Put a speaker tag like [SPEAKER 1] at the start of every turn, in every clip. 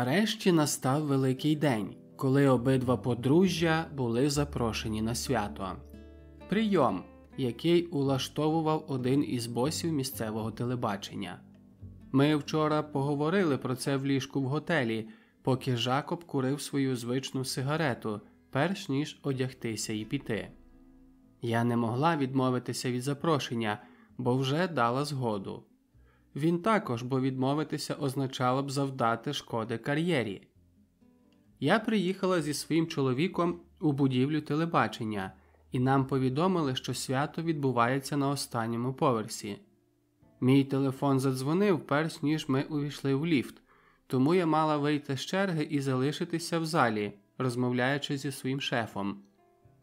[SPEAKER 1] Нарешті настав великий день, коли обидва подружжя були запрошені на свято. Прийом, який улаштовував один із босів місцевого телебачення. Ми вчора поговорили про це в ліжку в готелі, поки Жакоб курив свою звичну сигарету, перш ніж одягтися і піти. Я не могла відмовитися від запрошення, бо вже дала згоду. Він також, бо відмовитися означало б завдати шкоди кар'єрі. Я приїхала зі своїм чоловіком у будівлю телебачення, і нам повідомили, що свято відбувається на останньому поверсі. Мій телефон задзвонив, перш ніж ми увійшли в ліфт, тому я мала вийти з черги і залишитися в залі, розмовляючи зі своїм шефом.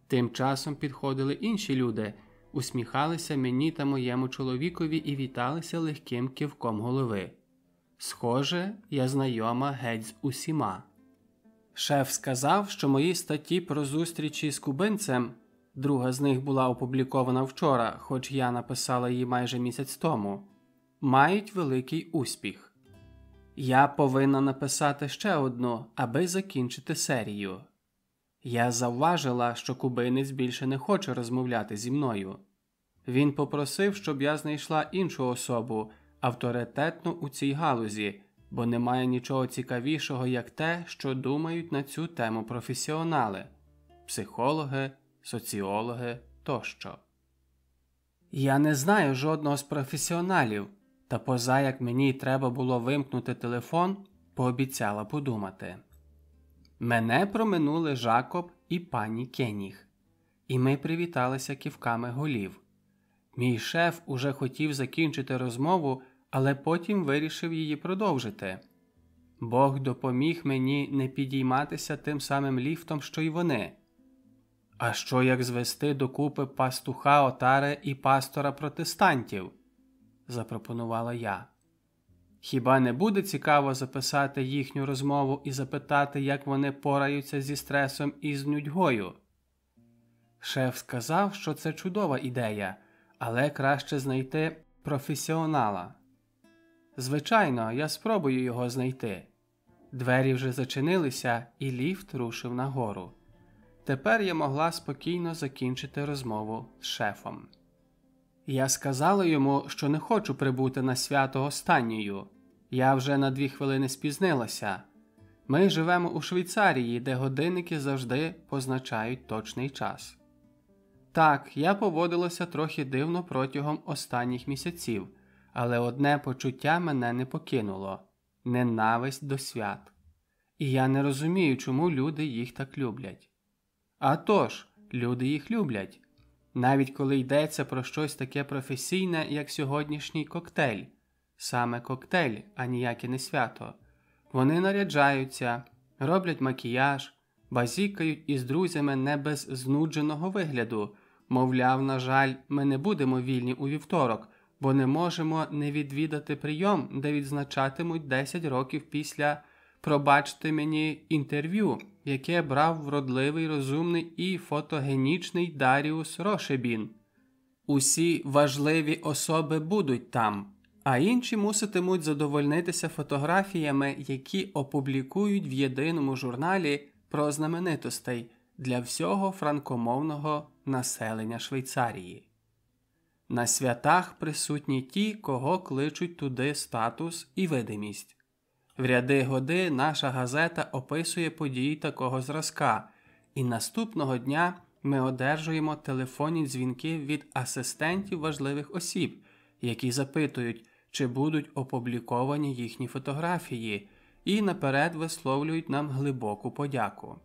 [SPEAKER 1] Тим часом підходили інші люди, усміхалися мені та моєму чоловікові і віталися легким кивком голови. Схоже, я знайома геть з усіма. Шеф сказав, що мої статті про зустрічі з кубинцем, друга з них була опублікована вчора, хоч я написала її майже місяць тому, мають великий успіх. Я повинна написати ще одну, аби закінчити серію. Я завважила, що кубинець більше не хоче розмовляти зі мною. Він попросив, щоб я знайшла іншу особу, авторитетну у цій галузі, бо немає нічого цікавішого, як те, що думають на цю тему професіонали психологи, соціологи тощо. Я не знаю жодного з професіоналів, та поза як мені треба було вимкнути телефон, пообіцяла подумати. Мене проминули Жакоб і пані Кеніг, і ми привіталися ківками голів. Мій шеф уже хотів закінчити розмову, але потім вирішив її продовжити. Бог допоміг мені не підійматися тим самим ліфтом, що й вони. А що як звести докупи пастуха Отари і пастора протестантів? запропонувала я. Хіба не буде цікаво записати їхню розмову і запитати, як вони пораються зі стресом і з нудьгою? Шеф сказав, що це чудова ідея, але краще знайти професіонала. Звичайно, я спробую його знайти. Двері вже зачинилися, і ліфт рушив нагору. Тепер я могла спокійно закінчити розмову з шефом. Я сказала йому, що не хочу прибути на свято останньою. Я вже на дві хвилини спізнилася. Ми живемо у Швейцарії, де годинники завжди позначають точний час. Так, я поводилася трохи дивно протягом останніх місяців, але одне почуття мене не покинуло ненависть до свят. І я не розумію, чому люди їх так люблять. А тож, люди їх люблять, навіть коли йдеться про щось таке професійне, як сьогоднішній коктейль, саме коктейль, а ніяке не свято. Вони наряджаються, роблять макіяж, базікають із друзями не без знудженого вигляду. Мовляв, на жаль, ми не будемо вільні у вівторок, бо не можемо не відвідати прийом, де відзначатимуть 10 років після пробачте мені інтерв'ю, яке брав вродливий, розумний і фотогенічний Даріус Рошебін. Усі важливі особи будуть там, а інші муситимуть задовольнитися фотографіями, які опублікують в єдиному журналі про знаменитостей для всього франкомовного населення Швейцарії. На святах присутні ті, кого кличуть туди статус і видимість. В ряди годи наша газета описує події такого зразка, і наступного дня ми одержуємо телефонні дзвінки від асистентів важливих осіб, які запитують, чи будуть опубліковані їхні фотографії, і наперед висловлюють нам глибоку подяку.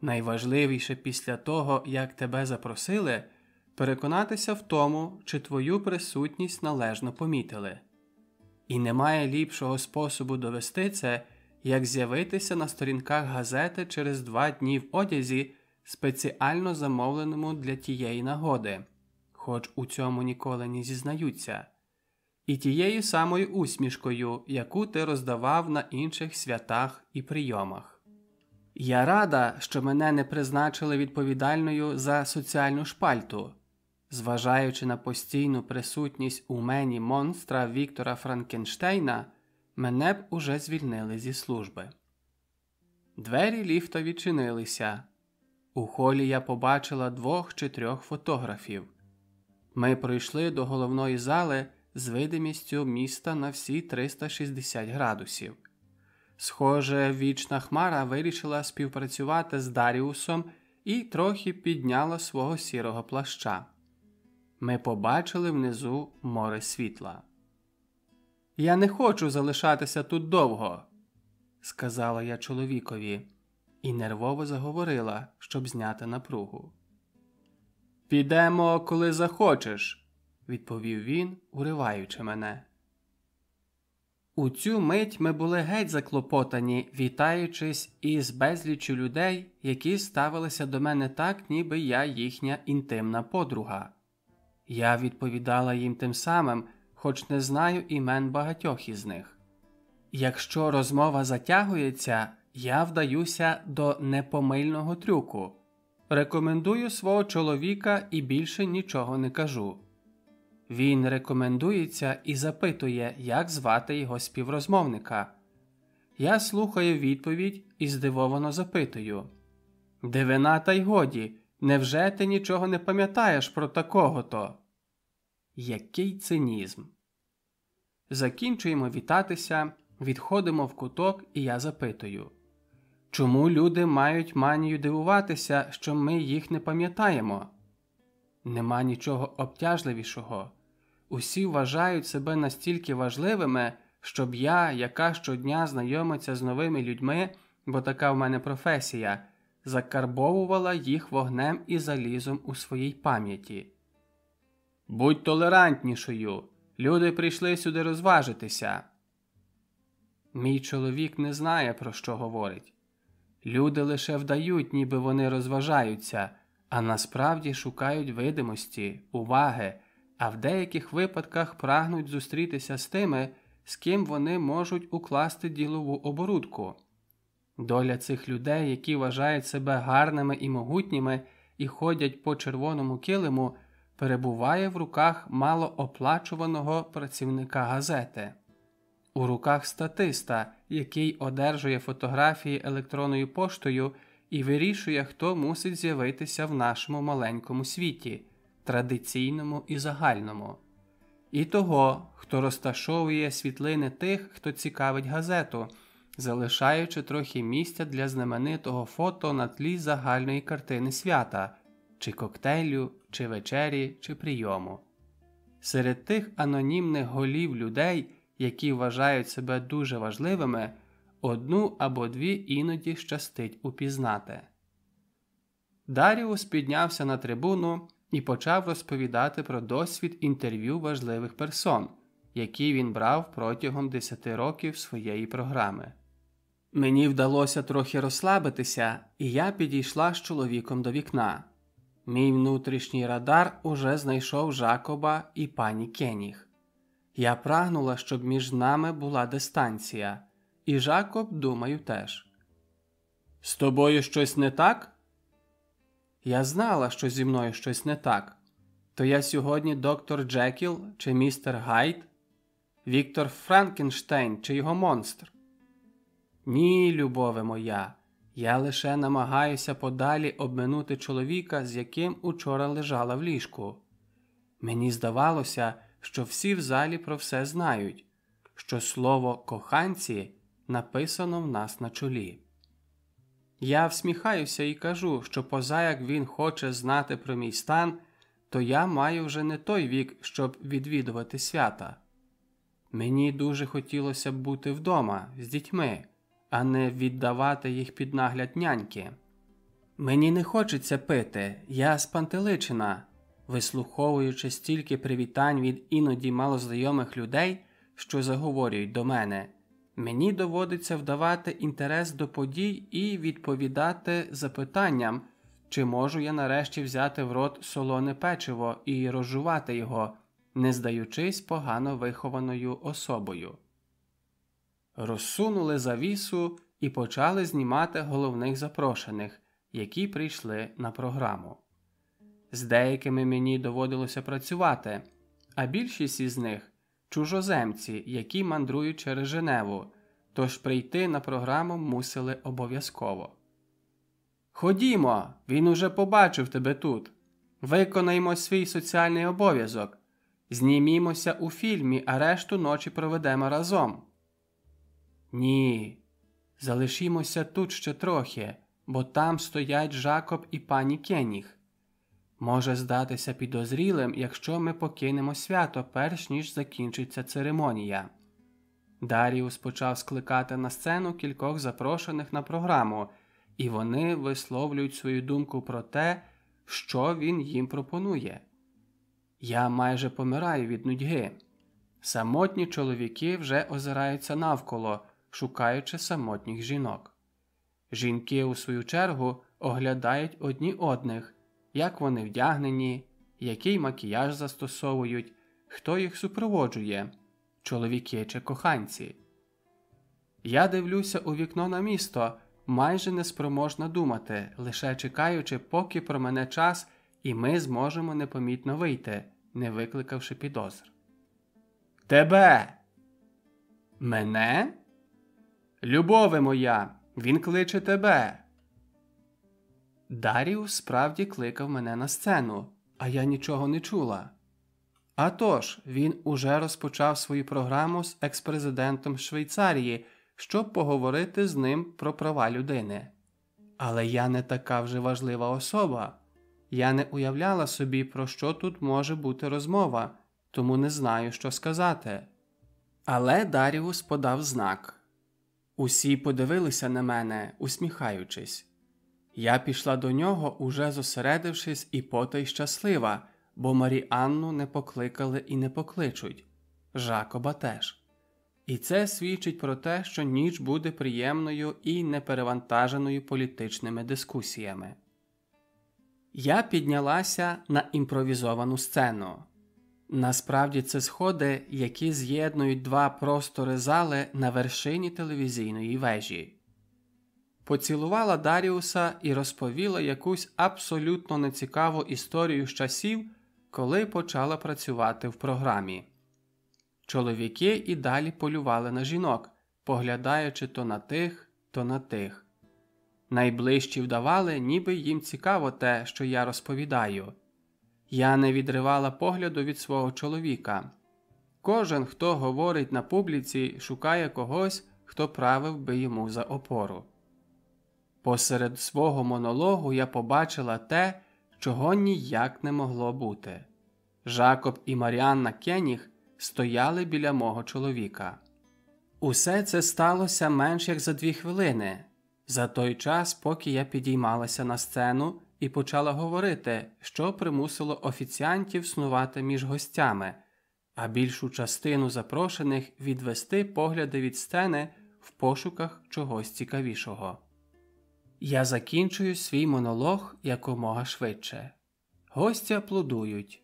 [SPEAKER 1] Найважливіше після того, як тебе запросили, переконатися в тому, чи твою присутність належно помітили. І немає ліпшого способу довести це, як з'явитися на сторінках газети через два дні в одязі, спеціально замовленому для тієї нагоди, хоч у цьому ніколи не зізнаються, і тією самою усмішкою, яку ти роздавав на інших святах і прийомах. Я рада, що мене не призначили відповідальною за соціальну шпальту, зважаючи на постійну присутність у мені монстра Віктора Франкенштейна, мене б уже звільнили зі служби. Двері ліфта відчинилися. У холі я побачила двох чи трьох фотографів. Ми пройшли до головної зали з видимістю міста на всі 360 градусів. Схоже, вічна хмара вирішила співпрацювати з Даріусом і трохи підняла свого сірого плаща. Ми побачили внизу море світла. Я не хочу залишатися тут довго, сказала я чоловікові, і нервово заговорила, щоб зняти напругу. Підемо, коли захочеш, відповів він, уриваючи мене. У цю мить ми були геть заклопотані, вітаючись із безліччю людей, які ставилися до мене так, ніби я їхня інтимна подруга. Я відповідала їм тим самим, хоч не знаю імен багатьох із них. Якщо розмова затягується, я вдаюся до непомильного трюку. Рекомендую свого чоловіка і більше нічого не кажу. Він рекомендується і запитує, як звати його співрозмовника. Я слухаю відповідь і здивовано запитую Дивина, та й годі, невже ти нічого не пам'ятаєш про такого то? Який цинізм. Закінчуємо вітатися, відходимо в куток, і я запитую Чому люди мають манію дивуватися, що ми їх не пам'ятаємо? Нема нічого обтяжливішого. Усі вважають себе настільки важливими, щоб я, яка щодня знайомиться з новими людьми, бо така в мене професія, закарбовувала їх вогнем і залізом у своїй пам'яті. Будь толерантнішою. Люди прийшли сюди розважитися. Мій чоловік не знає, про що говорить. Люди лише вдають, ніби вони розважаються, а насправді шукають видимості, уваги, а в деяких випадках прагнуть зустрітися з тими, з ким вони можуть укласти ділову оборудку. Доля цих людей, які вважають себе гарними і могутніми і ходять по червоному килиму, перебуває в руках малооплачуваного працівника газети у руках статиста, який одержує фотографії електронною поштою і вирішує, хто мусить з'явитися в нашому маленькому світі, традиційному і загальному, і того, хто розташовує світлини тих, хто цікавить газету, залишаючи трохи місця для знаменитого фото на тлі загальної картини свята, чи коктейлю, чи вечері, чи прийому. Серед тих анонімних голів людей які вважають себе дуже важливими, одну або дві іноді щастить упізнати. Даріус піднявся на трибуну і почав розповідати про досвід інтерв'ю важливих персон, які він брав протягом 10 років своєї програми. Мені вдалося трохи розслабитися, і я підійшла з чоловіком до вікна. Мій внутрішній радар уже знайшов Жакоба і пані Кеніг. Я прагнула, щоб між нами була дистанція, і Жакоб, думаю, теж. З тобою щось не так? Я знала, що зі мною щось не так. То я сьогодні доктор Джекіл чи містер Гайд, Віктор Франкенштейн чи його монстр. Ні, любове моя, я лише намагаюся подалі обминути чоловіка, з яким учора лежала в ліжку. Мені здавалося що всі в залі про все знають, що слово коханці написано в нас на чолі. Я всміхаюся і кажу, що поза як він хоче знати про мій стан, то я маю вже не той вік, щоб відвідувати свята. Мені дуже хотілося б бути вдома з дітьми, а не віддавати їх під нагляд няньки. Мені не хочеться пити, я спантеличена, вислуховуючи стільки привітань від іноді малознайомих людей, що заговорюють до мене, мені доводиться вдавати інтерес до подій і відповідати запитанням, чи можу я нарешті взяти в рот солоне печиво і розжувати його, не здаючись погано вихованою особою. Розсунули завісу і почали знімати головних запрошених, які прийшли на програму. З деякими мені доводилося працювати, а більшість із них чужоземці, які мандрують через Женеву, тож прийти на програму мусили обов'язково. Ходімо, він уже побачив тебе тут. Виконаймо свій соціальний обов'язок. Знімімося у фільмі, а решту ночі проведемо разом. Ні, залишімося тут ще трохи, бо там стоять Жакоб і пані Кеніг. Може здатися підозрілим, якщо ми покинемо свято, перш ніж закінчиться церемонія. Даріус почав скликати на сцену кількох запрошених на програму, і вони висловлюють свою думку про те, що він їм пропонує. Я майже помираю від нудьги. Самотні чоловіки вже озираються навколо, шукаючи самотніх жінок. Жінки, у свою чергу, оглядають одні одних, як вони вдягнені, який макіяж застосовують, хто їх супроводжує, чоловіки чи коханці. Я дивлюся у вікно на місто, майже неспроможна думати, лише чекаючи, поки про мене час, і ми зможемо непомітно вийти, не викликавши підозр. Тебе. Мене? Любове моя, він кличе тебе. Даріус справді кликав мене на сцену, а я нічого не чула. А тож, він уже розпочав свою програму з експрезидентом Швейцарії, щоб поговорити з ним про права людини. Але я не така вже важлива особа. Я не уявляла собі, про що тут може бути розмова, тому не знаю, що сказати. Але Даріус подав знак. Усі подивилися на мене, усміхаючись. Я пішла до нього, уже зосередившись і потай щаслива, бо Маріанну не покликали і не покличуть, Жакоба теж. І це свідчить про те, що ніч буде приємною і неперевантаженою політичними дискусіями. Я піднялася на імпровізовану сцену. Насправді це сходи, які з'єднують два простори зали на вершині телевізійної вежі. Поцілувала Даріуса і розповіла якусь абсолютно нецікаву історію з часів, коли почала працювати в програмі. Чоловіки і далі полювали на жінок, поглядаючи то на тих, то на тих. Найближчі вдавали, ніби їм цікаво те, що я розповідаю. Я не відривала погляду від свого чоловіка. Кожен, хто говорить на публіці, шукає когось, хто правив би йому за опору. Посеред свого монологу я побачила те, чого ніяк не могло бути. Жакоб і Маріанна Кеніг стояли біля мого чоловіка. Усе це сталося менш як за дві хвилини, за той час, поки я підіймалася на сцену і почала говорити, що примусило офіціантів снувати між гостями, а більшу частину запрошених відвести погляди від сцени в пошуках чогось цікавішого. Я закінчую свій монолог якомога швидше. Гості аплодують.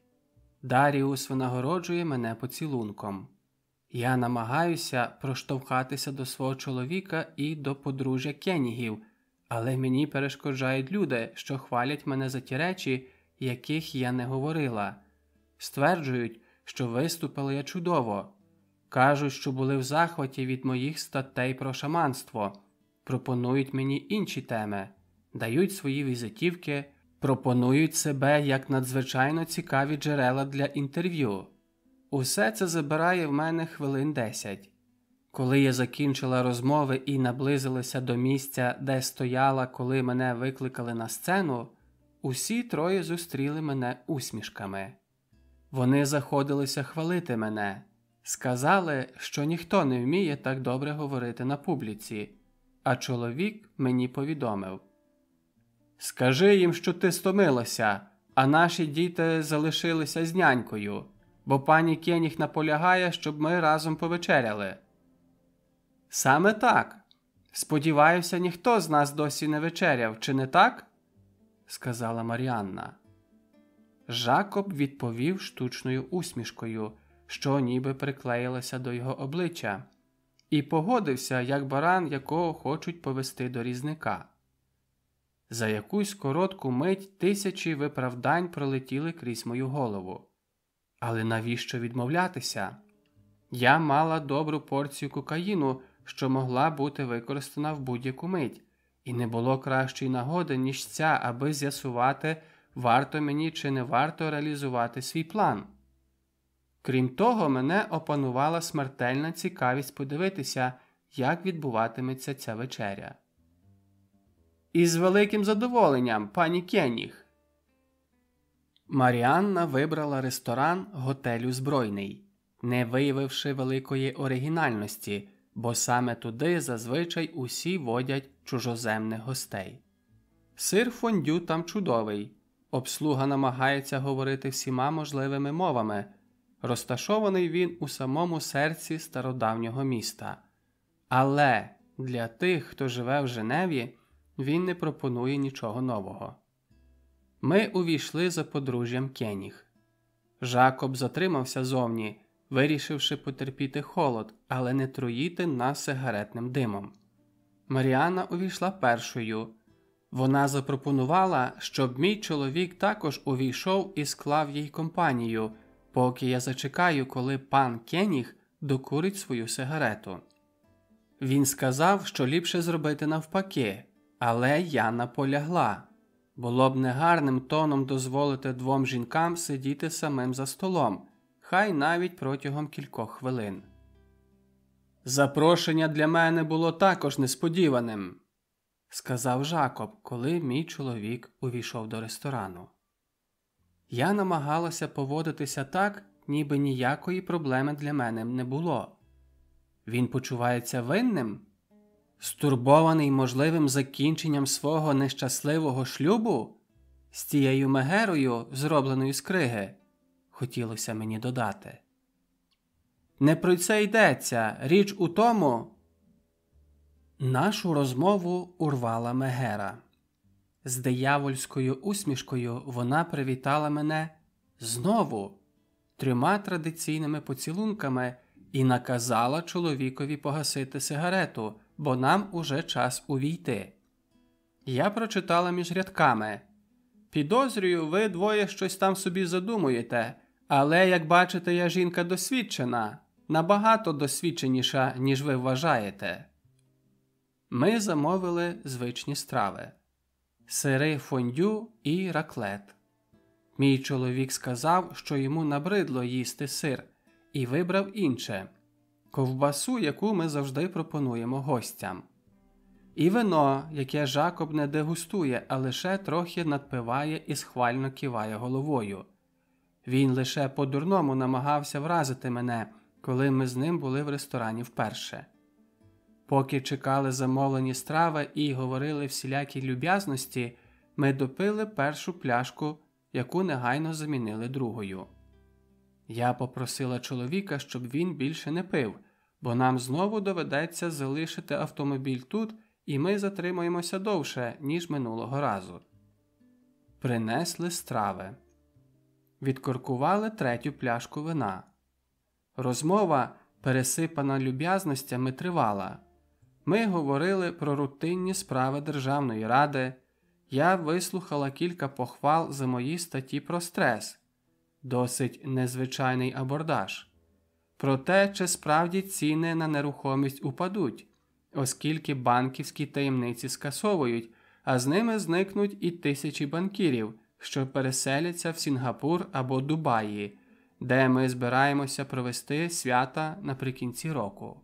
[SPEAKER 1] Даріус винагороджує мене поцілунком. Я намагаюся проштовхатися до свого чоловіка і до подружжя Кенігів, але мені перешкоджають люди, що хвалять мене за ті речі, яких я не говорила. Стверджують, що виступила я чудово. Кажуть, що були в захваті від моїх статей про шаманство, пропонують мені інші теми, дають свої візитівки, пропонують себе як надзвичайно цікаві джерела для інтерв'ю. Усе це забирає в мене хвилин десять. Коли я закінчила розмови і наблизилася до місця, де стояла, коли мене викликали на сцену, усі троє зустріли мене усмішками. Вони заходилися хвалити мене, сказали, що ніхто не вміє так добре говорити на публіці, а чоловік мені повідомив Скажи їм, що ти стомилася, а наші діти залишилися з нянькою, бо пані Кеніг наполягає, щоб ми разом повечеряли. Саме так. Сподіваюся, ніхто з нас досі не вечеряв, чи не так? сказала Маріанна. Жакоб відповів штучною усмішкою, що ніби приклеїлася до його обличчя, і погодився, як баран, якого хочуть повести до різника. За якусь коротку мить тисячі виправдань пролетіли крізь мою голову. Але навіщо відмовлятися? Я мала добру порцію кокаїну, що могла бути використана в будь-яку мить, і не було кращої нагоди, ніж ця, аби з'ясувати, варто мені чи не варто реалізувати свій план. Крім того, мене опанувала смертельна цікавість подивитися, як відбуватиметься ця вечеря. Із великим задоволенням, пані Кенніг. Маріанна вибрала ресторан готелю Збройний, не виявивши великої оригінальності, бо саме туди зазвичай усі водять чужоземних гостей. Сир фондю там чудовий, обслуга намагається говорити всіма можливими мовами. Розташований він у самому серці стародавнього міста. Але для тих, хто живе в Женеві, він не пропонує нічого нового. Ми увійшли за подружжям Кеніг. Жакоб затримався зовні, вирішивши потерпіти холод, але не труїти нас сигаретним димом. Маріанна увійшла першою. Вона запропонувала, щоб мій чоловік також увійшов і склав їй компанію, поки я зачекаю, коли пан Кеніг докурить свою сигарету. Він сказав, що ліпше зробити навпаки, але я наполягла. Було б негарним тоном дозволити двом жінкам сидіти самим за столом, хай навіть протягом кількох хвилин. Запрошення для мене було також несподіваним, сказав Жакоб, коли мій чоловік увійшов до ресторану. Я намагалася поводитися так, ніби ніякої проблеми для мене не було. Він почувається винним, стурбований можливим закінченням свого нещасливого шлюбу з тією мегерою, зробленою з криги, хотілося мені додати. Не про це йдеться річ у тому. Нашу розмову урвала Мегера. З диявольською усмішкою вона привітала мене знову трьома традиційними поцілунками і наказала чоловікові погасити сигарету, бо нам уже час увійти. Я прочитала між рядками Підозрюю, ви двоє щось там собі задумуєте, але, як бачите, я жінка досвідчена, набагато досвідченіша, ніж ви вважаєте. Ми замовили звичні страви сири фондю і раклет. Мій чоловік сказав, що йому набридло їсти сир, і вибрав інше ковбасу, яку ми завжди пропонуємо гостям. І вино, яке Жакоб не дегустує, а лише трохи надпиває і схвально киває головою. Він лише по-дурному намагався вразити мене, коли ми з ним були в ресторані вперше. Поки чекали замовлені страви і говорили всілякі люб'язності, ми допили першу пляшку, яку негайно замінили другою. Я попросила чоловіка, щоб він більше не пив, бо нам знову доведеться залишити автомобіль тут, і ми затримаємося довше, ніж минулого разу. Принесли страви, відкоркували третю пляшку вина. Розмова, пересипана люб'язностями, тривала. Ми говорили про рутинні справи Державної ради. Я вислухала кілька похвал за мої статті про стрес, досить незвичайний абордаж, про те, чи справді ціни на нерухомість упадуть, оскільки банківські таємниці скасовують, а з ними зникнуть і тисячі банкірів, що переселяться в Сінгапур або Дубаї, де ми збираємося провести свята наприкінці року.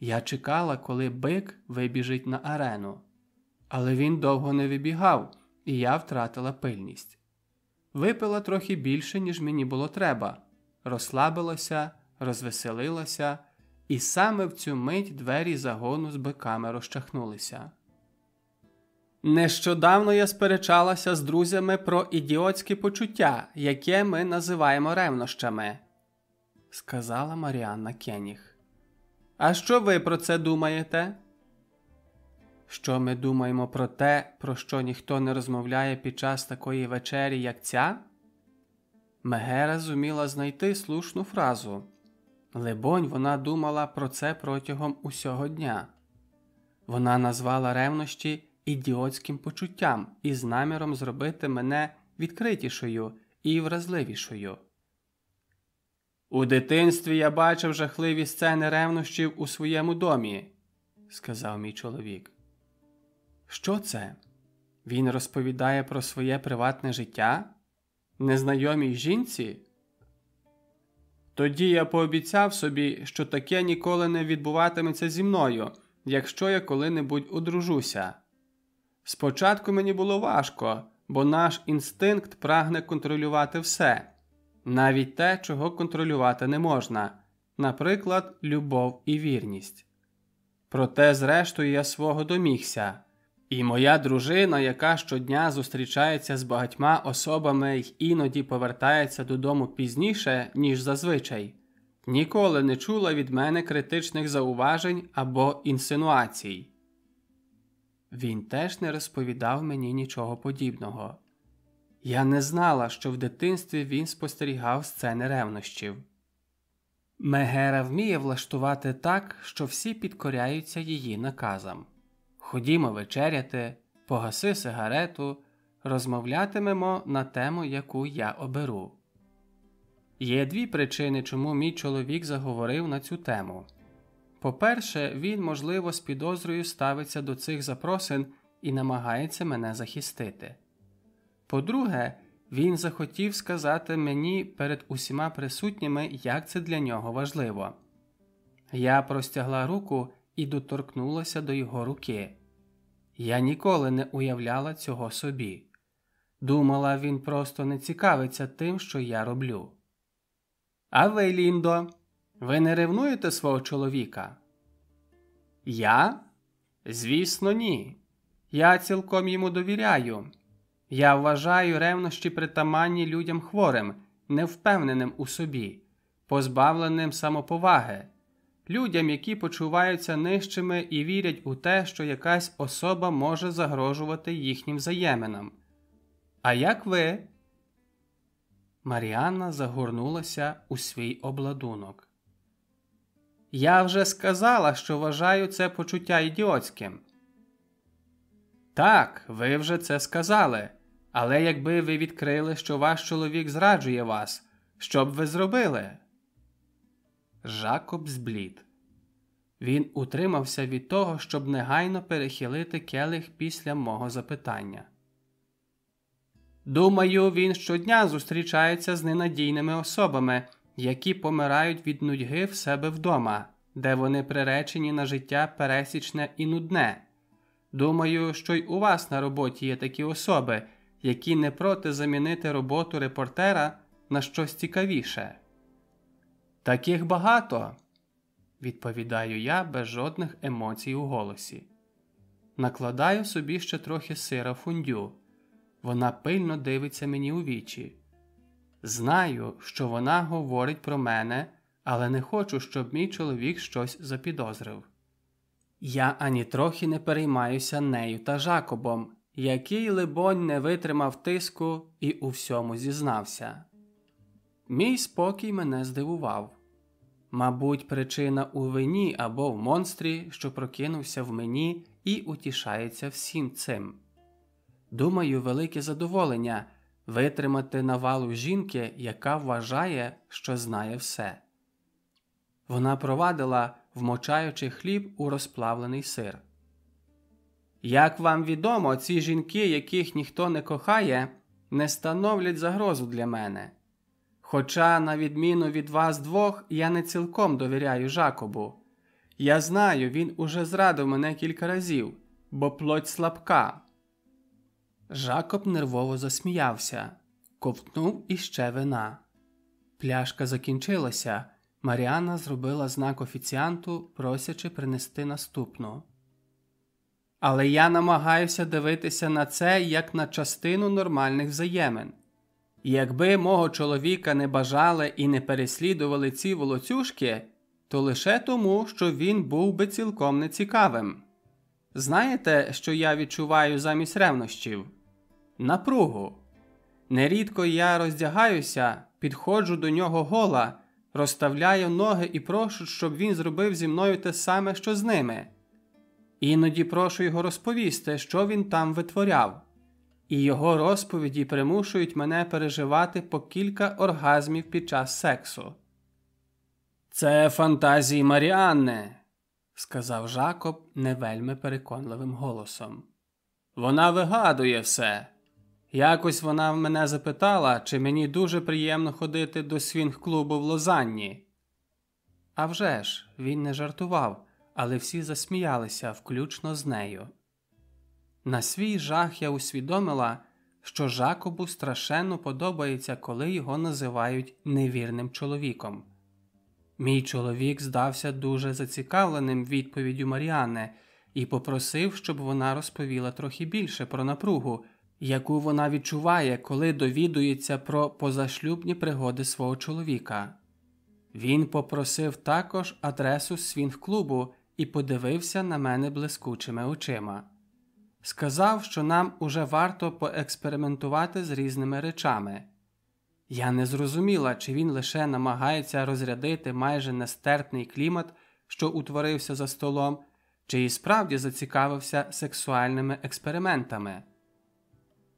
[SPEAKER 1] Я чекала, коли бик вибіжить на арену, але він довго не вибігав, і я втратила пильність. Випила трохи більше, ніж мені було треба, розслабилася, розвеселилася, і саме в цю мить двері загону з биками розчахнулися. Нещодавно я сперечалася з друзями про ідіотське почуття, яке ми називаємо ревнощами, сказала Маріанна Кеніг. А що ви про це думаєте? Що ми думаємо про те, про що ніхто не розмовляє під час такої вечері, як ця? Мегера зуміла знайти слушну фразу. Либонь, вона думала про це протягом усього дня. Вона назвала ревнощі ідіотським почуттям і з наміром зробити мене відкритішою і вразливішою. У дитинстві я бачив жахливі сцени ревнощів у своєму домі, сказав мій чоловік. Що це? Він розповідає про своє приватне життя? Незнайомій жінці? Тоді я пообіцяв собі, що таке ніколи не відбуватиметься зі мною, якщо я коли-небудь одружуся. Спочатку мені було важко, бо наш інстинкт прагне контролювати все, навіть те, чого контролювати не можна, наприклад, любов і вірність. Проте, зрештою, я свого домігся. І моя дружина, яка щодня зустрічається з багатьма особами й іноді повертається додому пізніше, ніж зазвичай, ніколи не чула від мене критичних зауважень або інсинуацій. Він теж не розповідав мені нічого подібного. Я не знала, що в дитинстві він спостерігав сцени ревнощів. Мегера вміє влаштувати так, що всі підкоряються її наказам. Ходімо вечеряти, погаси сигарету, розмовлятимемо на тему, яку я оберу. Є дві причини, чому мій чоловік заговорив на цю тему. По-перше, він, можливо, з підозрою ставиться до цих запросин і намагається мене захистити. По-друге, він захотів сказати мені перед усіма присутніми, як це для нього важливо. Я простягла руку і доторкнулася до його руки. Я ніколи не уявляла цього собі. Думала, він просто не цікавиться тим, що я роблю. А ви, Ліндо, ви не ревнуєте свого чоловіка? Я? Звісно, ні. Я цілком йому довіряю. Я вважаю ревнощі притаманні людям хворим, невпевненим у собі, позбавленим самоповаги людям, які почуваються нижчими і вірять у те, що якась особа може загрожувати їхнім взаєминам. А як ви? Маріанна загорнулася у свій обладунок. Я вже сказала, що вважаю це почуття ідіотським. Так, ви вже це сказали. Але якби ви відкрили, що ваш чоловік зраджує вас, що б ви зробили? Жакоб зблід. Він утримався від того, щоб негайно перехилити келих після мого запитання. Думаю, він щодня зустрічається з ненадійними особами, які помирають від нудьги в себе вдома, де вони приречені на життя пересічне і нудне. Думаю, що й у вас на роботі є такі особи, які не проти замінити роботу репортера на щось цікавіше. Таких багато, відповідаю я без жодних емоцій у голосі. Накладаю собі ще трохи сира фундю. Вона пильно дивиться мені у вічі. Знаю, що вона говорить про мене, але не хочу, щоб мій чоловік щось запідозрив. Я ані трохи не переймаюся нею та Жакобом, який, либонь, не витримав тиску і у всьому зізнався. Мій спокій мене здивував. Мабуть, причина у вині або в монстрі, що прокинувся в мені і утішається всім цим. Думаю, велике задоволення витримати навалу жінки, яка вважає, що знає все. Вона провадила, вмочаючи хліб у розплавлений сир. Як вам відомо, ці жінки, яких ніхто не кохає, не становлять загрозу для мене. Хоча, на відміну від вас двох, я не цілком довіряю Жакобу. Я знаю, він уже зрадив мене кілька разів, бо плоть слабка. Жакоб нервово засміявся, ковтнув іще вина. Пляшка закінчилася. Маріанна зробила знак офіціанту, просячи принести наступну. Але я намагаюся дивитися на це як на частину нормальних взаємин. Якби мого чоловіка не бажали і не переслідували ці волоцюжки, то лише тому, що він був би цілком нецікавим. Знаєте, що я відчуваю замість ревнощів? Напругу. Нерідко я роздягаюся, підходжу до нього гола, розставляю ноги і прошу, щоб він зробив зі мною те саме, що з ними. Іноді прошу його розповісти, що він там витворяв і його розповіді примушують мене переживати по кілька оргазмів під час сексу. Це фантазії Маріанни, сказав Жакоб не вельми переконливим голосом. Вона вигадує все. Якось вона мене запитала, чи мені дуже приємно ходити до свінг-клубу в Лозанні. А вже ж, він не жартував, але всі засміялися, включно з нею. На свій жах я усвідомила, що Жакобу страшенно подобається, коли його називають невірним чоловіком. Мій чоловік здався дуже зацікавленим відповіддю Маріани і попросив, щоб вона розповіла трохи більше про напругу, яку вона відчуває, коли довідується про позашлюбні пригоди свого чоловіка. Він попросив також адресу свінг-клубу і подивився на мене блискучими очима. Сказав, що нам уже варто поекспериментувати з різними речами. Я не зрозуміла, чи він лише намагається розрядити майже нестерпний клімат, що утворився за столом, чи і справді зацікавився сексуальними експериментами.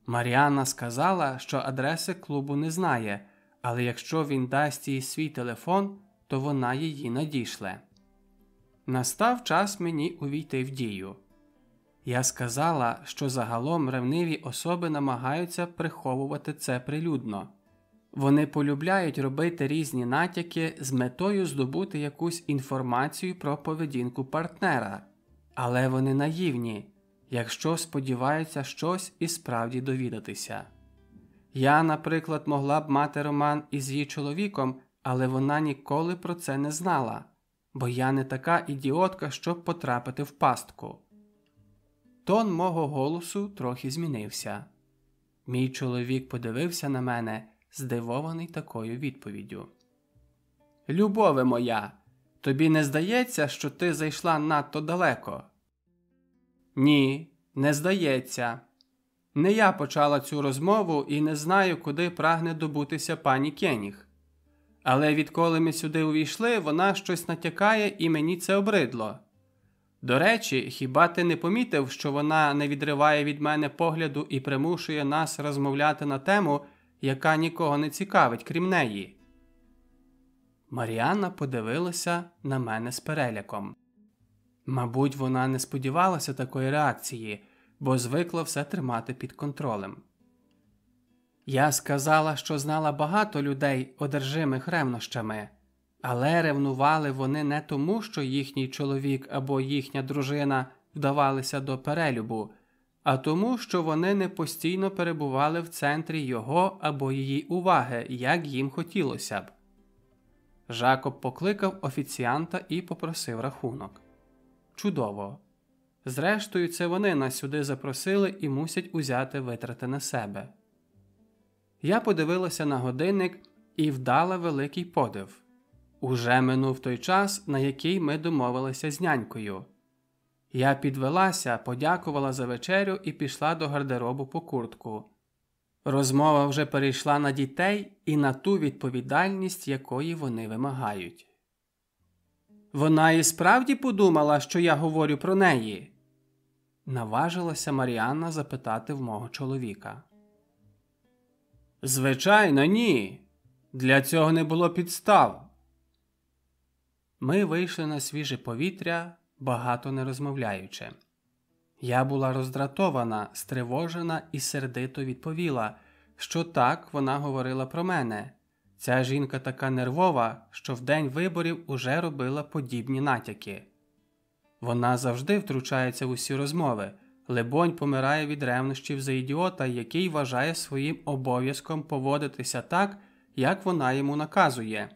[SPEAKER 1] Маріанна сказала, що адреси клубу не знає, але якщо він дасть їй свій телефон, то вона її надішле. Настав час мені увійти в дію. Я сказала, що загалом ревниві особи намагаються приховувати це прилюдно. Вони полюбляють робити різні натяки з метою здобути якусь інформацію про поведінку партнера, але вони наївні, якщо сподіваються щось і справді довідатися. Я, наприклад, могла б мати роман із її чоловіком, але вона ніколи про це не знала, бо я не така ідіотка, щоб потрапити в пастку. Тон мого голосу трохи змінився. Мій чоловік подивився на мене, здивований такою відповіддю. Любове моя, тобі не здається, що ти зайшла надто далеко? Ні, не здається. Не я почала цю розмову і не знаю, куди прагне добутися пані Кеніг. Але відколи ми сюди увійшли, вона щось натякає і мені це обридло. До речі, хіба ти не помітив, що вона не відриває від мене погляду і примушує нас розмовляти на тему, яка нікого не цікавить, крім неї? Маріанна подивилася на мене з переляком. Мабуть, вона не сподівалася такої реакції, бо звикла все тримати під контролем. Я сказала, що знала багато людей, одержимих ревнощами. Але ревнували вони не тому, що їхній чоловік або їхня дружина вдавалися до перелюбу, а тому, що вони не постійно перебували в центрі його або її уваги, як їм хотілося б. Жакоб покликав офіціанта і попросив рахунок. Чудово. Зрештою, це вони нас сюди запросили і мусять узяти витрати на себе. Я подивилася на годинник і вдала великий подив. Уже минув той час, на який ми домовилися з нянькою. Я підвелася, подякувала за вечерю і пішла до гардеробу по куртку. Розмова вже перейшла на дітей і на ту відповідальність, якої вони вимагають. Вона і справді подумала, що я говорю про неї. Наважилася Маріанна запитати в мого чоловіка. Звичайно, ні. Для цього не було підстав. Ми вийшли на свіже повітря, багато не розмовляючи. Я була роздратована, стривожена і сердито відповіла, що так вона говорила про мене. Ця жінка така нервова, що в день виборів уже робила подібні натяки. Вона завжди втручається в усі розмови, лебонь помирає від ревнощів за ідіота, який вважає своїм обов'язком поводитися так, як вона йому наказує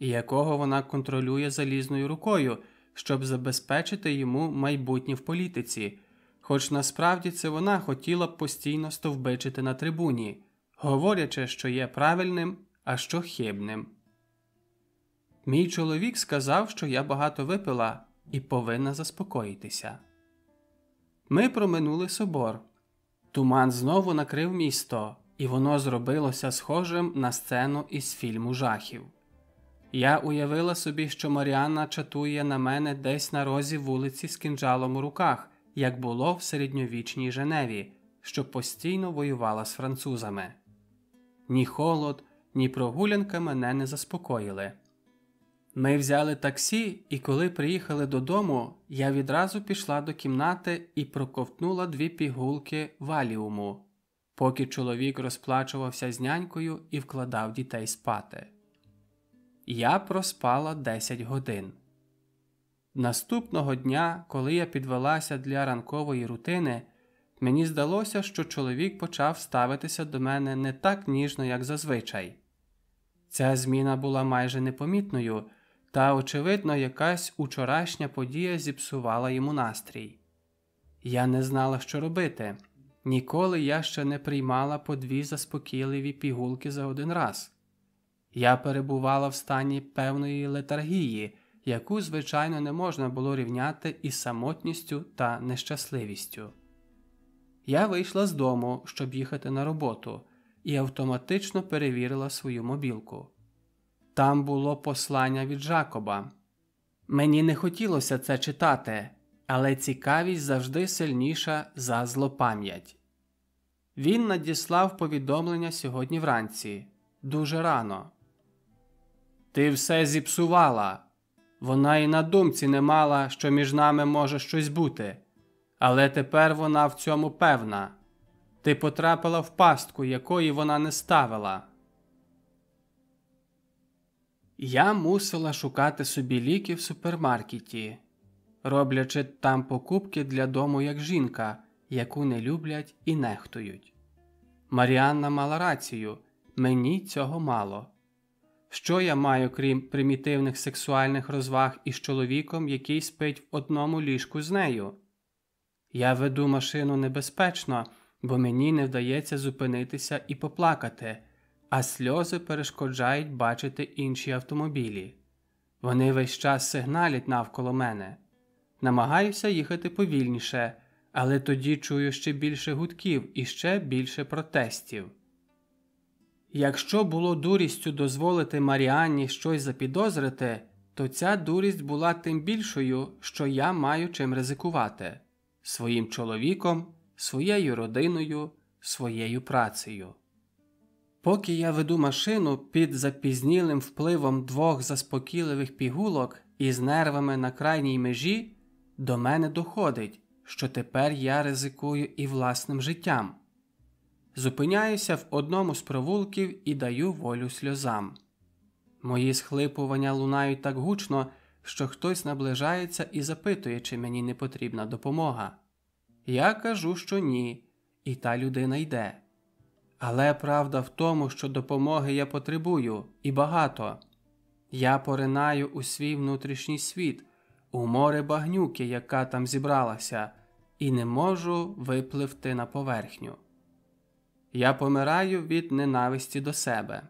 [SPEAKER 1] і якого вона контролює залізною рукою, щоб забезпечити йому майбутнє в політиці, хоч насправді це вона хотіла б постійно стовбичити на трибуні, говорячи, що є правильним, а що хибним. Мій чоловік сказав, що я багато випила і повинна заспокоїтися. Ми проминули собор. Туман знову накрив місто, і воно зробилося схожим на сцену із фільму жахів. Я уявила собі, що Маріанна чатує на мене десь на розі вулиці з кинджалом у руках, як було в середньовічній Женеві, що постійно воювала з французами. Ні холод, ні прогулянка мене не заспокоїли. Ми взяли таксі, і коли приїхали додому, я відразу пішла до кімнати і проковтнула дві пігулки валіуму, поки чоловік розплачувався з нянькою і вкладав дітей спати. Я проспала 10 годин. Наступного дня, коли я підвелася для ранкової рутини, мені здалося, що чоловік почав ставитися до мене не так ніжно, як зазвичай. Ця зміна була майже непомітною, та, очевидно, якась учорашня подія зіпсувала йому настрій. Я не знала, що робити. Ніколи я ще не приймала по дві заспокійливі пігулки за один раз. Я перебувала в стані певної летаргії, яку, звичайно, не можна було рівняти із самотністю та нещасливістю. Я вийшла з дому, щоб їхати на роботу, і автоматично перевірила свою мобілку. Там було послання від Жакоба. Мені не хотілося це читати, але цікавість завжди сильніша за злопам'ять. Він надіслав повідомлення сьогодні вранці, дуже рано. Ти все зіпсувала. Вона і на думці не мала, що між нами може щось бути, але тепер вона в цьому певна. Ти потрапила в пастку, якої вона не ставила. Я мусила шукати собі ліки в супермаркеті, роблячи там покупки для дому як жінка, яку не люблять і нехтують. Маріанна мала рацію мені цього мало. Що я маю, крім примітивних сексуальних розваг із чоловіком, який спить в одному ліжку з нею? Я веду машину небезпечно, бо мені не вдається зупинитися і поплакати, а сльози перешкоджають бачити інші автомобілі. Вони весь час сигналять навколо мене. Намагаюся їхати повільніше, але тоді чую ще більше гудків і ще більше протестів. Якщо було дурістю дозволити Маріанні щось запідозрити, то ця дурість була тим більшою, що я маю чим ризикувати своїм чоловіком, своєю родиною, своєю працею. Поки я веду машину під запізнілим впливом двох заспокійливих пігулок із нервами на крайній межі, до мене доходить, що тепер я ризикую і власним життям. Зупиняюся в одному з провулків і даю волю сльозам. Мої схлипування лунають так гучно, що хтось наближається і запитує, чи мені не потрібна допомога. Я кажу, що ні, і та людина йде. Але правда в тому, що допомоги я потребую, і багато. Я поринаю у свій внутрішній світ, у море багнюки, яка там зібралася, і не можу випливти на поверхню. Я помираю від ненависті до себе.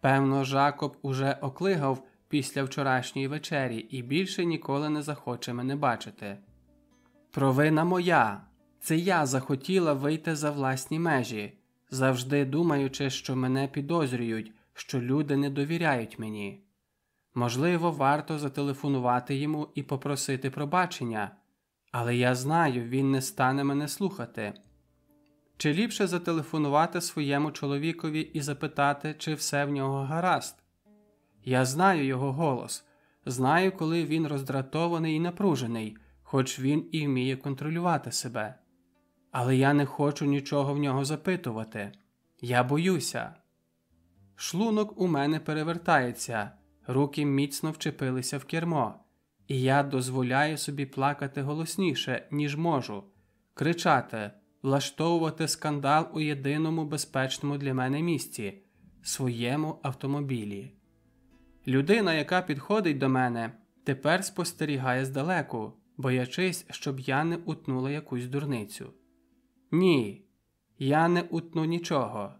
[SPEAKER 1] Певно, Жакоб уже оклигав після вчорашньої вечері і більше ніколи не захоче мене бачити. Провина моя, це я захотіла вийти за власні межі, завжди думаючи, що мене підозрюють, що люди не довіряють мені. Можливо, варто зателефонувати йому і попросити пробачення, але я знаю, він не стане мене слухати. Чи ліпше зателефонувати своєму чоловікові і запитати, чи все в нього гаразд? Я знаю його голос, знаю, коли він роздратований і напружений, хоч він і вміє контролювати себе. Але я не хочу нічого в нього запитувати. Я боюся. Шлунок у мене перевертається, руки міцно вчепилися в кермо, і я дозволяю собі плакати голосніше, ніж можу, кричати влаштовувати скандал у єдиному безпечному для мене місці своєму автомобілі. Людина, яка підходить до мене, тепер спостерігає здалеку, боячись, щоб я не утнула якусь дурницю. Ні, я не утну нічого.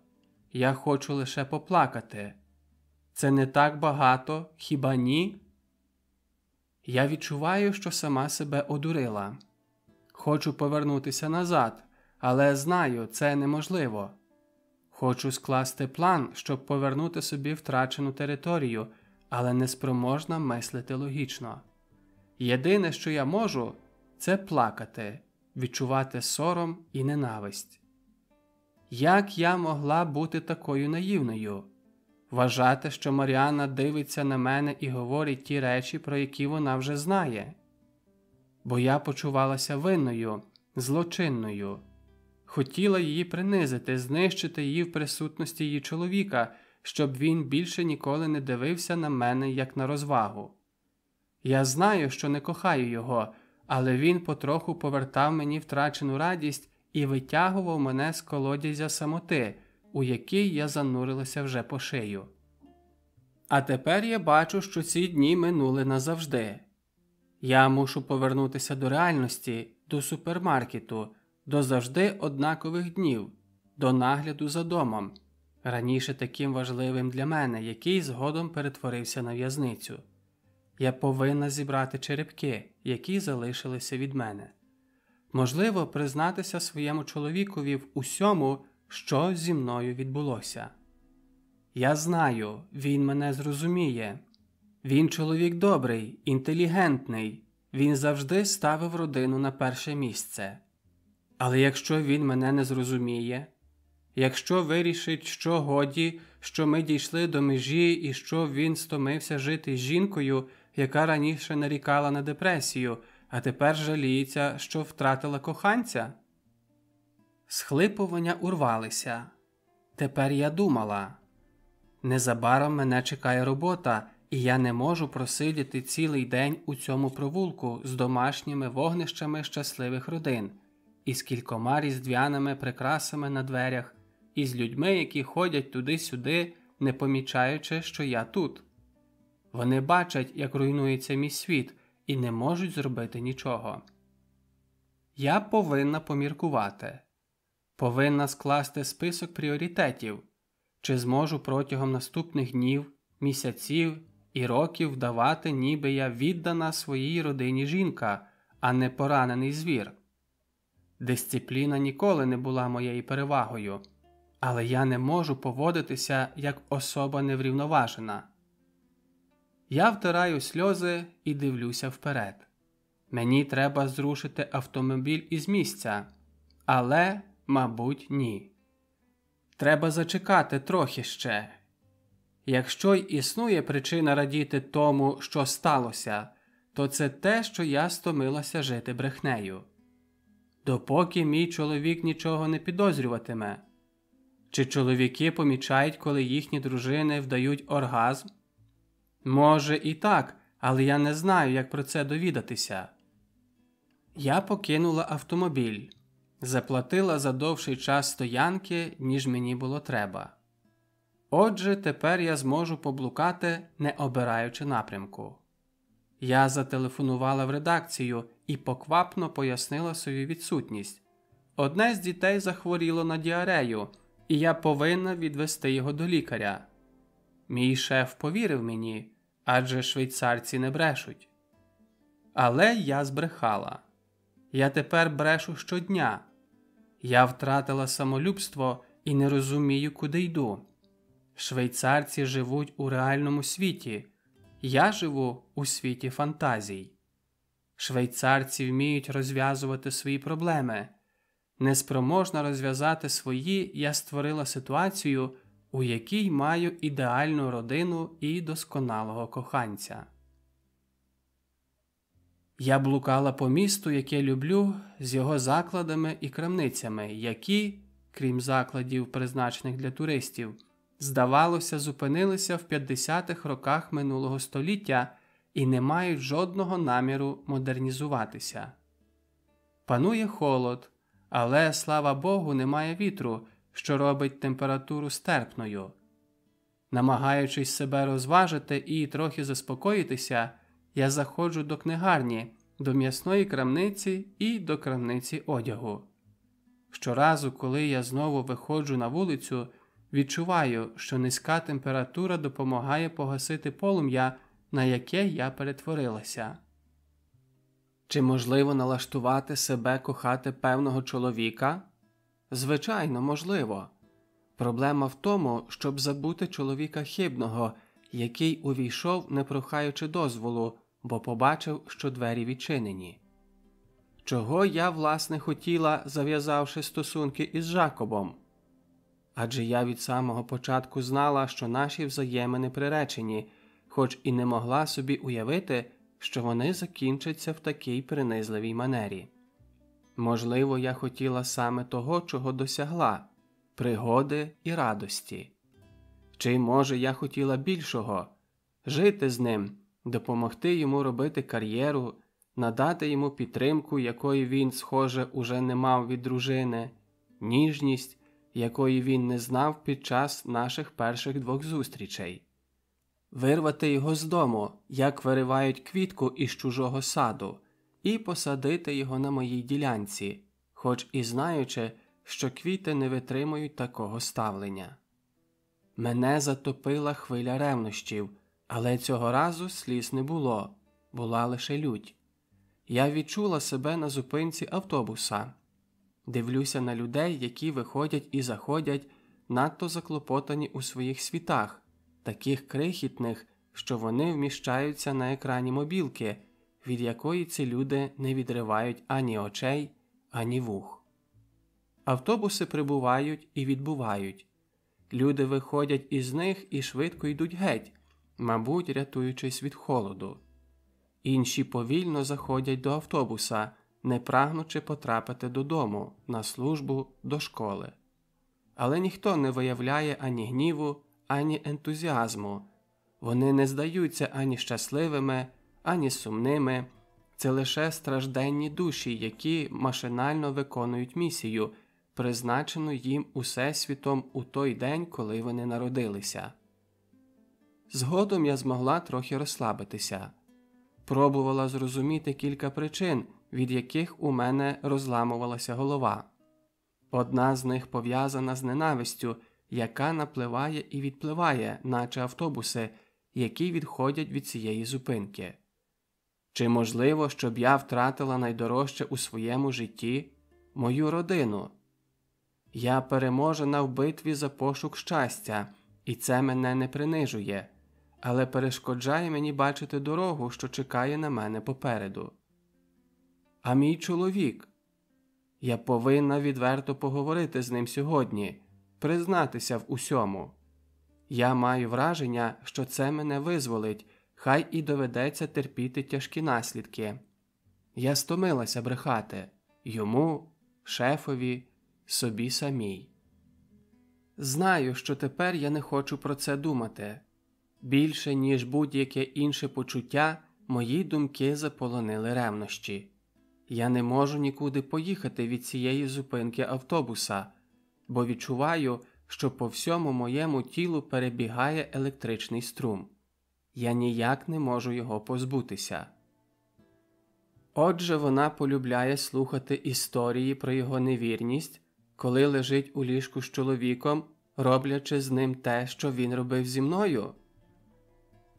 [SPEAKER 1] Я хочу лише поплакати. Це не так багато, хіба ні? Я відчуваю, що сама себе одурила. Хочу повернутися назад, але знаю, це неможливо. Хочу скласти план, щоб повернути собі втрачену територію, але неспроможна мислити логічно. Єдине, що я можу, це плакати, відчувати сором і ненависть. Як я могла бути такою наївною? вважати, що Маріанна дивиться на мене і говорить ті речі, про які вона вже знає. Бо я почувалася винною, злочинною, хотіла її принизити, знищити її в присутності її чоловіка, щоб він більше ніколи не дивився на мене як на розвагу. Я знаю, що не кохаю його, але він потроху повертав мені втрачену радість і витягував мене з колодязя самоти, у який я занурилася вже по шию. А тепер я бачу, що ці дні минули назавжди. Я мушу повернутися до реальності, до супермаркету, до завжди однакових днів, до нагляду за домом, раніше таким важливим для мене, який згодом перетворився на в'язницю. Я повинна зібрати черепки, які залишилися від мене. Можливо, признатися своєму чоловікові в усьому, що зі мною відбулося. Я знаю, він мене зрозуміє. Він чоловік добрий, інтелігентний, він завжди ставив родину на перше місце. Але якщо він мене не зрозуміє, якщо вирішить, що годі, що ми дійшли до межі і що він стомився жити з жінкою, яка раніше нарікала на депресію, а тепер жаліється, що втратила коханця. Схлипування урвалися. Тепер я думала незабаром мене чекає робота, і я не можу просидіти цілий день у цьому провулку з домашніми вогнищами щасливих родин, із кількома різдвяними прикрасами на дверях, і з людьми, які ходять туди-сюди, не помічаючи, що я тут. Вони бачать, як руйнується мій світ, і не можуть зробити нічого. Я повинна поміркувати, повинна скласти список пріоритетів, чи зможу протягом наступних днів, місяців і років вдавати, ніби я віддана своїй родині жінка, а не поранений звір. Дисципліна ніколи не була моєю перевагою, але я не можу поводитися як особа неврівноважена. Я втираю сльози і дивлюся вперед. Мені треба зрушити автомобіль із місця, але, мабуть, ні. Треба зачекати трохи ще. Якщо й існує причина радіти тому, що сталося, то це те, що я стомилася жити брехнею. Допоки мій чоловік нічого не підозрюватиме, чи чоловіки помічають, коли їхні дружини вдають оргазм? Може, і так, але я не знаю, як про це довідатися. Я покинула автомобіль, заплатила за довший час стоянки, ніж мені було треба. Отже, тепер я зможу поблукати, не обираючи напрямку. Я зателефонувала в редакцію і поквапно пояснила свою відсутність. Одне з дітей захворіло на діарею, і я повинна відвести його до лікаря. Мій шеф повірив мені, адже швейцарці не брешуть. Але я збрехала. Я тепер брешу щодня. Я втратила самолюбство і не розумію, куди йду. Швейцарці живуть у реальному світі, я живу у світі фантазій. Швейцарці вміють розв'язувати свої проблеми. Неспроможна розв'язати свої, я створила ситуацію, у якій маю ідеальну родину і досконалого коханця. Я блукала по місту, яке люблю, з його закладами і крамницями, які, крім закладів, призначених для туристів, здавалося, зупинилися в 50-х роках минулого століття і не мають жодного наміру модернізуватися. Панує холод, але, слава Богу, немає вітру, що робить температуру стерпною. Намагаючись себе розважити і трохи заспокоїтися, я заходжу до книгарні, до м'ясної крамниці і до крамниці одягу. Щоразу, коли я знову виходжу на вулицю, відчуваю, що низька температура допомагає погасити полум'я, на яке я перетворилася. Чи можливо налаштувати себе кохати певного чоловіка? Звичайно, можливо. Проблема в тому, щоб забути чоловіка хибного, який увійшов, не прохаючи дозволу, бо побачив, що двері відчинені. Чого я, власне, хотіла, зав'язавши стосунки із Жакобом? адже я від самого початку знала, що наші взаємини приречені, хоч і не могла собі уявити, що вони закінчаться в такій принизливій манері. Можливо, я хотіла саме того, чого досягла пригоди і радості. Чи, може, я хотіла більшого жити з ним, допомогти йому робити кар'єру, надати йому підтримку, якої він, схоже, уже не мав від дружини, ніжність, якої він не знав під час наших перших двох зустрічей, вирвати його з дому, як виривають квітку із чужого саду, і посадити його на моїй ділянці, хоч і знаючи, що квіти не витримують такого ставлення. Мене затопила хвиля ревнощів, але цього разу сліз не було, була лише лють. Я відчула себе на зупинці автобуса, дивлюся на людей, які виходять і заходять, надто заклопотані у своїх світах, таких крихітних, що вони вміщаються на екрані мобілки, від якої ці люди не відривають ані очей, ані вух. Автобуси прибувають і відбувають. Люди виходять із них і швидко йдуть геть, мабуть, рятуючись від холоду. Інші повільно заходять до автобуса, не прагнучи потрапити додому, на службу до школи. Але ніхто не виявляє ані гніву, ані ентузіазму. Вони не здаються ані щасливими, ані сумними. Це лише стражденні душі, які машинально виконують місію, призначену їм усесвітом у той день, коли вони народилися. Згодом я змогла трохи розслабитися, пробувала зрозуміти кілька причин, від яких у мене розламувалася голова. Одна з них пов'язана з ненавистю, яка напливає і відпливає, наче автобуси, які відходять від цієї зупинки. Чи можливо, щоб я втратила найдорожче у своєму житті мою родину? Я переможена в битві за пошук щастя, і це мене не принижує, але перешкоджає мені бачити дорогу, що чекає на мене попереду. А мій чоловік. Я повинна відверто поговорити з ним сьогодні, признатися в усьому. Я маю враження, що це мене визволить, хай і доведеться терпіти тяжкі наслідки. Я стомилася брехати йому, шефові, собі самій. Знаю, що тепер я не хочу про це думати. Більше, ніж будь-яке інше почуття, мої думки заполонили ревнощі. Я не можу нікуди поїхати від цієї зупинки автобуса, бо відчуваю, що по всьому моєму тілу перебігає електричний струм. Я ніяк не можу його позбутися. Отже, вона полюбляє слухати історії про його невірність, коли лежить у ліжку з чоловіком, роблячи з ним те, що він робив зі мною.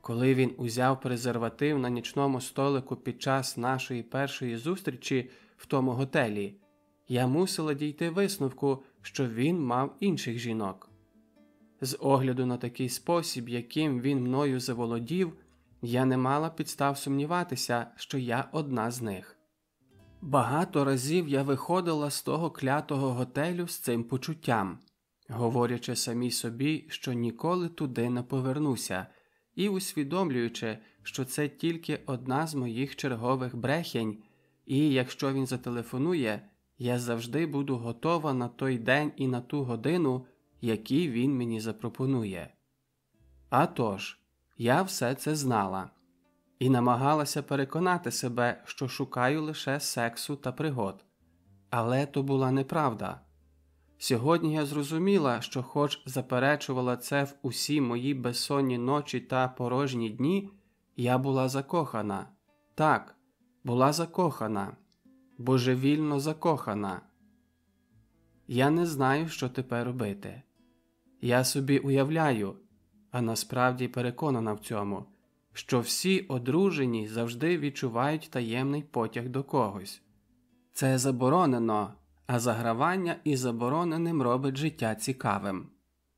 [SPEAKER 1] Коли він узяв презерватив на нічному столику під час нашої першої зустрічі в тому готелі, я мусила дійти висновку, що він мав інших жінок. З огляду на такий спосіб, яким він мною заволодів, я не мала підстав сумніватися, що я одна з них. Багато разів я виходила з того клятого готелю з цим почуттям, говорячи самій собі, що ніколи туди не повернуся і усвідомлюючи, що це тільки одна з моїх чергових брехень, і якщо він зателефонує, я завжди буду готова на той день і на ту годину, які він мені запропонує. А тож, я все це знала і намагалася переконати себе, що шукаю лише сексу та пригод. Але то була неправда. Сьогодні я зрозуміла, що, хоч заперечувала це в усі мої безсонні ночі та порожні дні, я була закохана. Так, була закохана, божевільно закохана. Я не знаю, що тепер робити. Я собі уявляю, а насправді переконана в цьому, що всі одружені завжди відчувають таємний потяг до когось. Це заборонено а загравання із забороненим робить життя цікавим.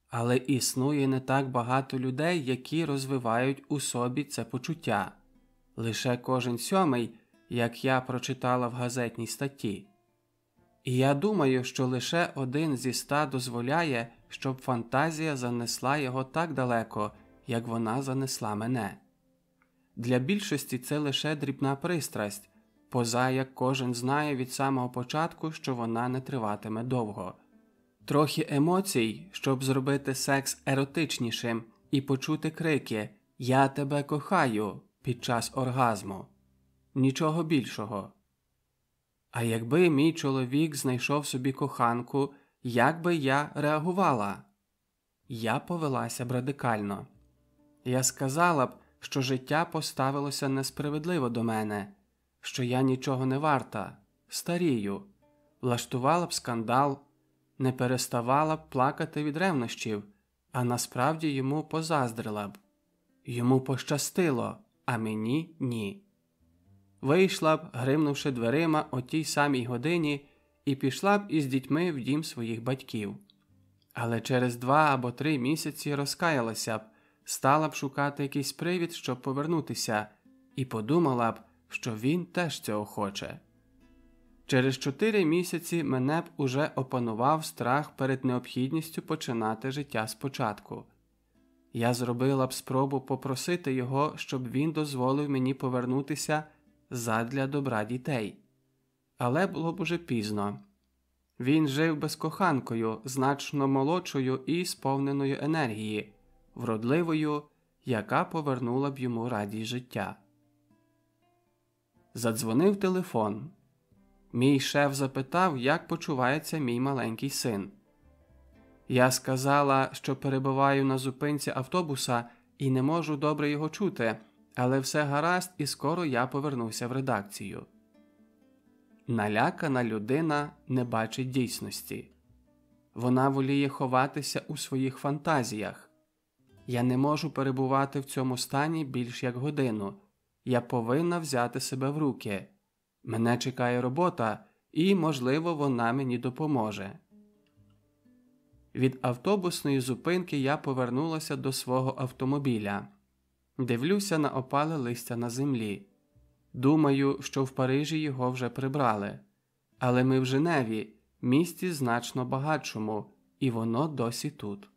[SPEAKER 1] Але існує не так багато людей, які розвивають у собі це почуття лише кожен сьомий, як я прочитала в газетній статті. І я думаю, що лише один зі ста дозволяє, щоб фантазія занесла його так далеко, як вона занесла мене. Для більшості це лише дрібна пристрасть, поза як кожен знає від самого початку, що вона не триватиме довго. Трохи емоцій, щоб зробити секс еротичнішим і почути крики Я тебе кохаю під час оргазму. Нічого більшого. А якби мій чоловік знайшов собі коханку, як би я реагувала? Я повелася б радикально. Я сказала б, що життя поставилося несправедливо до мене, що я нічого не варта, старію, влаштувала б скандал, не переставала б плакати від ревнощів, а насправді йому позаздрила б. Йому пощастило, а мені ні. Вийшла б, гримнувши дверима о тій самій годині, і пішла б із дітьми в дім своїх батьків. Але через два або три місяці розкаялася б, стала б шукати якийсь привід, щоб повернутися, і подумала б, що він теж цього хоче. Через чотири місяці мене б уже опанував страх перед необхідністю починати життя спочатку. Я зробила б спробу попросити його, щоб він дозволив мені повернутися задля добра дітей. Але було б уже пізно. Він жив безкоханкою, значно молодшою і сповненою енергії, вродливою, яка повернула б йому радість життя. Задзвонив телефон. Мій шеф запитав, як почувається мій маленький син. Я сказала, що перебуваю на зупинці автобуса і не можу добре його чути, але все гаразд, і скоро я повернуся в редакцію. Налякана людина не бачить дійсності. Вона воліє ховатися у своїх фантазіях. Я не можу перебувати в цьому стані більш як годину. Я повинна взяти себе в руки. Мене чекає робота, і, можливо, вона мені допоможе. Від автобусної зупинки я повернулася до свого автомобіля. Дивлюся на опале листя на землі. Думаю, що в Парижі його вже прибрали. Але ми в Женеві, місті значно багатшому, і воно досі тут.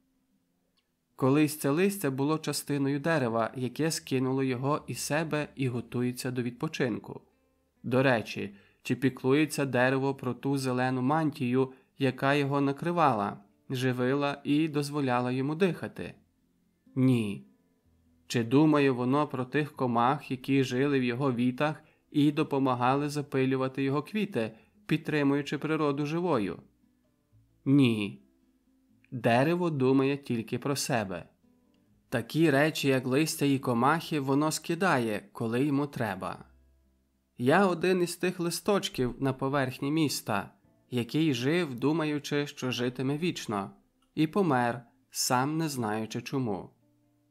[SPEAKER 1] Колись це листя було частиною дерева, яке скинуло його із себе і готується до відпочинку. До речі, чи піклується дерево про ту зелену мантію, яка його накривала, живила і дозволяла йому дихати? Ні. Чи думає воно про тих комах, які жили в його вітах і допомагали запилювати його квіти, підтримуючи природу живою? Ні. Дерево думає тільки про себе. Такі речі, як листя і комахи, воно скидає, коли йому треба. Я один із тих листочків на поверхні міста, який жив, думаючи, що житиме вічно, і помер, сам не знаючи чому,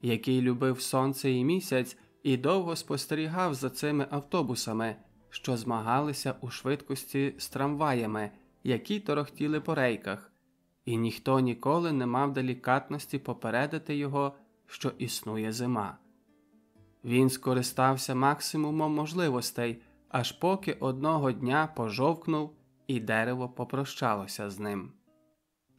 [SPEAKER 1] який любив сонце і місяць і довго спостерігав за цими автобусами, що змагалися у швидкості з трамваями, які торохтіли по рейках, і ніхто ніколи не мав делікатності попередити його, що існує зима. Він скористався максимумом можливостей аж поки одного дня пожовкнув і дерево попрощалося з ним.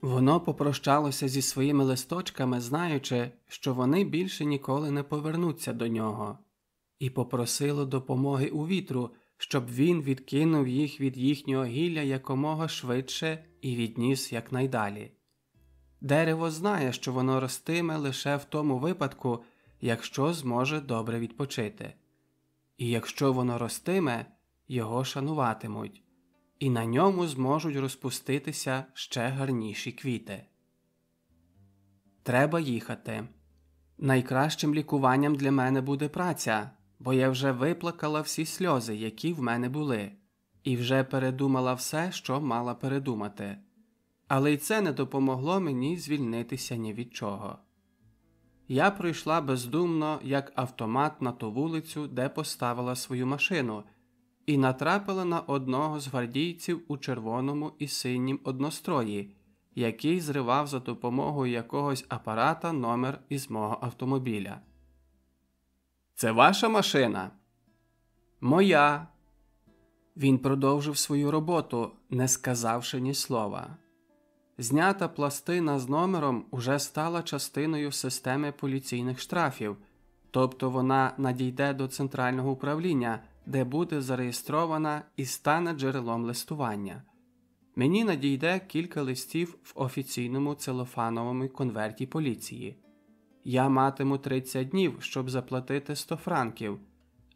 [SPEAKER 1] Воно попрощалося зі своїми листочками, знаючи, що вони більше ніколи не повернуться до нього, і попросило допомоги у вітру, щоб він відкинув їх від їхнього гілля якомога швидше і відніс якнайдалі. Дерево знає, що воно ростиме лише в тому випадку, якщо зможе добре відпочити і якщо воно ростиме, його шануватимуть, і на ньому зможуть розпуститися ще гарніші квіти. Треба їхати. Найкращим лікуванням для мене буде праця, бо я вже виплакала всі сльози, які в мене були, і вже передумала все, що мала передумати. Але й це не допомогло мені звільнитися ні від чого. Я пройшла бездумно, як автомат на ту вулицю, де поставила свою машину, і натрапила на одного з гвардійців у червоному і синім однострої, який зривав за допомогою якогось апарата номер із мого автомобіля. Це ваша машина? Моя. Він продовжив свою роботу, не сказавши ні слова. Знята пластина з номером уже стала частиною системи поліційних штрафів, тобто вона надійде до центрального управління, де буде зареєстрована і стане джерелом листування. Мені надійде кілька листів в офіційному целофановому конверті поліції. Я матиму 30 днів, щоб заплатити 100 франків,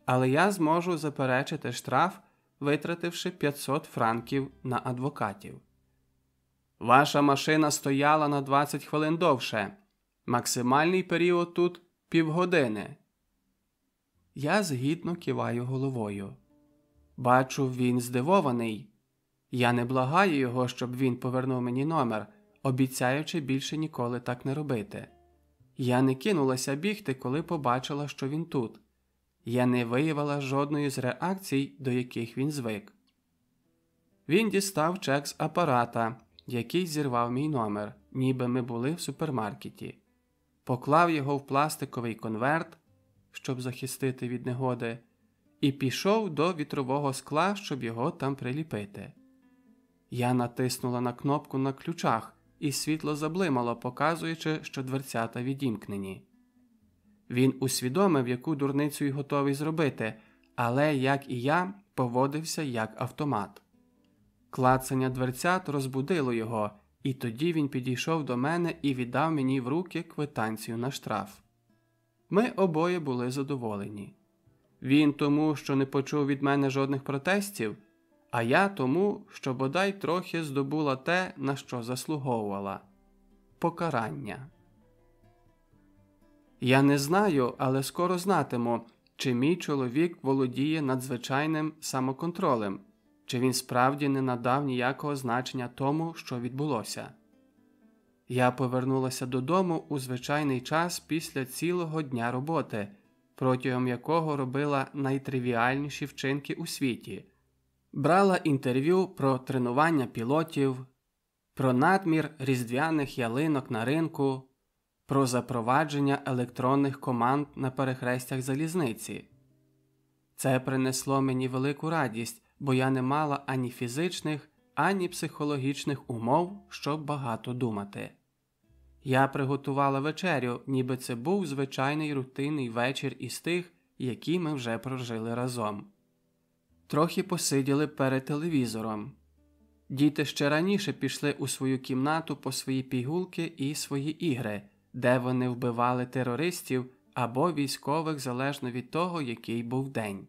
[SPEAKER 1] але я зможу заперечити штраф, витративши 500 франків на адвокатів. Ваша машина стояла на 20 хвилин довше. Максимальний період тут півгодини. Я згідно киваю головою. Бачу, він здивований. Я не благаю його, щоб він повернув мені номер, обіцяючи більше ніколи так не робити. Я не кинулася бігти, коли побачила, що він тут. Я не виявила жодної з реакцій, до яких він звик. Він дістав чек з апарата, який зірвав мій номер, ніби ми були в супермаркеті, поклав його в пластиковий конверт, щоб захистити від негоди, і пішов до вітрового скла, щоб його там приліпити. Я натиснула на кнопку на ключах, і світло заблимало, показуючи, що дверцята відімкнені. Він усвідомив, яку дурницю й готовий зробити, але, як і я, поводився як автомат. Клацання дверцят розбудило його, і тоді він підійшов до мене і віддав мені в руки квитанцію на штраф. Ми обоє були задоволені. Він тому, що не почув від мене жодних протестів, а я тому, що бодай трохи здобула те, на що заслуговувала покарання. Я не знаю, але скоро знатиму, чи мій чоловік володіє надзвичайним самоконтролем, чи він справді не надав ніякого значення тому, що відбулося. Я повернулася додому у звичайний час після цілого дня роботи, протягом якого робила найтривіальніші вчинки у світі, брала інтерв'ю про тренування пілотів, про надмір різдвяних ялинок на ринку, про запровадження електронних команд на перехрестях залізниці. Це принесло мені велику радість, бо я не мала ані фізичних, ані психологічних умов, щоб багато думати. Я приготувала вечерю, ніби це був звичайний рутинний вечір із тих, які ми вже прожили разом. Трохи посиділи перед телевізором. Діти ще раніше пішли у свою кімнату по свої пігулки і свої ігри, де вони вбивали терористів або військових залежно від того, який був день.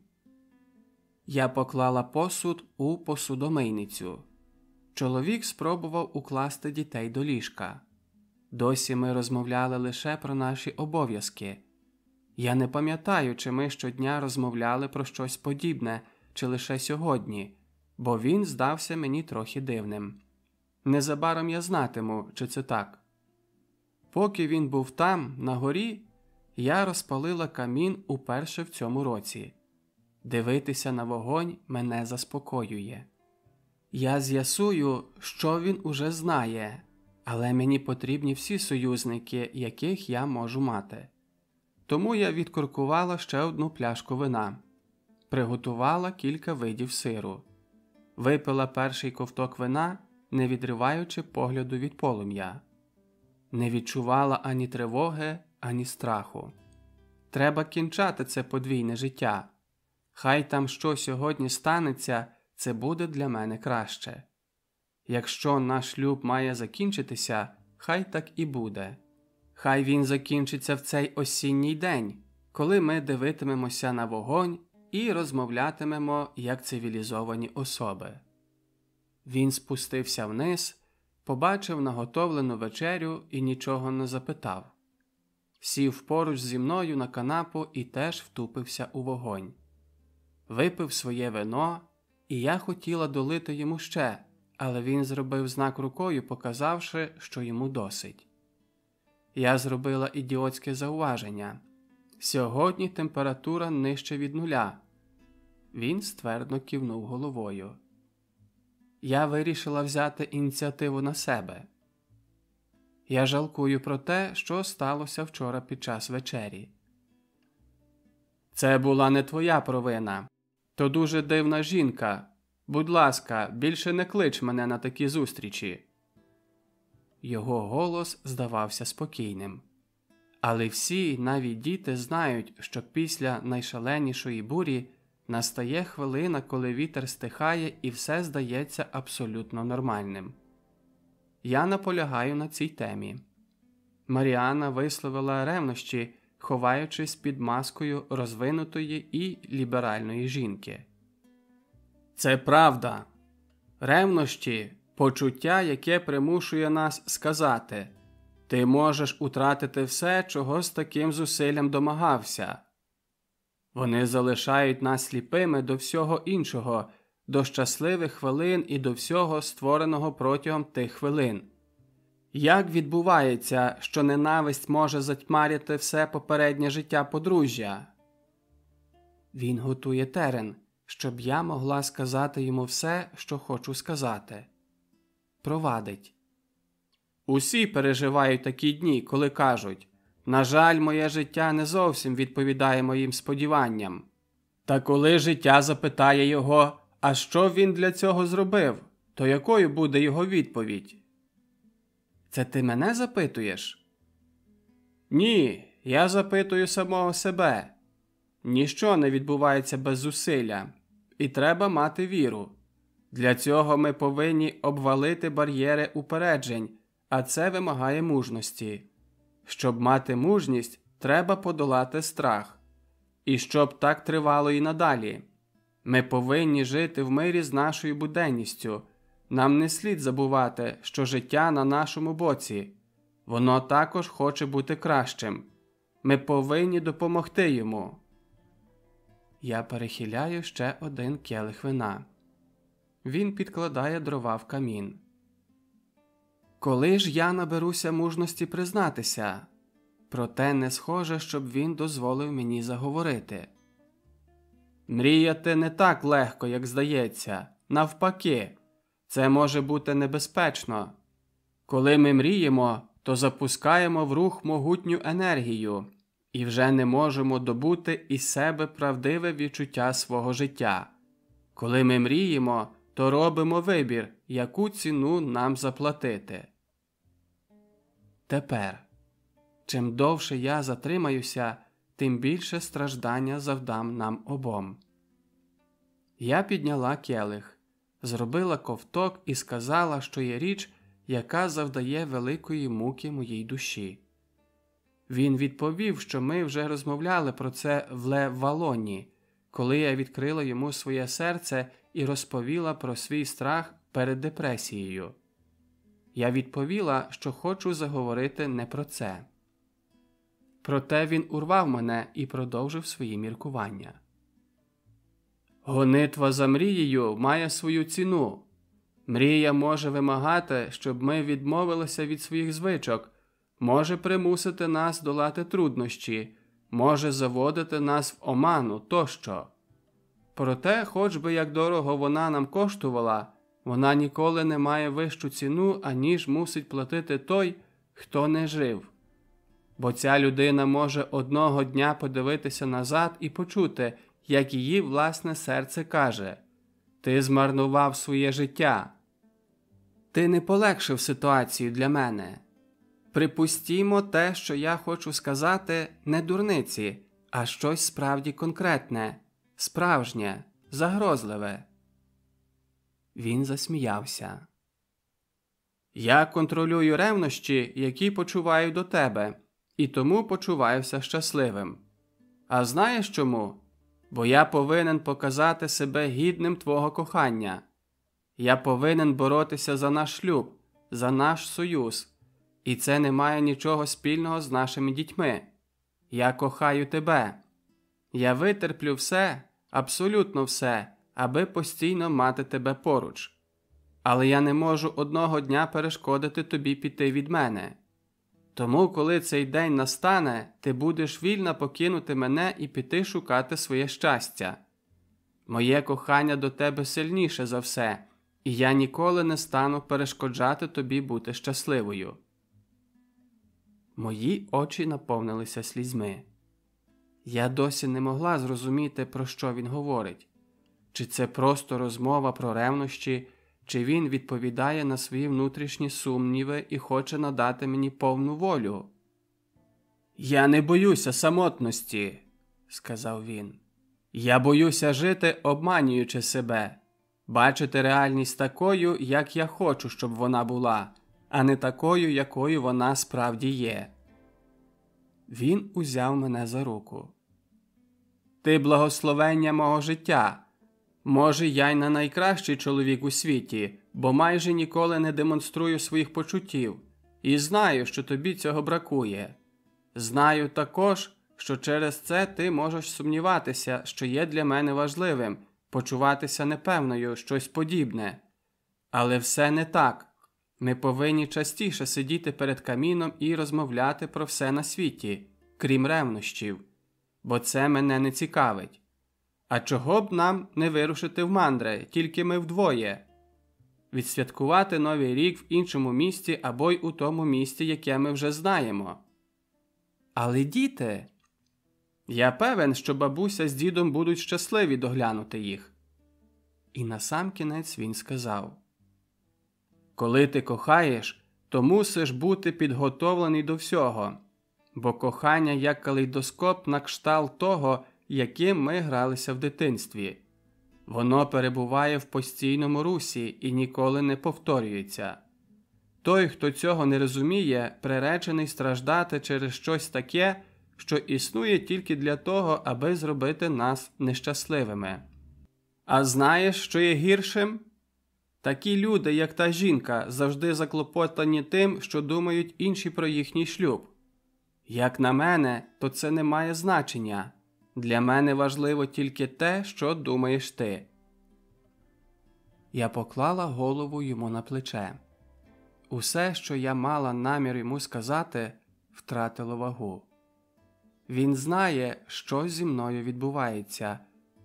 [SPEAKER 1] Я поклала посуд у посудомийницю. Чоловік спробував укласти дітей до ліжка. Досі ми розмовляли лише про наші обов'язки. Я не пам'ятаю, чи ми щодня розмовляли про щось подібне, чи лише сьогодні, бо він здався мені трохи дивним. Незабаром я знатиму, чи це так. Поки він був там, на горі, я розпалила камін уперше в цьому році. Дивитися на вогонь мене заспокоює. Я з'ясую, що він уже знає, але мені потрібні всі союзники, яких я можу мати. Тому я відкоркувала ще одну пляшку вина, приготувала кілька видів сиру, випила перший ковток вина, не відриваючи погляду від полум'я, не відчувала ані тривоги, ані страху. Треба кінчати це подвійне життя. Хай там що сьогодні станеться, це буде для мене краще. Якщо наш шлюб має закінчитися, хай так і буде. Хай він закінчиться в цей осінній день, коли ми дивитимемося на вогонь і розмовлятимемо як цивілізовані особи. Він спустився вниз, побачив наготовлену вечерю і нічого не запитав. Сів поруч зі мною на канапу і теж втупився у вогонь. Випив своє вино, і я хотіла долити йому ще, але він зробив знак рукою, показавши, що йому досить. Я зробила ідіотське зауваження сьогодні температура нижче від нуля. Він ствердно кивнув головою. Я вирішила взяти ініціативу на себе. Я жалкую про те, що сталося вчора під час вечері. Це була не твоя провина. То дуже дивна жінка. Будь ласка, більше не клич мене на такі зустрічі. його голос здавався спокійним. Але всі, навіть діти, знають, що після найшаленішої бурі настає хвилина, коли вітер стихає і все здається абсолютно нормальним. Я наполягаю на цій темі. Маріана висловила ревнощі, ховаючись під маскою розвинутої і ліберальної жінки. Це правда. Ревнощі почуття, яке примушує нас сказати Ти можеш утратити все, чого з таким зусиллям домагався. Вони залишають нас сліпими до всього іншого, до щасливих хвилин і до всього створеного протягом тих хвилин. Як відбувається, що ненависть може затьмарити все попереднє життя подружжя? Він готує терен, щоб я могла сказати йому все, що хочу сказати. Провадить. Усі переживають такі дні, коли кажуть на жаль, моє життя не зовсім відповідає моїм сподіванням. Та коли життя запитає його, а що він для цього зробив, то якою буде його відповідь? Це ти мене запитуєш? Ні, я запитую самого себе. Ніщо не відбувається без зусилля, і треба мати віру. Для цього ми повинні обвалити бар'єри упереджень, а це вимагає мужності. Щоб мати мужність, треба подолати страх. І щоб так тривало і надалі. Ми повинні жити в мирі з нашою буденністю. Нам не слід забувати, що життя на нашому боці, воно також хоче бути кращим. Ми повинні допомогти йому. Я перехиляю ще один келих вина. Він підкладає дрова в камін. Коли ж я наберуся мужності признатися, проте не схоже, щоб він дозволив мені заговорити. Мріяти не так легко, як здається, навпаки, це може бути небезпечно. Коли ми мріємо, то запускаємо в рух могутню енергію і вже не можемо добути із себе правдиве відчуття свого життя. Коли ми мріємо, то робимо вибір, яку ціну нам заплатити. Тепер, чим довше я затримаюся, тим більше страждання завдам нам обом. Я підняла келих, зробила ковток і сказала, що є річ, яка завдає великої муки моїй душі. Він відповів, що ми вже розмовляли про це в Ле Валоні, коли я відкрила йому своє серце і розповіла про свій страх перед депресією. Я відповіла, що хочу заговорити не про це. Проте він урвав мене і продовжив свої міркування. Гонитва за мрією має свою ціну. Мрія може вимагати, щоб ми відмовилися від своїх звичок, може примусити нас долати труднощі, може заводити нас в оману тощо. Проте, хоч би як дорого вона нам коштувала, вона ніколи не має вищу ціну, аніж мусить платити той, хто не жив. Бо ця людина може одного дня подивитися назад і почути, як її власне серце каже Ти змарнував своє життя. Ти не полегшив ситуацію для мене. Припустімо те, що я хочу сказати, не дурниці, а щось справді конкретне, справжнє, загрозливе. Він засміявся. Я контролюю ревнощі, які почуваю до тебе, і тому почуваюся щасливим. А знаєш чому? Бо я повинен показати себе гідним твого кохання. Я повинен боротися за наш шлюб, за наш союз, і це не має нічого спільного з нашими дітьми. Я кохаю тебе. Я витерплю все, абсолютно все, аби постійно мати тебе поруч. Але я не можу одного дня перешкодити тобі піти від мене. Тому, коли цей день настане, ти будеш вільна покинути мене і піти шукати своє щастя. Моє кохання до тебе сильніше за все, і я ніколи не стану перешкоджати тобі бути щасливою. Мої очі наповнилися слізьми. Я досі не могла зрозуміти, про що він говорить чи це просто розмова про ревнощі, чи він відповідає на свої внутрішні сумніви і хоче надати мені повну волю. Я не боюся самотності, сказав він. Я боюся жити, обманюючи себе, бачити реальність такою, як я хочу, щоб вона була, а не такою, якою вона справді є. Він узяв мене за руку. Ти благословення мого життя. Може, я й не найкращий чоловік у світі, бо майже ніколи не демонструю своїх почуттів, і знаю, що тобі цього бракує. Знаю також, що через це ти можеш сумніватися, що є для мене важливим, почуватися непевною, щось подібне. Але все не так. Ми повинні частіше сидіти перед каміном і розмовляти про все на світі, крім ревнощів, бо це мене не цікавить. А чого б нам не вирушити в мандри, тільки ми вдвоє, відсвяткувати новий рік в іншому місті або й у тому місті, яке ми вже знаємо. Але діти, я певен, що бабуся з дідом будуть щасливі доглянути їх. І насамкінець він сказав Коли ти кохаєш, то мусиш бути підготовлений до всього, бо кохання як калейдоскоп на кшталт того, яким ми гралися в дитинстві. Воно перебуває в постійному русі і ніколи не повторюється. Той, хто цього не розуміє, приречений страждати через щось таке, що існує тільки для того, аби зробити нас нещасливими. А знаєш, що є гіршим? Такі люди, як та жінка, завжди заклопотані тим, що думають інші про їхній шлюб. Як на мене, то це не має значення. Для мене важливо тільки те, що думаєш ти. Я поклала голову йому на плече. Усе, що я мала намір йому сказати, втратило вагу. Він знає, що зі мною відбувається,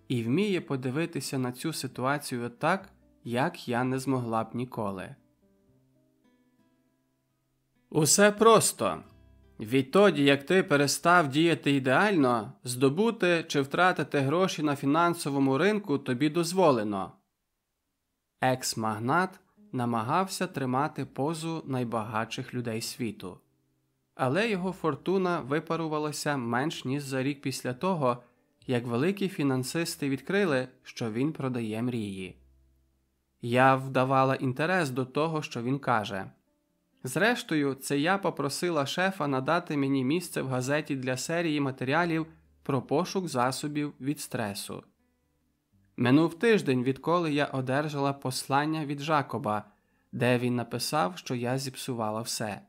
[SPEAKER 1] і вміє подивитися на цю ситуацію так, як я не змогла б ніколи. Усе просто. Відтоді, як ти перестав діяти ідеально, здобути чи втратити гроші на фінансовому ринку тобі дозволено. Екс-магнат намагався тримати позу найбагатших людей світу, але його фортуна випарувалася менш ніж за рік після того, як великі фінансисти відкрили, що він продає мрії. Я вдавала інтерес до того, що він каже. Зрештою, це я попросила шефа надати мені місце в газеті для серії матеріалів про пошук засобів від стресу. Минув тиждень, відколи я одержала послання від Жакоба, де він написав, що я зіпсувала все.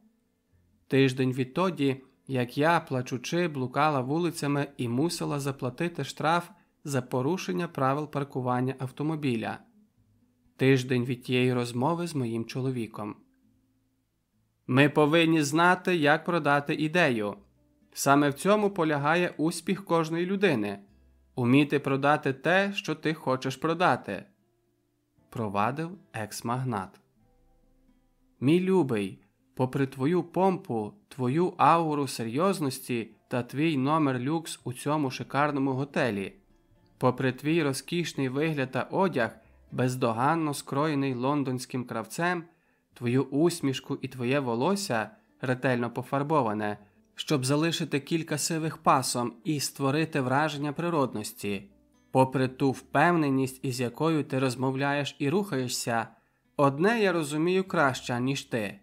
[SPEAKER 1] Тиждень відтоді, як я, плачучи, блукала вулицями і мусила заплатити штраф за порушення правил паркування автомобіля. Тиждень від тієї розмови з моїм чоловіком. Ми повинні знати, як продати ідею. Саме в цьому полягає успіх кожної людини уміти продати те, що ти хочеш продати. Провадив екс-магнат. Мій любий, попри твою помпу, твою ауру серйозності та твій номер люкс у цьому шикарному готелі, попри твій розкішний вигляд та одяг, бездоганно скроєний лондонським кравцем твою усмішку і твоє волосся ретельно пофарбоване, щоб залишити кілька сивих пасом і створити враження природності, попри ту впевненість, із якою ти розмовляєш і рухаєшся, одне я розумію краще, ніж ти.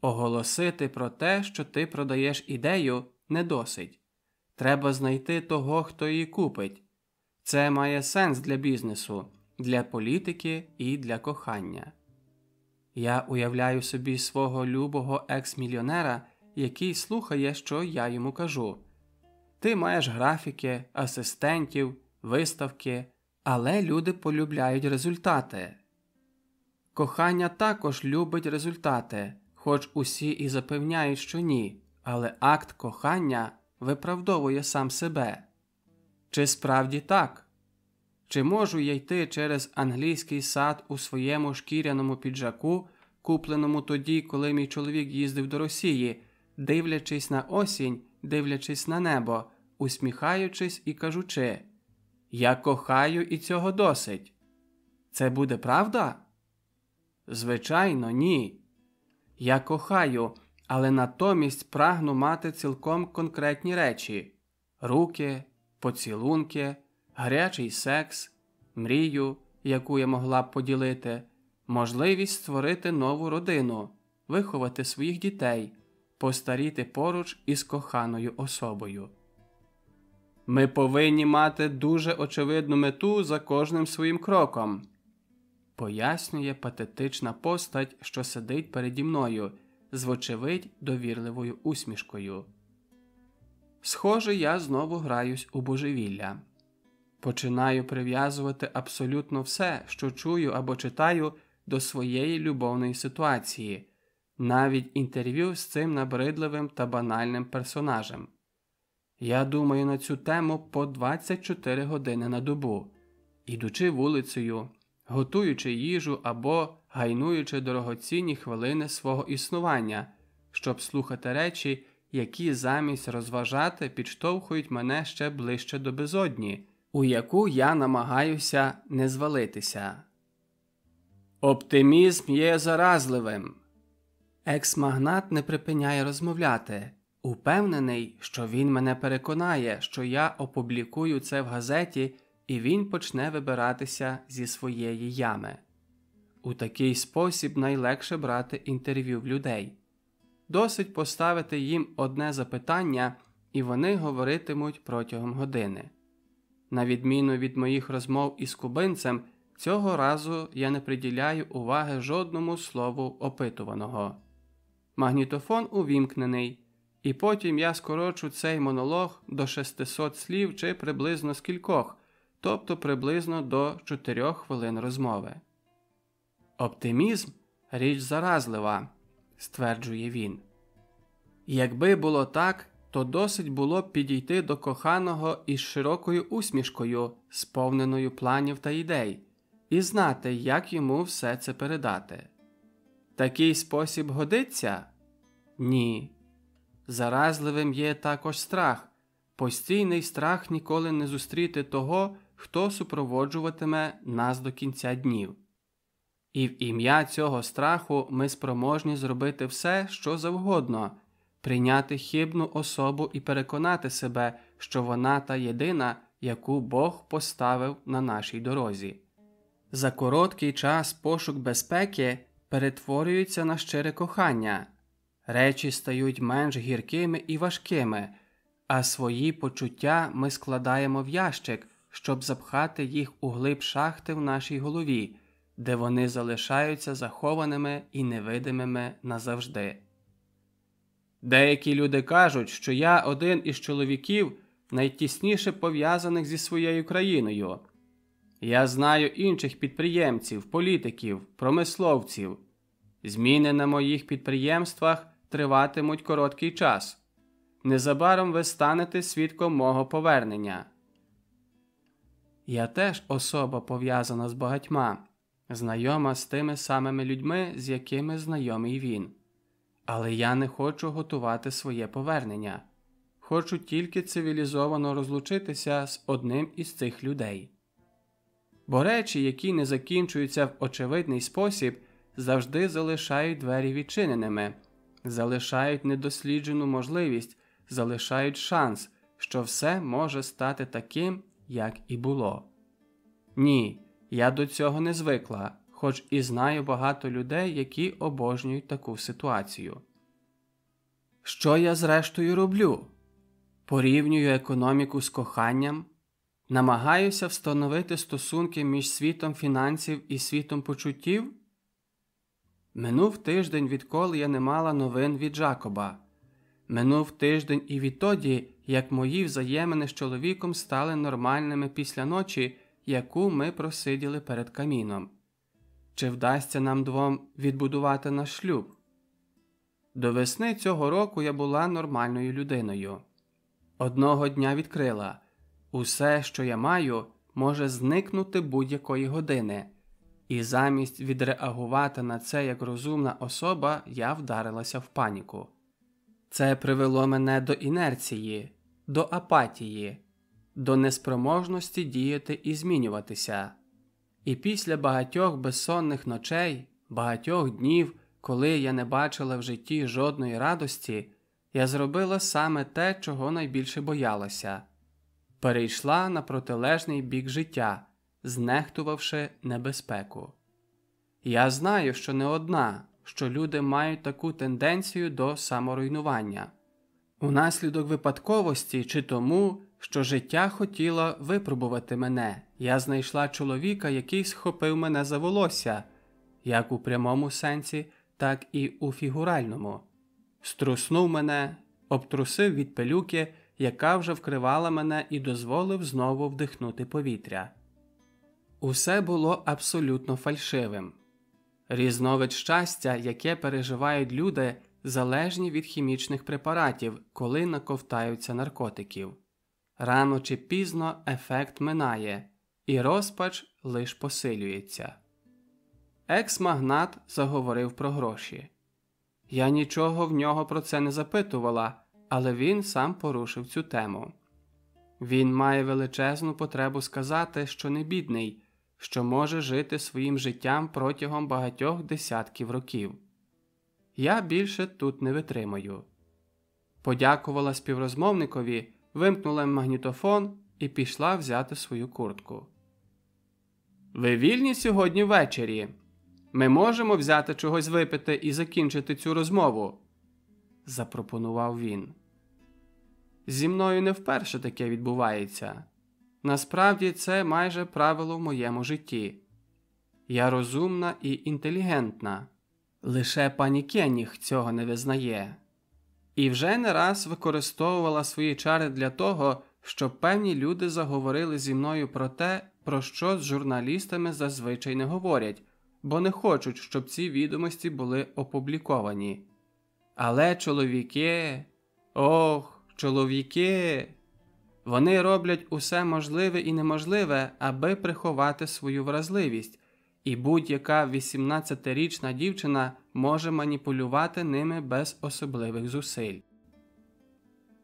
[SPEAKER 1] Оголосити про те, що ти продаєш ідею, не досить. Треба знайти того, хто її купить. Це має сенс для бізнесу, для політики і для кохання. Я уявляю собі свого любого екс-мільйонера, який слухає, що я йому кажу. Ти маєш графіки, асистентів, виставки, але люди полюбляють результати. Кохання також любить результати, хоч усі і запевняють, що ні, але акт кохання виправдовує сам себе. Чи справді так? Чи можу я йти через англійський сад у своєму шкіряному піджаку, купленому тоді, коли мій чоловік їздив до Росії, дивлячись на осінь, дивлячись на небо, усміхаючись і кажучи Я кохаю і цього досить. Це буде правда? Звичайно, ні. Я кохаю, але натомість прагну мати цілком конкретні речі руки, поцілунки, гарячий секс, мрію, яку я могла б поділити, можливість створити нову родину, виховати своїх дітей, постаріти поруч із коханою особою. Ми повинні мати дуже очевидну мету за кожним своїм кроком, пояснює патетична постать, що сидить переді мною, з вочевидь довірливою усмішкою. Схоже, я знову граюсь у божевілля. Починаю прив'язувати абсолютно все, що чую або читаю, до своєї любовної ситуації, навіть інтерв'ю з цим набридливим та банальним персонажем. Я думаю на цю тему по 24 години на добу, ідучи вулицею, готуючи їжу або гайнуючи дорогоцінні хвилини свого існування, щоб слухати речі, які замість розважати підштовхують мене ще ближче до безодні, у яку я намагаюся не звалитися. Оптимізм є заразливим. Екс-магнат не припиняє розмовляти, упевнений, що він мене переконає, що я опублікую це в газеті, і він почне вибиратися зі своєї ями. У такий спосіб найлегше брати інтерв'ю в людей. Досить поставити їм одне запитання, і вони говоритимуть протягом години. На відміну від моїх розмов із кубинцем, цього разу я не приділяю уваги жодному слову опитуваного. Магнітофон увімкнений, і потім я скорочу цей монолог до 600 слів чи приблизно скількох, тобто приблизно до 4 хвилин розмови. Оптимізм річ заразлива, стверджує він. Якби було так, то досить було б підійти до коханого із широкою усмішкою, сповненою планів та ідей, і знати, як йому все це передати. Такий спосіб годиться? Ні. Заразливим є також страх, постійний страх ніколи не зустріти того, хто супроводжуватиме нас до кінця днів. І в ім'я цього страху ми спроможні зробити все, що завгодно, прийняти хибну особу і переконати себе, що вона та єдина, яку Бог поставив на нашій дорозі. За короткий час пошук безпеки перетворюється на щире кохання, речі стають менш гіркими і важкими, а свої почуття ми складаємо в ящик, щоб запхати їх у глиб шахти в нашій голові де вони залишаються захованими і невидимими назавжди. Деякі люди кажуть, що я один із чоловіків, найтісніше пов'язаних зі своєю країною. Я знаю інших підприємців, політиків, промисловців. Зміни на моїх підприємствах триватимуть короткий час. Незабаром ви станете свідком мого повернення. Я теж особа пов'язана з багатьма, знайома з тими самими людьми, з якими знайомий він. Але я не хочу готувати своє повернення, хочу тільки цивілізовано розлучитися з одним із цих людей. Бо речі, які не закінчуються в очевидний спосіб, завжди залишають двері відчиненими, залишають недосліджену можливість, залишають шанс, що все може стати таким, як і було. Ні, я до цього не звикла, хоч і знаю багато людей, які обожнюють таку ситуацію. Що я зрештою роблю? Порівнюю економіку з коханням, намагаюся встановити стосунки між світом фінансів і світом почуттів. Минув тиждень, відколи я не мала новин від Джакоба. Минув тиждень і відтоді, як мої взаємини з чоловіком стали нормальними після ночі яку ми просиділи перед каміном. Чи вдасться нам двом відбудувати наш шлюб? До весни цього року я була нормальною людиною. Одного дня відкрила усе, що я маю, може зникнути будь-якої години, і замість відреагувати на це як розумна особа, я вдарилася в паніку. Це привело мене до інерції, до апатії до неспроможності діяти і змінюватися, і після багатьох безсонних ночей, багатьох днів, коли я не бачила в житті жодної радості, я зробила саме те, чого найбільше боялася перейшла на протилежний бік життя, знехтувавши небезпеку. Я знаю, що не одна, що люди мають таку тенденцію до саморуйнування, унаслідок випадковості чи тому, що життя хотіло випробувати мене, я знайшла чоловіка, який схопив мене за волосся, як у прямому сенсі, так і у фігуральному, струснув мене, обтрусив від пилюки, яка вже вкривала мене і дозволив знову вдихнути повітря. Усе було абсолютно фальшивим. Різновид щастя, яке переживають люди, залежні від хімічних препаратів, коли наковтаються наркотиків. Рано чи пізно ефект минає, і розпач лиш посилюється. Екс-магнат заговорив про гроші. Я нічого в нього про це не запитувала, але він сам порушив цю тему. Він має величезну потребу сказати, що не бідний, що може жити своїм життям протягом багатьох десятків років. Я більше тут не витримаю. Подякувала співрозмовникові, вимкнула магнітофон і пішла взяти свою куртку. Ви вільні сьогодні ввечері? Ми можемо взяти чогось випити і закінчити цю розмову, запропонував він. Зі мною не вперше таке відбувається. Насправді це майже правило в моєму житті. Я розумна і інтелігентна, лише пані Кенніг цього не визнає, і вже не раз використовувала свої чари для того, щоб певні люди заговорили зі мною про те, про що з журналістами зазвичай не говорять, бо не хочуть, щоб ці відомості були опубліковані. Але чоловіки, ох, чоловіки, вони роблять усе можливе і неможливе, аби приховати свою вразливість, і будь-яка 18-річна дівчина може маніпулювати ними без особливих зусиль.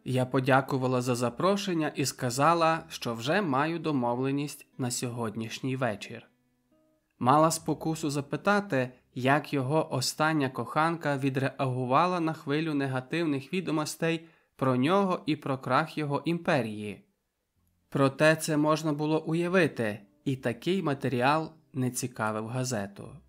[SPEAKER 1] Я подякувала за запрошення і сказала, що вже маю домовленість на сьогоднішній вечір. Мала спокусу запитати, як його остання коханка відреагувала на хвилю негативних відомостей про нього і про крах його імперії. Проте це можна було уявити, і такий матеріал не цікавив газету.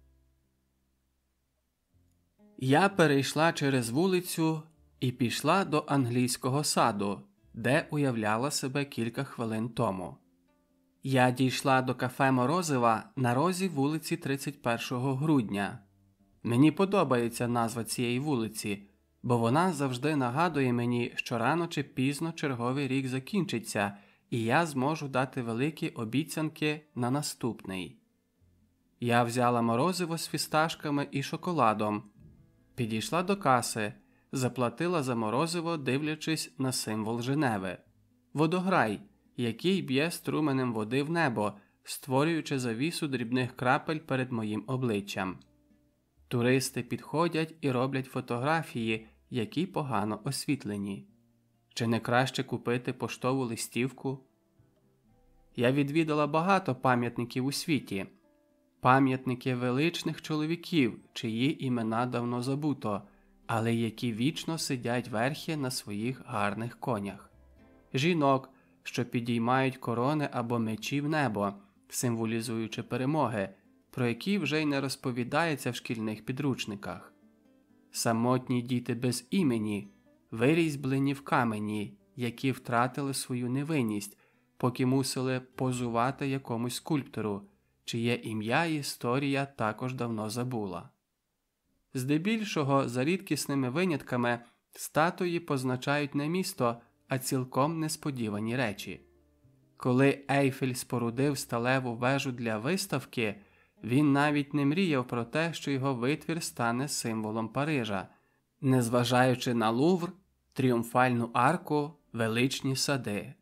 [SPEAKER 1] Я перейшла через вулицю і пішла до англійського саду, де уявляла себе кілька хвилин тому. Я дійшла до кафе Морозива на розі вулиці 31 грудня. Мені подобається назва цієї вулиці, бо вона завжди нагадує мені, що рано чи пізно черговий рік закінчиться, і я зможу дати великі обіцянки на наступний. Я взяла морозиво з фісташками і шоколадом, підійшла до каси, заплатила за морозиво, дивлячись на символ Женеви, водограй, який б'є струменем води в небо, створюючи завісу дрібних крапель перед моїм обличчям. Туристи підходять і роблять фотографії, які погано освітлені. Чи не краще купити поштову листівку? Я відвідала багато пам'ятників у світі, пам'ятники величних чоловіків, чиї імена давно забуто, але які вічно сидять верхи на своїх гарних конях, жінок, що підіймають корони або мечі в небо, символізуючи перемоги, про які вже й не розповідається в шкільних підручниках, самотні діти без імені, вирізьблені в камені, які втратили свою невинність, поки мусили позувати якомусь скульптору, чиє ім'я історія також давно забула. Здебільшого, за рідкісними винятками, статуї позначають не місто, а цілком несподівані речі. Коли Ейфель спорудив сталеву вежу для виставки, він навіть не мріяв про те, що його витвір стане символом Парижа, незважаючи на Лувр, тріумфальну арку, величні сади.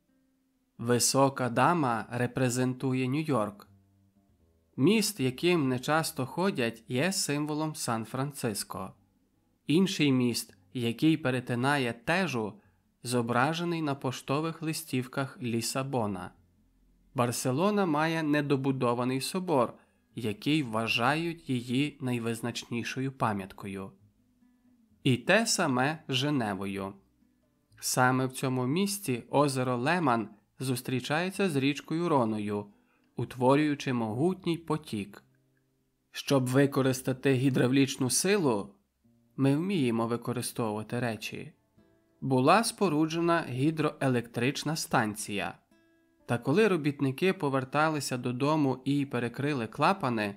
[SPEAKER 1] Висока дама репрезентує Нью-Йорк. Міст, яким не часто ходять, є символом Сан-Франциско. Інший міст, який перетинає тежу, зображений на поштових листівках Лісабона. Барселона має недобудований собор, які вважають її найвизначнішою пам'яткою. І те саме Женевою. Саме в цьому місці озеро Леман зустрічається з річкою Роною, утворюючи могутній потік. Щоб використати гідравлічну силу, ми вміємо використовувати речі. Була споруджена гідроелектрична станція. Та коли робітники поверталися додому і перекрили клапани,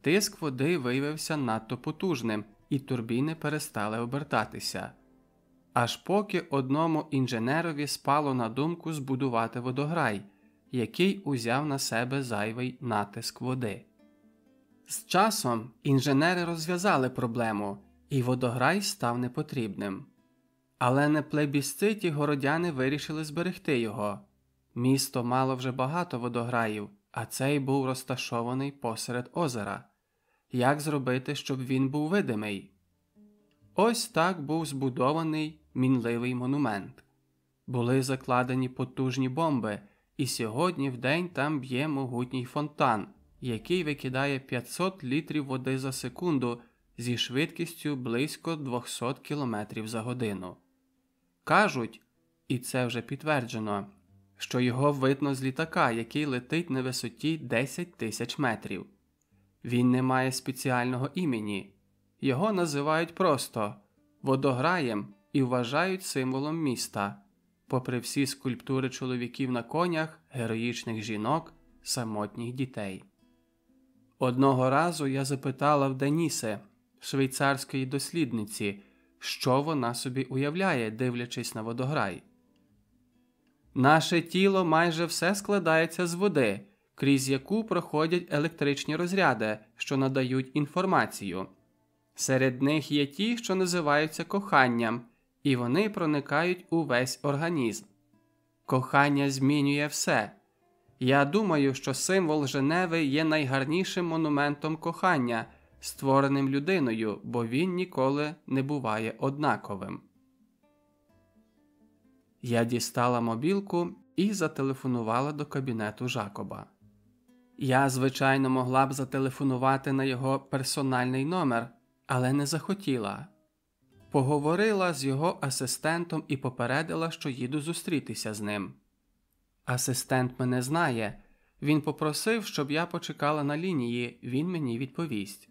[SPEAKER 1] тиск води виявився надто потужним, і турбіни перестали обертатися. Аж поки одному інженерові спало на думку збудувати водограй, який узяв на себе зайвий натиск води. З часом інженери розв'язали проблему, і водограй став непотрібним. Але на плебісциті городяни вирішили зберегти його. Місто мало вже багато водограїв, а цей був розташований посеред озера. Як зробити, щоб він був видимий? Ось так був збудований мінливий монумент. Були закладені потужні бомби, і сьогодні в день там б'є могутній фонтан, який викидає 500 літрів води за секунду зі швидкістю близько 200 км за годину. Кажуть, і це вже підтверджено, що його видно з літака, який летить на висоті 10 тисяч метрів. Він не має спеціального імені, його називають просто водограєм і вважають символом міста, попри всі скульптури чоловіків на конях, героїчних жінок, самотніх дітей. Одного разу я запитала в Денісе, швейцарської дослідниці, що вона собі уявляє, дивлячись на водограй. Наше тіло майже все складається з води, крізь яку проходять електричні розряди, що надають інформацію. Серед них є ті, що називаються коханням, і вони проникають у весь організм. Кохання змінює все. Я думаю, що символ Женеви є найгарнішим монументом кохання, створеним людиною, бо він ніколи не буває однаковим. Я дістала мобілку і зателефонувала до кабінету Жакоба. Я, звичайно, могла б зателефонувати на його персональний номер, але не захотіла. Поговорила з його асистентом і попередила, що їду зустрітися з ним. Асистент мене знає. Він попросив, щоб я почекала на лінії, він мені відповість.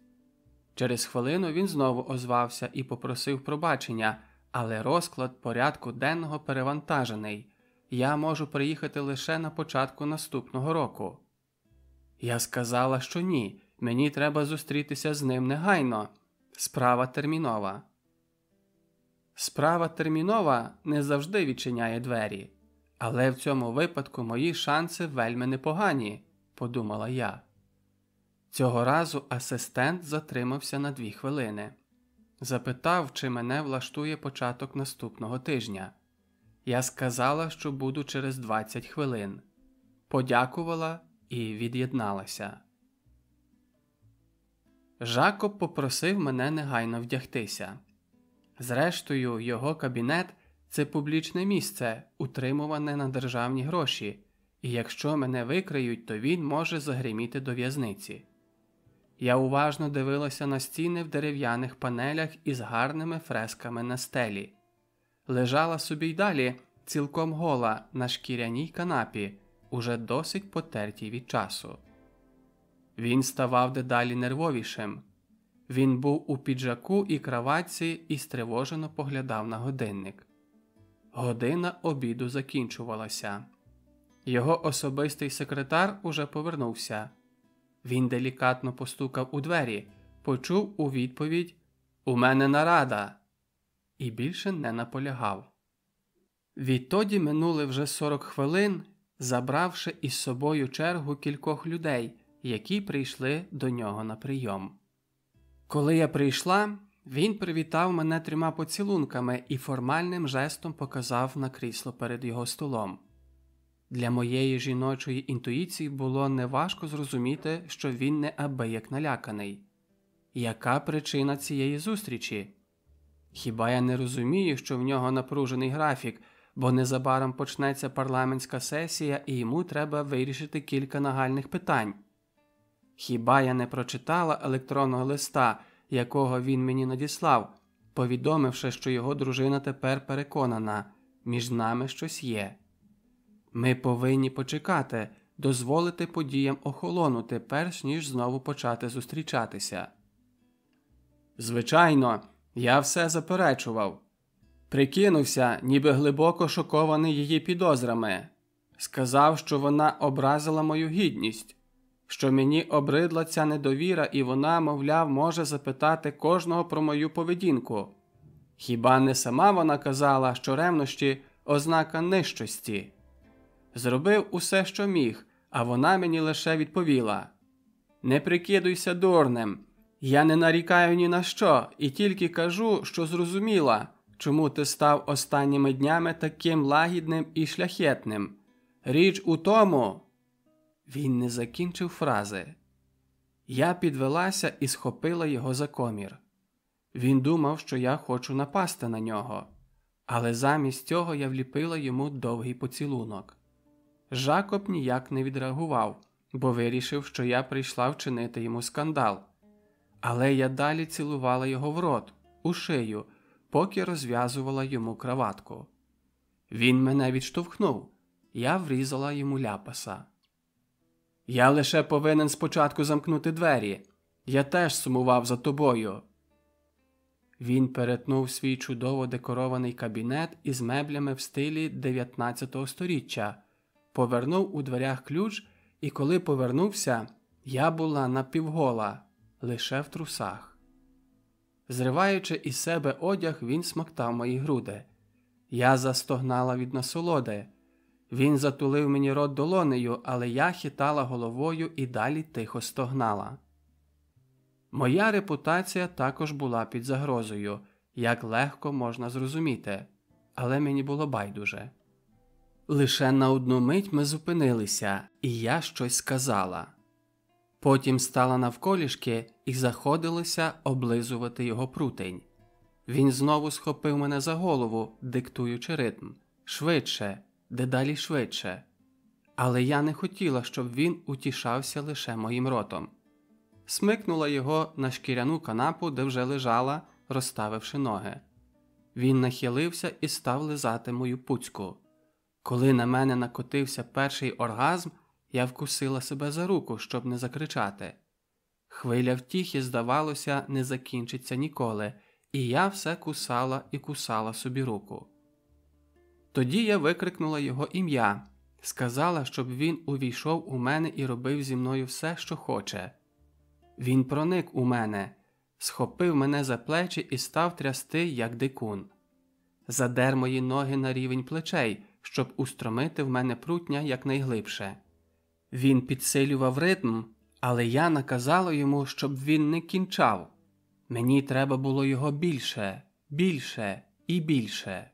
[SPEAKER 1] Через хвилину він знову озвався і попросив пробачення, але розклад порядку денного перевантажений. Я можу приїхати лише на початку наступного року. Я сказала, що ні, мені треба зустрітися з ним негайно. Справа термінова. Справа термінова не завжди відчиняє двері, але в цьому випадку мої шанси вельми непогані, подумала я. Цього разу асистент затримався на дві хвилини. Запитав, чи мене влаштує початок наступного тижня. Я сказала, що буду через 20 хвилин. Подякувала і від'єдналася. Жакоб попросив мене негайно вдягтися. Зрештою, його кабінет це публічне місце, утримуване на державні гроші, і якщо мене викриють, то він може загриміти до в'язниці. Я уважно дивилася на стіни в дерев'яних панелях із гарними фресками на стелі. Лежала собі й далі, цілком гола на шкіряній канапі, уже досить потертій від часу. Він ставав дедалі нервовішим. Він був у піджаку і краватці і стривожено поглядав на годинник. Година обіду закінчувалася. Його особистий секретар уже повернувся. Він делікатно постукав у двері, почув у відповідь У мене нарада і більше не наполягав. Відтоді минули вже 40 хвилин, забравши із собою чергу кількох людей, які прийшли до нього на прийом. Коли я прийшла, він привітав мене трьома поцілунками і формальним жестом показав на крісло перед його столом. Для моєї жіночої інтуїції було неважко зрозуміти, що він не абияк наляканий. Яка причина цієї зустрічі? Хіба я не розумію, що в нього напружений графік, бо незабаром почнеться парламентська сесія і йому треба вирішити кілька нагальних питань? Хіба я не прочитала електронного листа, якого він мені надіслав, повідомивши, що його дружина тепер переконана, між нами щось є. Ми повинні почекати, дозволити подіям охолонути, перш ніж знову почати зустрічатися. Звичайно, я все заперечував. Прикинувся, ніби глибоко шокований її підозрами. Сказав, що вона образила мою гідність, що мені обридла ця недовіра, і вона, мовляв, може запитати кожного про мою поведінку. Хіба не сама вона казала, що ревнощі ознака нищості? Зробив усе, що міг, а вона мені лише відповіла: Не прикидуйся дурним, я не нарікаю ні на що, і тільки кажу, що зрозуміла, чому ти став останніми днями таким лагідним і шляхетним. Річ у тому. Він не закінчив фрази. Я підвелася і схопила його за комір. Він думав, що я хочу напасти на нього, але замість цього я вліпила йому довгий поцілунок. Жакоб ніяк не відреагував, бо вирішив, що я прийшла вчинити йому скандал. Але я далі цілувала його в рот, у шию, поки розв'язувала йому краватку. Він мене відштовхнув, я врізала йому ляпаса. Я лише повинен спочатку замкнути двері. Я теж сумував за тобою. Він перетнув свій чудово декорований кабінет із меблями в стилі 19 століття, повернув у дверях ключ, і коли повернувся, я була напівгола, лише в трусах. Зриваючи із себе одяг, він смоктав мої груди. Я застогнала від насолоди. Він затулив мені рот долонею, але я хитала головою і далі тихо стогнала. Моя репутація також була під загрозою, як легко можна зрозуміти, але мені було байдуже. Лише на одну мить ми зупинилися, і я щось сказала. Потім стала навколішки і заходилася облизувати його прутень. Він знову схопив мене за голову, диктуючи ритм швидше, дедалі швидше. Але я не хотіла, щоб він утішався лише моїм ротом. Смикнула його на шкіряну канапу, де вже лежала, розставивши ноги. Він нахилився і став лизати мою пуцьку. Коли на мене накотився перший оргазм, я вкусила себе за руку, щоб не закричати. Хвиля втіхи, здавалося, не закінчиться ніколи, і я все кусала і кусала собі руку. Тоді я викрикнула його ім'я, сказала, щоб він увійшов у мене і робив зі мною все, що хоче. Він проник у мене, схопив мене за плечі і став трясти, як дикун. Задер мої ноги на рівень плечей, щоб устромити в мене прутня якнайглибше. Він підсилював ритм, але я наказала йому, щоб він не кінчав. Мені треба було його більше, більше і більше.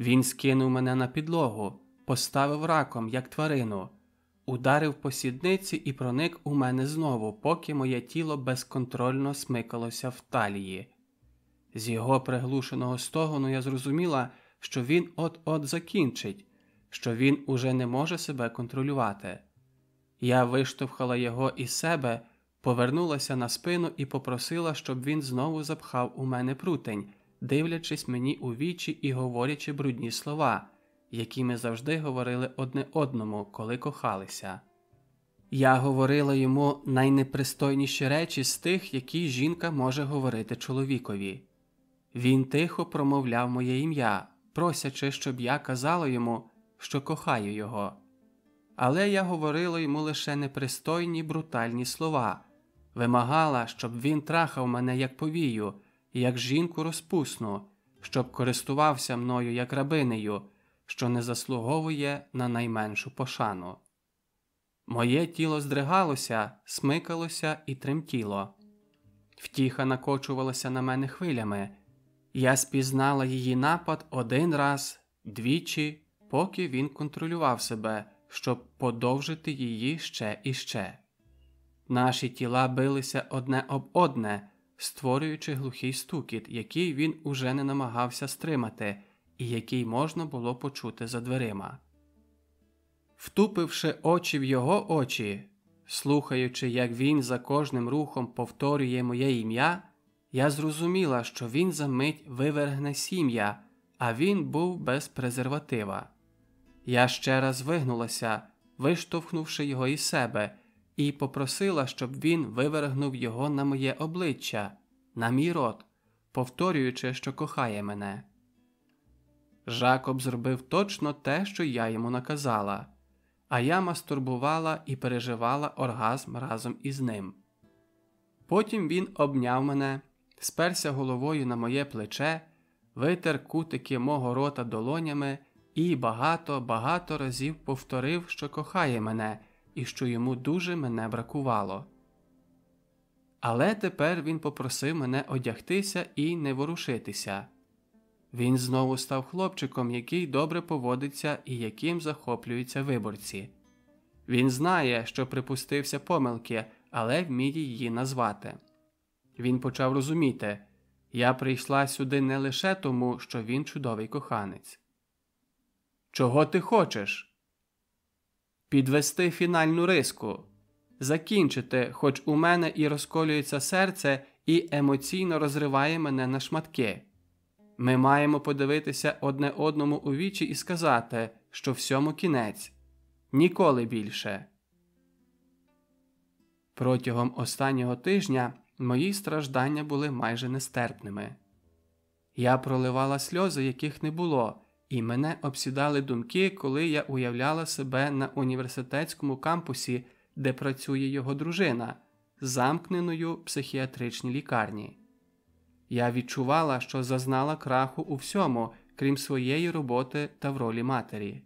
[SPEAKER 1] Він скинув мене на підлогу, поставив раком, як тварину, ударив по сідниці і проник у мене знову, поки моє тіло безконтрольно смикалося в талії. З його приглушеного стогону я зрозуміла, що він от-от закінчить, що він уже не може себе контролювати. Я виштовхала його із себе, повернулася на спину і попросила, щоб він знову запхав у мене прутень, дивлячись мені у вічі і говорячи брудні слова, які ми завжди говорили одне одному, коли кохалися. Я говорила йому найнепристойніші речі з тих, які жінка може говорити чоловікові. Він тихо промовляв моє ім'я, просячи, щоб я казала йому, що кохаю його. Але я говорила йому лише непристойні брутальні слова, вимагала, щоб він трахав мене як повію, як жінку розпусну, щоб користувався мною як рабинею, що не заслуговує на найменшу пошану. Моє тіло здригалося, смикалося і тремтіло. Втіха накочувалася на мене хвилями. Я спізнала її напад один раз, двічі, поки він контролював себе, щоб подовжити її ще і ще. Наші тіла билися одне об одне, створюючи глухий стукіт, який він уже не намагався стримати, і який можна було почути за дверима. Втупивши очі в його очі, слухаючи, як він за кожним рухом повторює моє ім'я, я зрозуміла, що він за мить вивергне сім'я, а він був без презерватива. Я ще раз вигнулася, виштовхнувши його із себе, і попросила, щоб він вивергнув його на моє обличчя, на мій рот, повторюючи, що кохає мене. Жакоб зробив точно те, що я йому наказала, а я мастурбувала і переживала оргазм разом із ним. Потім він обняв мене, сперся головою на моє плече, витер кутики мого рота долонями і багато багато разів повторив, що кохає мене і що йому дуже мене бракувало. Але тепер він попросив мене одягтися і не ворушитися. Він знову став хлопчиком, який добре поводиться і яким захоплюються виборці. Він знає, що припустився помилки, але вміє її назвати. Він почав розуміти я прийшла сюди не лише тому, що він чудовий коханець. Чого ти хочеш? Підвести фінальну риску, закінчити, хоч у мене і розколюється серце, і емоційно розриває мене на шматки. Ми маємо подивитися одне одному у вічі і сказати, що всьому кінець ніколи більше. Протягом останнього тижня мої страждання були майже нестерпними. Я проливала сльози, яких не було, і мене обсідали думки, коли я уявляла себе на університетському кампусі, де працює його дружина, замкненою в психіатричній лікарні. Я відчувала, що зазнала краху у всьому, крім своєї роботи та в ролі матері.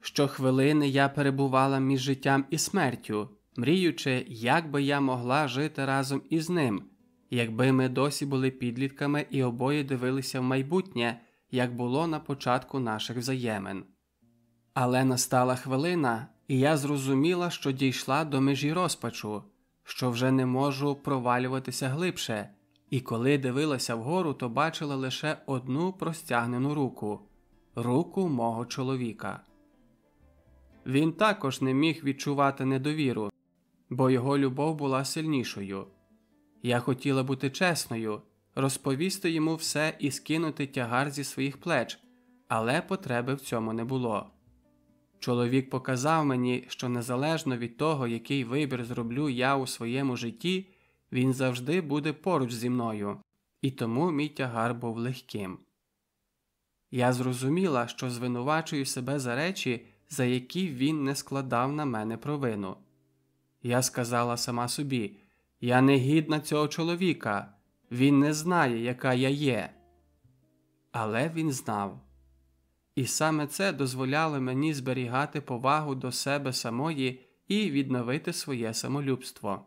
[SPEAKER 1] Щохвилини я перебувала між життям і смертю, мріючи, як би я могла жити разом із ним, якби ми досі були підлітками і обоє дивилися в майбутнє, як було на початку наших взаємин. Але настала хвилина, і я зрозуміла, що дійшла до межі розпачу, що вже не можу провалюватися глибше, і коли дивилася вгору, то бачила лише одну простягнену руку руку мого чоловіка. Він також не міг відчувати недовіру, бо його любов була сильнішою. Я хотіла бути чесною, розповісти йому все і скинути тягар зі своїх плеч, але потреби в цьому не було. Чоловік показав мені, що незалежно від того, який вибір зроблю я у своєму житті, він завжди буде поруч зі мною, і тому мій тягар був легким. Я зрозуміла, що звинувачую себе за речі, за які він не складав на мене провину. Я сказала сама собі я не гідна цього чоловіка, він не знає, яка я є. Але він знав. І саме це дозволяло мені зберігати повагу до себе самої і відновити своє самолюбство.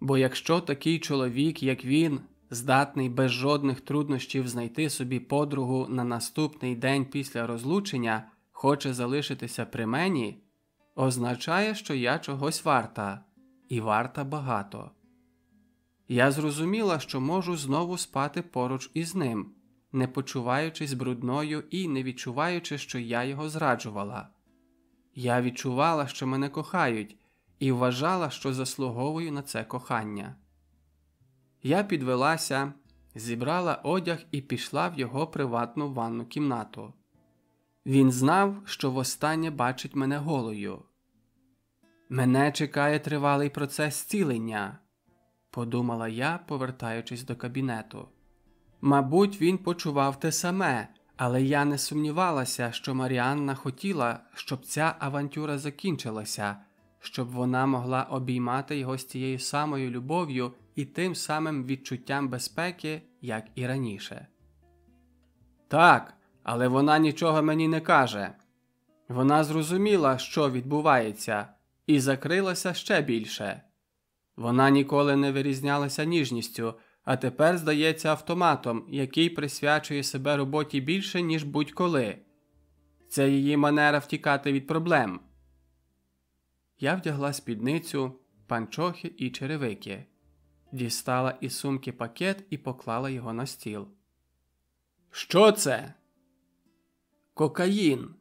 [SPEAKER 1] Бо якщо такий чоловік, як він, здатний без жодних труднощів знайти собі подругу на наступний день після розлучення, хоче залишитися при мені, означає, що я чогось варта, і варта багато. Я зрозуміла, що можу знову спати поруч із ним, не почуваючись брудною і не відчуваючи, що я його зраджувала. Я відчувала, що мене кохають, і вважала, що заслуговую на це кохання. Я підвелася, зібрала одяг і пішла в його приватну ванну кімнату. Він знав, що востаннє бачить мене голою. Мене чекає тривалий процес зцілення, подумала я, повертаючись до кабінету. Мабуть, він почував те саме, але я не сумнівалася, що Маріанна хотіла, щоб ця авантюра закінчилася, щоб вона могла обіймати його з тією самою любов'ю і тим самим відчуттям безпеки, як і раніше. Так, але вона нічого мені не каже. Вона зрозуміла, що відбувається, і закрилася ще більше. Вона ніколи не вирізнялася ніжністю, а тепер здається автоматом, який присвячує себе роботі більше, ніж будь-коли. Це її манера втікати від проблем. Я вдягла спідницю, панчохи і черевики, дістала із сумки пакет і поклала його на стіл. Що це? Кокаїн.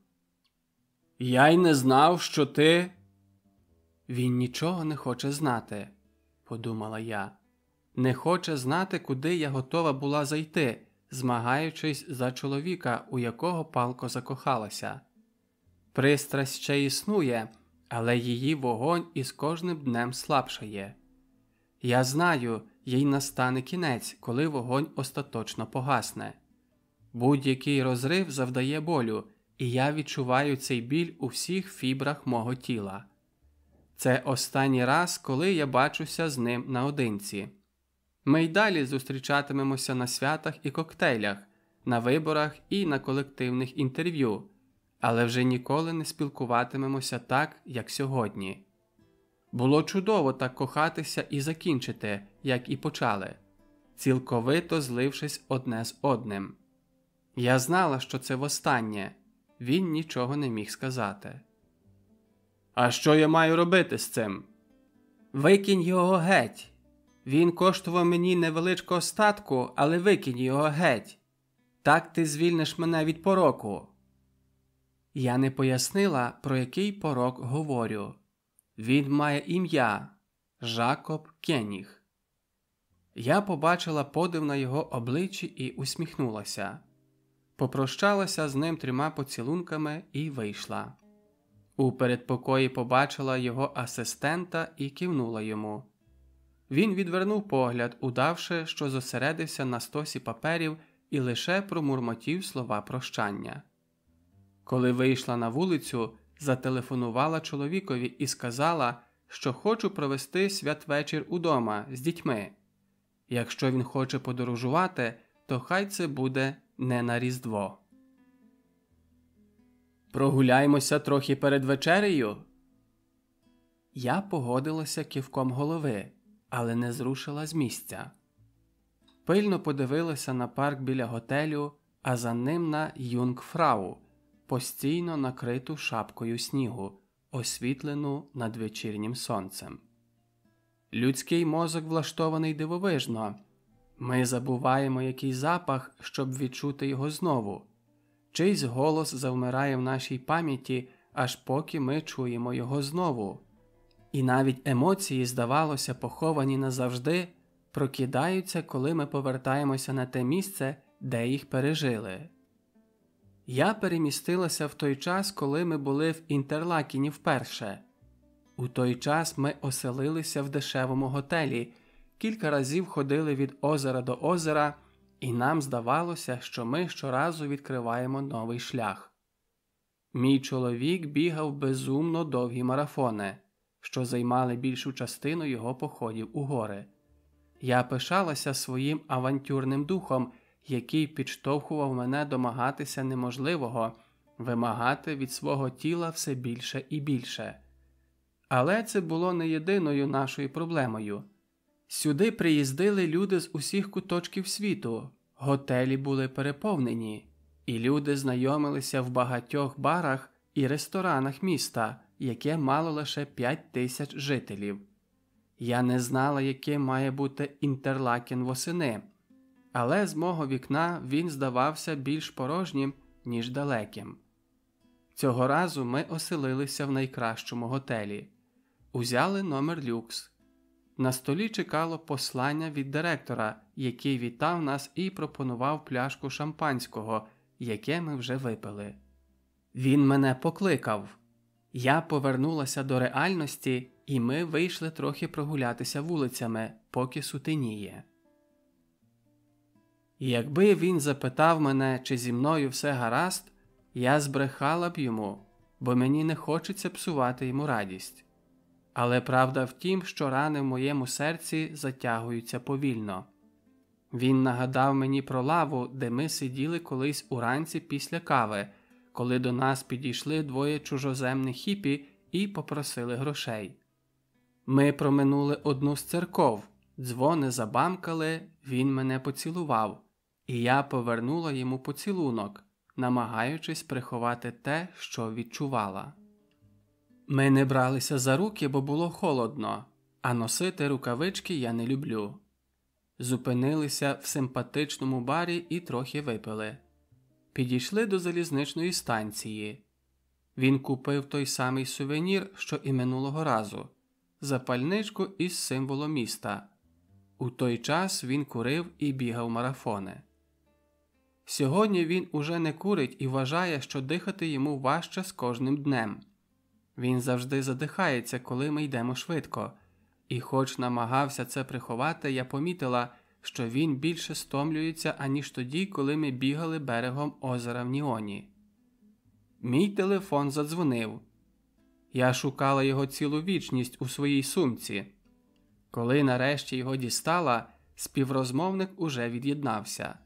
[SPEAKER 1] Я й не знав, що ти. Він нічого не хоче знати, подумала я. Не хоче знати, куди я готова була зайти, змагаючись за чоловіка, у якого палко закохалася. Пристрасть ще існує, але її вогонь із кожним днем слабшає. Я знаю, їй настане кінець, коли вогонь остаточно погасне. Будь-який розрив завдає болю, і я відчуваю цей біль у всіх фібрах мого тіла. Це останній раз, коли я бачуся з ним наодинці. Ми й далі зустрічатимемося на святах і коктейлях, на виборах і на колективних інтерв'ю, але вже ніколи не спілкуватимемося так, як сьогодні. Було чудово так кохатися і закінчити, як і почали, цілковито злившись одне з одним. Я знала, що це востаннє, він нічого не міг сказати. А що я маю робити з цим? Викинь його геть. Він коштував мені невеличкого статку, але викинь його геть. Так ти звільниш мене від пороку. Я не пояснила, про який порок говорю. Він має ім'я Жакоб Кеніг. Я побачила подив на його обличчі і усміхнулася, попрощалася з ним трьома поцілунками і вийшла. У передпокої побачила його асистента і кивнула йому. Він відвернув погляд, удавши, що зосередився на стосі паперів і лише промурмотів слова прощання. Коли вийшла на вулицю, зателефонувала чоловікові і сказала, що хочу провести святвечір удома з дітьми. Якщо він хоче подорожувати, то хай це буде не на Різдво. Прогуляймося трохи перед вечерею. Я погодилася кивком голови, але не зрушила з місця. Пильно подивилася на парк біля готелю, а за ним на Юнгфрау, постійно накриту шапкою снігу, освітлену надвечірнім сонцем. Людський мозок влаштований дивовижно. Ми забуваємо який запах, щоб відчути його знову. Чийсь голос завмирає в нашій пам'яті, аж поки ми чуємо його знову. І навіть емоції, здавалося, поховані назавжди, прокидаються, коли ми повертаємося на те місце, де їх пережили. Я перемістилася в той час, коли ми були в Інтерлакіні вперше. У той час ми оселилися в дешевому готелі, кілька разів ходили від озера до озера, і нам здавалося, що ми щоразу відкриваємо новий шлях. Мій чоловік бігав безумно довгі марафони, що займали більшу частину його походів у гори. Я пишалася своїм авантюрним духом який підштовхував мене домагатися неможливого, вимагати від свого тіла все більше і більше. Але це було не єдиною нашою проблемою. Сюди приїздили люди з усіх куточків світу, готелі були переповнені, і люди знайомилися в багатьох барах і ресторанах міста, яке мало лише 5 тисяч жителів. Я не знала, яким має бути інтерлакен восени але з мого вікна він здавався більш порожнім, ніж далеким. Цього разу ми оселилися в найкращому готелі, узяли номер люкс. На столі чекало послання від директора, який вітав нас і пропонував пляшку шампанського, яке ми вже випили. Він мене покликав. Я повернулася до реальності, і ми вийшли трохи прогулятися вулицями, поки сутеніє. Якби він запитав мене, чи зі мною все гаразд, я збрехала б йому, бо мені не хочеться псувати йому радість. Але правда в тім, що рани в моєму серці затягуються повільно. Він нагадав мені про лаву, де ми сиділи колись уранці після кави, коли до нас підійшли двоє чужоземних хіпі і попросили грошей. Ми проминули одну з церков, дзвони забамкали, він мене поцілував і я повернула йому поцілунок, намагаючись приховати те, що відчувала. Ми не бралися за руки, бо було холодно, а носити рукавички я не люблю. Зупинилися в симпатичному барі і трохи випили. Підійшли до залізничної станції. Він купив той самий сувенір, що і минулого разу запальничку із символом міста. У той час він курив і бігав марафони. Сьогодні він уже не курить і вважає, що дихати йому важче з кожним днем. Він завжди задихається, коли ми йдемо швидко, і, хоч намагався це приховати, я помітила, що він більше стомлюється, аніж тоді, коли ми бігали берегом озера в Ніоні. Мій телефон задзвонив. Я шукала його цілу вічність у своїй сумці. Коли нарешті його дістала, співрозмовник уже від'єднався.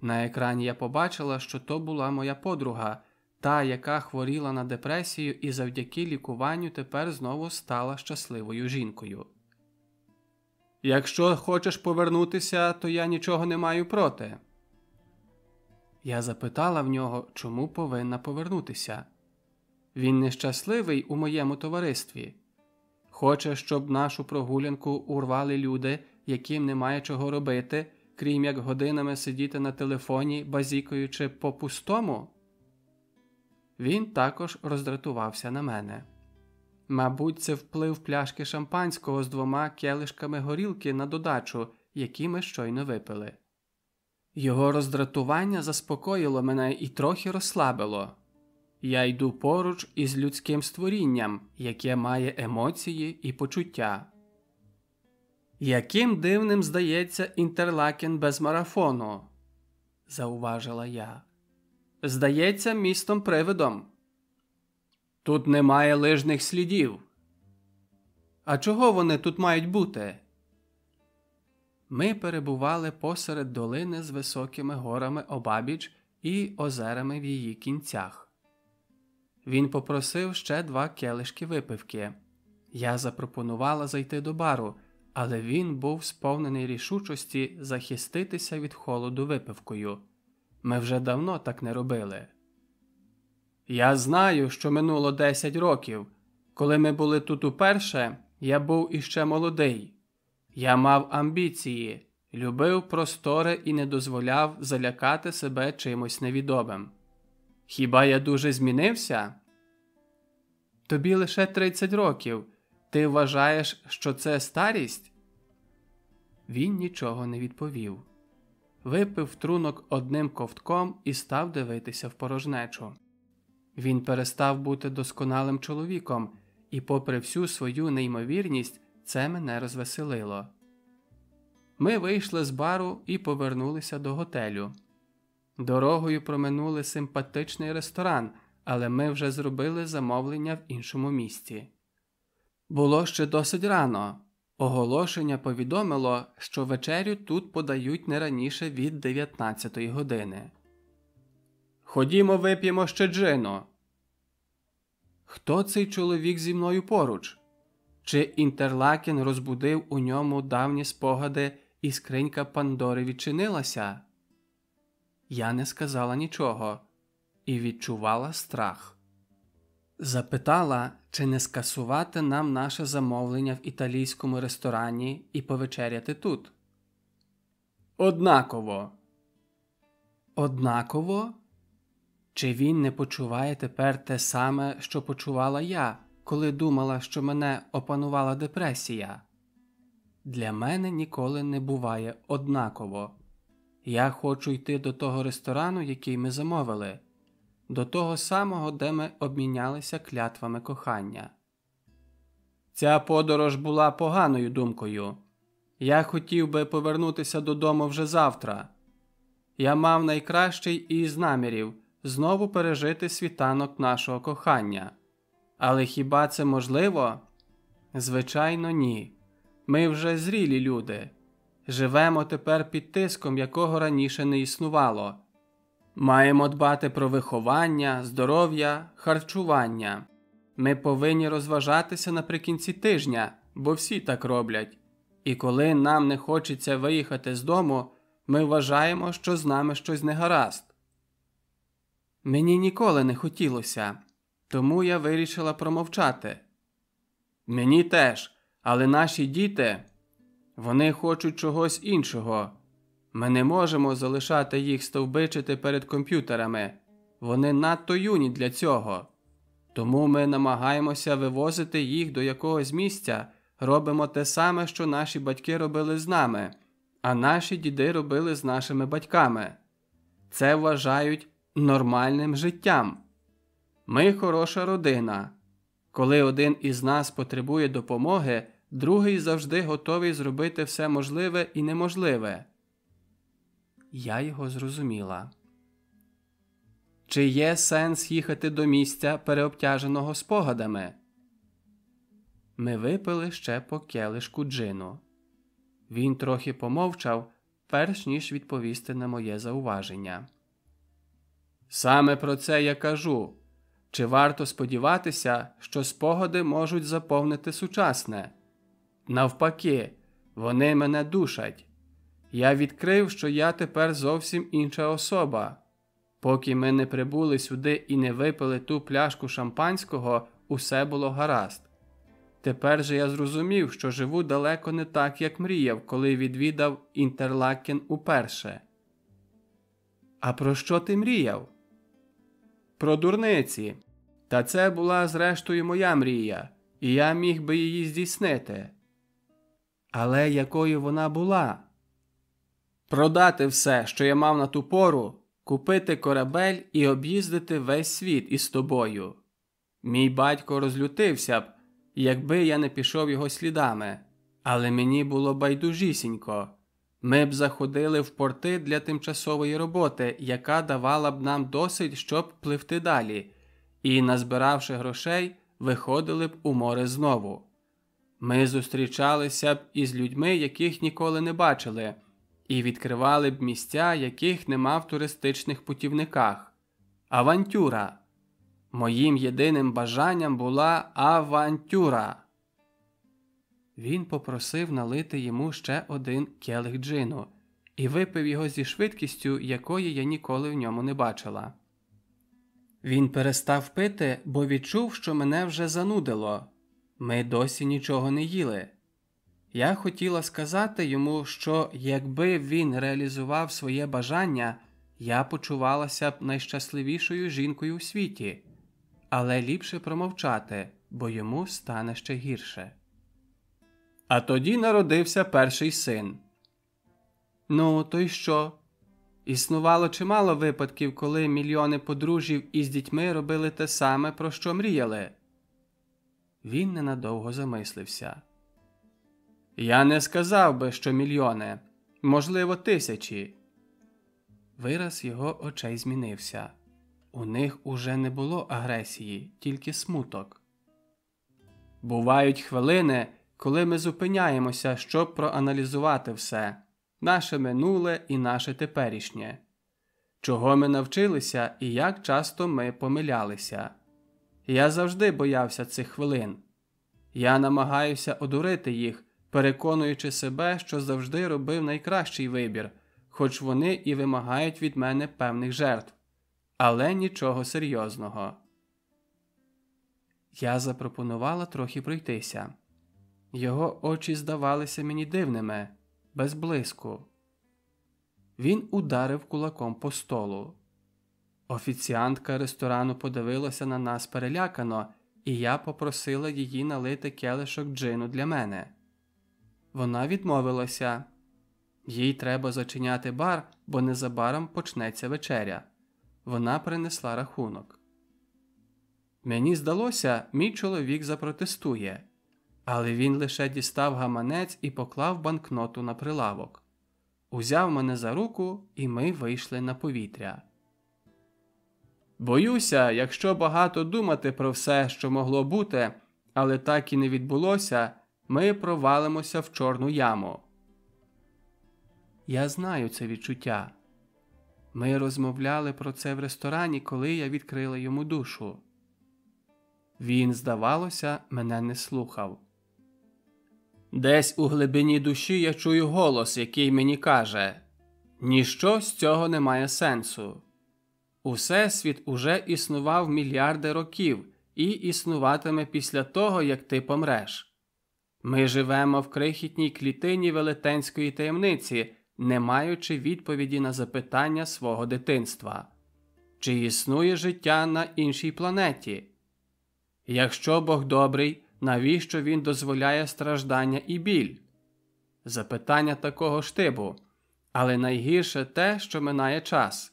[SPEAKER 1] На екрані я побачила, що то була моя подруга, та, яка хворіла на депресію і завдяки лікуванню тепер знову стала щасливою жінкою. Якщо хочеш повернутися, то я нічого не маю проти. Я запитала в нього, чому повинна повернутися. Він нещасливий у моєму товаристві. Хоче, щоб нашу прогулянку урвали люди, яким немає чого робити, крім як годинами сидіти на телефоні, базікаючи по пустому. Він також роздратувався на мене. Мабуть, це вплив пляшки шампанського з двома келишками горілки на додачу, які ми щойно випили. Його роздратування заспокоїло мене і трохи розслабило. Я йду поруч із людським створінням, яке має емоції і почуття. Яким дивним здається інтерлакен без марафону, зауважила я. Здається, містом привидом. Тут немає лижних слідів. А чого вони тут мають бути? Ми перебували посеред долини з високими горами обабіч і озерами в її кінцях. Він попросив ще два келишки випивки. Я запропонувала зайти до бару, але він був сповнений рішучості захиститися від холоду випивкою. Ми вже давно так не робили. Я знаю, що минуло 10 років. Коли ми були тут уперше, я був іще молодий. Я мав амбіції, любив простори і не дозволяв залякати себе чимось невідомим. Хіба я дуже змінився? Тобі лише 30 років. Ти вважаєш, що це старість? Він нічого не відповів. Випив трунок одним ковтком і став дивитися в порожнечу. Він перестав бути досконалим чоловіком, і, попри всю свою неймовірність, це мене розвеселило. Ми вийшли з бару і повернулися до готелю. Дорогою проминули симпатичний ресторан, але ми вже зробили замовлення в іншому місці. Було ще досить рано. Оголошення повідомило, що вечерю тут подають не раніше від 19 години. Ходімо, вип'ємо ще джину. Хто цей чоловік зі мною поруч? Чи Інтерлакен розбудив у ньому давні спогади, і скринька Пандори відчинилася? Я не сказала нічого і відчувала страх. Запитала, чи не скасувати нам наше замовлення в італійському ресторані і повечеряти тут. Однаково. Однаково? Чи він не почуває тепер те саме, що почувала я, коли думала, що мене опанувала депресія? Для мене ніколи не буває однаково. Я хочу йти до того ресторану, який ми замовили, до того самого, де ми обмінялися клятвами кохання. Ця подорож була поганою думкою. Я хотів би повернутися додому вже завтра. Я мав найкращий із намірів знову пережити світанок нашого кохання. Але хіба це можливо? Звичайно, ні. Ми вже зрілі люди. Живемо тепер під тиском, якого раніше не існувало. Маємо дбати про виховання, здоров'я, харчування. Ми повинні розважатися наприкінці тижня, бо всі так роблять. І коли нам не хочеться виїхати з дому, ми вважаємо, що з нами щось не гаразд. Мені ніколи не хотілося, тому я вирішила промовчати. Мені теж, але наші діти вони хочуть чогось іншого. Ми не можемо залишати їх стовбичити перед комп'ютерами. Вони надто юні для цього. Тому ми намагаємося вивозити їх до якогось місця, робимо те саме, що наші батьки робили з нами, а наші діди робили з нашими батьками. Це вважають нормальним життям. Ми хороша родина. Коли один із нас потребує допомоги, другий завжди готовий зробити все можливе і неможливе. Я його зрозуміла. Чи є сенс їхати до місця, переобтяженого спогадами? Ми випили ще по келишку джину. Він трохи помовчав, перш ніж відповісти на моє зауваження. Саме про це я кажу. Чи варто сподіватися, що спогади можуть заповнити сучасне? Навпаки, вони мене душать. Я відкрив, що я тепер зовсім інша особа. Поки ми не прибули сюди і не випили ту пляшку шампанського, усе було гаразд. Тепер же я зрозумів, що живу далеко не так, як мріяв, коли відвідав Інтерлакен уперше. А про що ти мріяв? Про дурниці. Та це була, зрештою, моя мрія, і я міг би її здійснити. Але якою вона була? Продати все, що я мав на ту пору, купити корабель і об'їздити весь світ із тобою. Мій батько розлютився б, якби я не пішов його слідами, але мені було байдужісінько. Ми б заходили в порти для тимчасової роботи, яка давала б нам досить, щоб пливти далі, і, назбиравши грошей, виходили б у море знову. Ми зустрічалися б із людьми, яких ніколи не бачили, і відкривали б місця, яких нема в туристичних путівниках. Авантюра. Моїм єдиним бажанням була авантюра. Він попросив налити йому ще один келих джину і випив його зі швидкістю, якої я ніколи в ньому не бачила. Він перестав пити, бо відчув, що мене вже занудило. Ми досі нічого не їли. Я хотіла сказати йому, що якби він реалізував своє бажання, я почувалася б найщасливішою жінкою у світі, але ліпше промовчати, бо йому стане ще гірше. А тоді народився перший син. Ну, то й що? Існувало чимало випадків, коли мільйони подружжів із дітьми робили те саме, про що мріяли. Він ненадовго замислився. Я не сказав би, що мільйони, можливо, тисячі. Вираз його очей змінився. У них уже не було агресії, тільки смуток. Бувають хвилини, коли ми зупиняємося, щоб проаналізувати все наше минуле і наше теперішнє, чого ми навчилися і як часто ми помилялися. Я завжди боявся цих хвилин. Я намагаюся одурити їх, переконуючи себе, що завжди робив найкращий вибір, хоч вони і вимагають від мене певних жертв, але нічого серйозного. Я запропонувала трохи пройтися. Його очі здавалися мені дивними, без блиску. Він ударив кулаком по столу. Офіціантка ресторану подивилася на нас перелякано, і я попросила її налити келишок джину для мене. Вона відмовилася їй треба зачиняти бар, бо незабаром почнеться вечеря. Вона принесла рахунок. Мені здалося, мій чоловік запротестує, але він лише дістав гаманець і поклав банкноту на прилавок. Узяв мене за руку, і ми вийшли на повітря. Боюся, якщо багато думати про все, що могло бути, але так і не відбулося, ми провалимося в чорну яму. Я знаю це відчуття. Ми розмовляли про це в ресторані, коли я відкрила йому душу. Він, здавалося, мене не слухав. Десь у глибині душі я чую голос, який мені каже ніщо з цього не має сенсу. Усесвіт уже існував мільярди років і існуватиме після того, як ти помреш. Ми живемо в крихітній клітині велетенської таємниці, не маючи відповіді на запитання свого дитинства чи існує життя на іншій планеті? Якщо Бог добрий, навіщо Він дозволяє страждання і біль? Запитання такого штибу, але найгірше те, що минає час.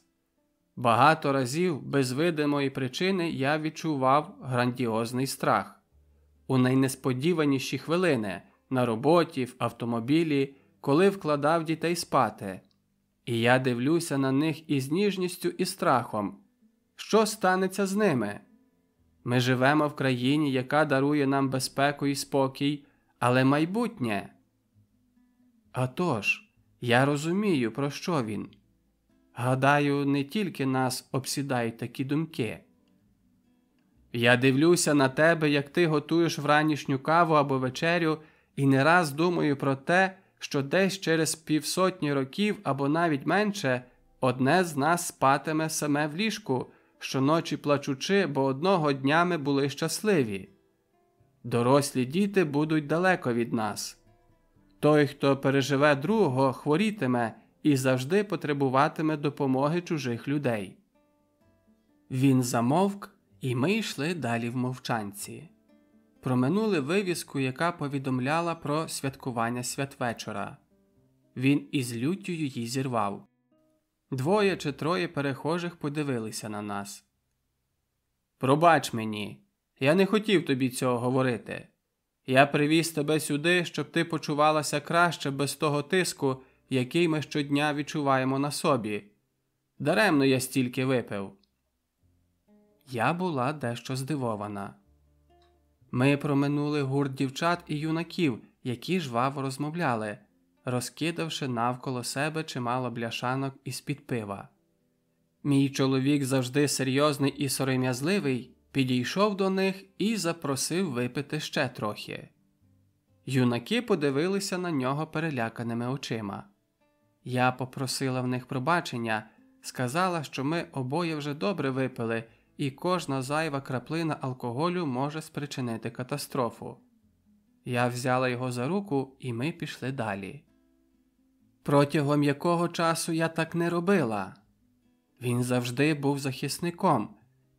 [SPEAKER 1] Багато разів без видимої причини я відчував грандіозний страх. У найнесподіваніші хвилини на роботі, в автомобілі, коли вкладав дітей спати. І я дивлюся на них із ніжністю і страхом. Що станеться з ними? Ми живемо в країні, яка дарує нам безпеку і спокій, але майбутнє. А тож, я розумію, про що він. Гадаю, не тільки нас обсідають такі думки. Я дивлюся на тебе, як ти готуєш вранішню каву або вечерю, і не раз думаю про те, що десь через півсотні років або навіть менше одне з нас спатиме саме в ліжку, щоночі плачучи, бо одного дня ми були щасливі. Дорослі діти будуть далеко від нас. Той, хто переживе другого, хворітиме і завжди потребуватиме допомоги чужих людей. Він замовк, і ми йшли далі в мовчанці. Проминули вивіску, яка повідомляла про святкування святвечора. Він із люттю її зірвав. Двоє чи троє перехожих подивилися на нас. Пробач мені, я не хотів тобі цього говорити. Я привіз тебе сюди, щоб ти почувалася краще без того тиску, який ми щодня відчуваємо на собі. Даремно я стільки випив. Я була дещо здивована. Ми проминули гурт дівчат і юнаків, які жваво розмовляли, розкидавши навколо себе чимало бляшанок із під пива. Мій чоловік, завжди серйозний і сором'язливий, підійшов до них і запросив випити ще трохи. Юнаки подивилися на нього переляканими очима. Я попросила в них пробачення, сказала, що ми обоє вже добре випили, і кожна зайва краплина алкоголю може спричинити катастрофу. Я взяла його за руку, і ми пішли далі. Протягом якого часу я так не робила. Він завжди був захисником,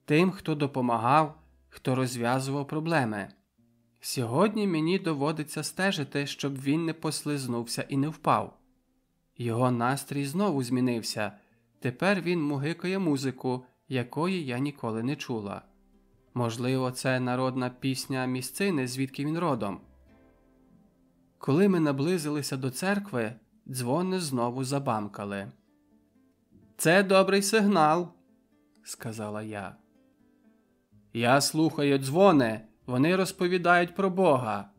[SPEAKER 1] тим, хто допомагав, хто розв'язував проблеми. Сьогодні мені доводиться стежити, щоб він не послизнувся і не впав. Його настрій знову змінився. Тепер він мугикає музику, якої я ніколи не чула. Можливо, це народна пісня місцини, звідки він родом. Коли ми наблизилися до церкви, дзвони знову забамкали. Це добрий сигнал, сказала я. Я слухаю дзвони, вони розповідають про Бога.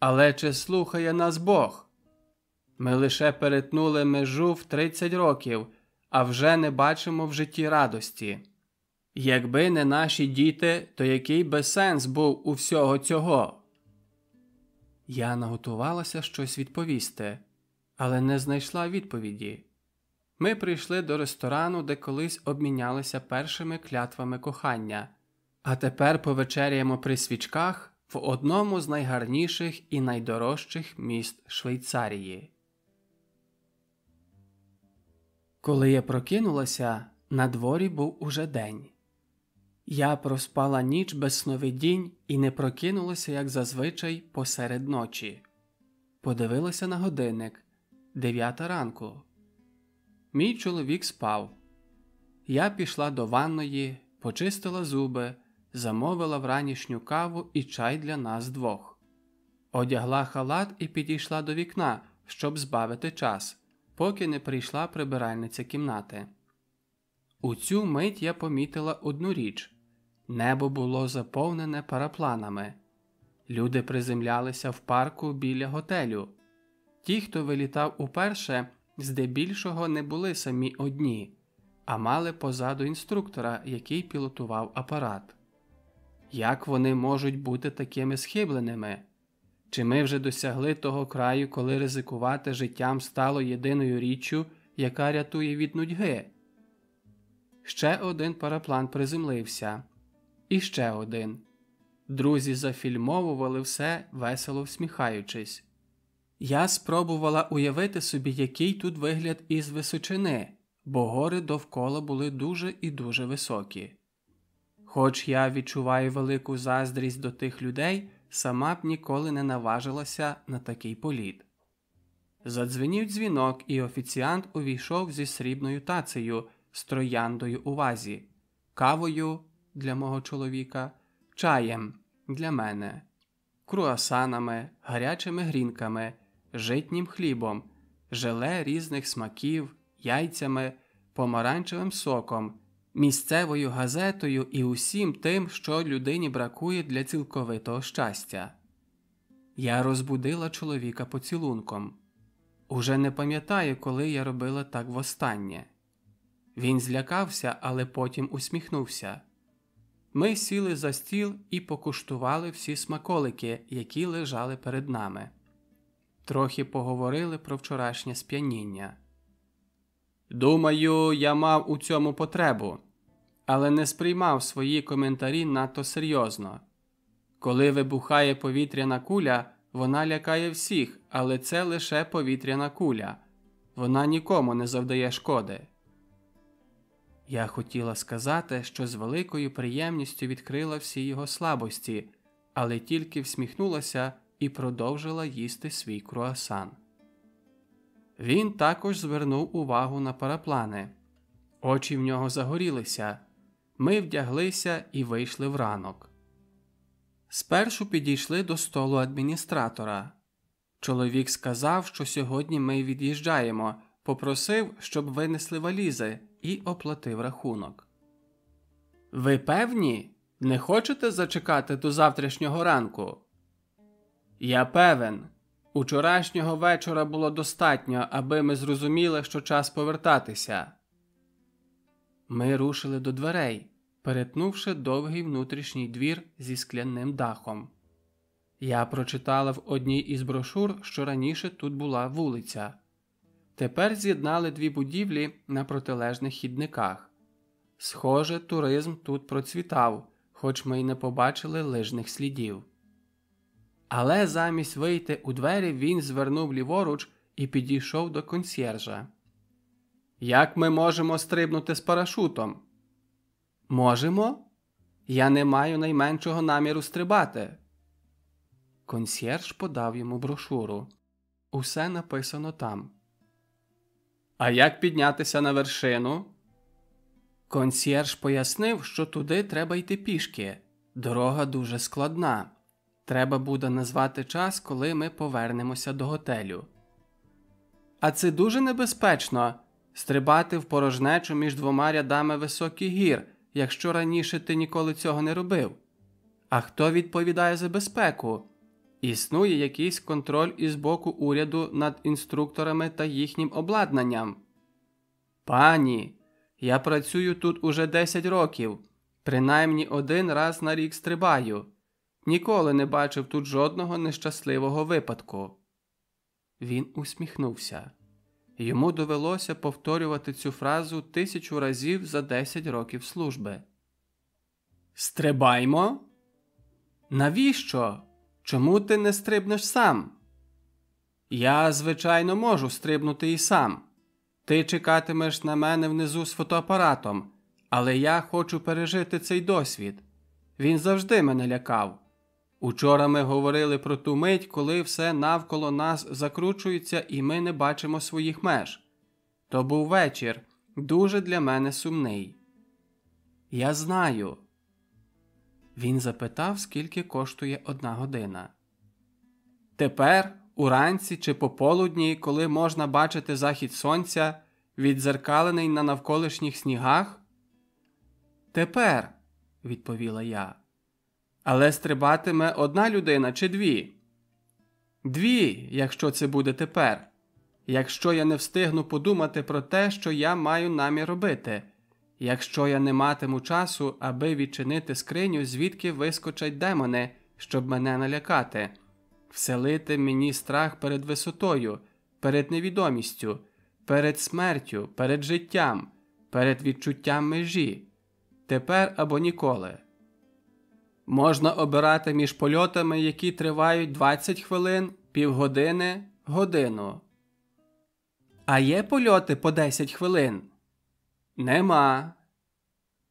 [SPEAKER 1] Але чи слухає нас Бог? Ми лише перетнули межу в 30 років, а вже не бачимо в житті радості. Якби не наші діти, то який би сенс був у всього цього? Я наготувалася щось відповісти, але не знайшла відповіді. Ми прийшли до ресторану, де колись обмінялися першими клятвами кохання, а тепер повечеряємо при свічках в одному з найгарніших і найдорожчих міст Швейцарії. Коли я прокинулася, на дворі був уже день. Я проспала ніч без сновидінь і не прокинулася, як зазвичай, посеред ночі. Подивилася на годинник дев'ята ранку. Мій чоловік спав. Я пішла до ванної, почистила зуби, замовила вранішню каву і чай для нас двох. Одягла халат і підійшла до вікна, щоб збавити час, поки не прийшла прибиральниця кімнати. У цю мить я помітила одну річ небо було заповнене парапланами. Люди приземлялися в парку біля готелю. Ті, хто вилітав уперше, здебільшого не були самі одні, а мали позаду інструктора, який пілотував апарат. Як вони можуть бути такими схибленими? Чи ми вже досягли того краю, коли ризикувати життям стало єдиною річчю, яка рятує від нудьги? Ще один параплан приземлився, і ще один. Друзі зафільмовували все, весело всміхаючись. Я спробувала уявити собі, який тут вигляд із височини, бо гори довкола були дуже і дуже високі. Хоч я відчуваю велику заздрість до тих людей, сама б ніколи не наважилася на такий політ. Задзвенів дзвінок, і офіціант увійшов зі срібною тацею, з трояндою у вазі, кавою для мого чоловіка, чаєм для мене, круасанами, гарячими грінками, житнім хлібом, желе різних смаків, яйцями, помаранчевим соком, місцевою газетою і усім тим, що людині бракує для цілковитого щастя. Я розбудила чоловіка поцілунком. Уже не пам'ятаю, коли я робила так востаннє. Він злякався, але потім усміхнувся. Ми сіли за стіл і покуштували всі смаколики, які лежали перед нами. Трохи поговорили про вчорашнє сп'яніння. Думаю, я мав у цьому потребу, але не сприймав свої коментарі надто серйозно. Коли вибухає повітряна куля, вона лякає всіх, але це лише повітряна куля. Вона нікому не завдає шкоди. Я хотіла сказати, що з великою приємністю відкрила всі його слабості, але тільки всміхнулася і продовжила їсти свій круасан. Він також звернув увагу на параплани. Очі в нього загорілися. Ми вдяглися і вийшли в ранок. Спершу підійшли до столу адміністратора. Чоловік сказав, що сьогодні ми від'їжджаємо, попросив, щоб винесли валізи, і оплатив рахунок. Ви певні? Не хочете зачекати до завтрашнього ранку? Я певен. Учорашнього вечора було достатньо, аби ми зрозуміли, що час повертатися. Ми рушили до дверей перетнувши довгий внутрішній двір зі склянним дахом. Я прочитала в одній із брошур, що раніше тут була вулиця. Тепер з'єднали дві будівлі на протилежних хідниках. Схоже, туризм тут процвітав, хоч ми й не побачили лижних слідів. Але замість вийти у двері він звернув ліворуч і підійшов до консьєржа. Як ми можемо стрибнути з парашутом? Можемо? Я не маю найменшого наміру стрибати. Консьєрж подав йому брошуру. Усе написано там. А як піднятися на вершину? Консьєрж пояснив, що туди треба йти пішки. Дорога дуже складна. Треба буде назвати час, коли ми повернемося до готелю. А це дуже небезпечно стрибати в порожнечу між двома рядами високих гір якщо раніше ти ніколи цього не робив? А хто відповідає за безпеку? Існує якийсь контроль із боку уряду над інструкторами та їхнім обладнанням? Пані, я працюю тут уже 10 років, принаймні один раз на рік стрибаю. Ніколи не бачив тут жодного нещасливого випадку. Він усміхнувся. Йому довелося повторювати цю фразу тисячу разів за 10 років служби. Стрибаймо? Навіщо? Чому ти не стрибнеш сам? Я, звичайно, можу стрибнути і сам. Ти чекатимеш на мене внизу з фотоапаратом, але я хочу пережити цей досвід. Він завжди мене лякав. Учора ми говорили про ту мить, коли все навколо нас закручується, і ми не бачимо своїх меж. То був вечір, дуже для мене сумний. Я знаю. Він запитав, скільки коштує одна година. Тепер, уранці чи пополудні, коли можна бачити захід сонця, відзеркалений на навколишніх снігах? Тепер, відповіла я. Але стрибатиме одна людина чи дві? Дві, якщо це буде тепер. Якщо я не встигну подумати про те, що я маю намір робити, якщо я не матиму часу, аби відчинити скриню, звідки вискочать демони, щоб мене налякати, вселити мені страх перед висотою, перед невідомістю, перед смертю, перед життям, перед відчуттям межі, тепер або ніколи. Можна обирати між польотами, які тривають 20 хвилин, півгодини, годину. А є польоти по 10 хвилин? Нема.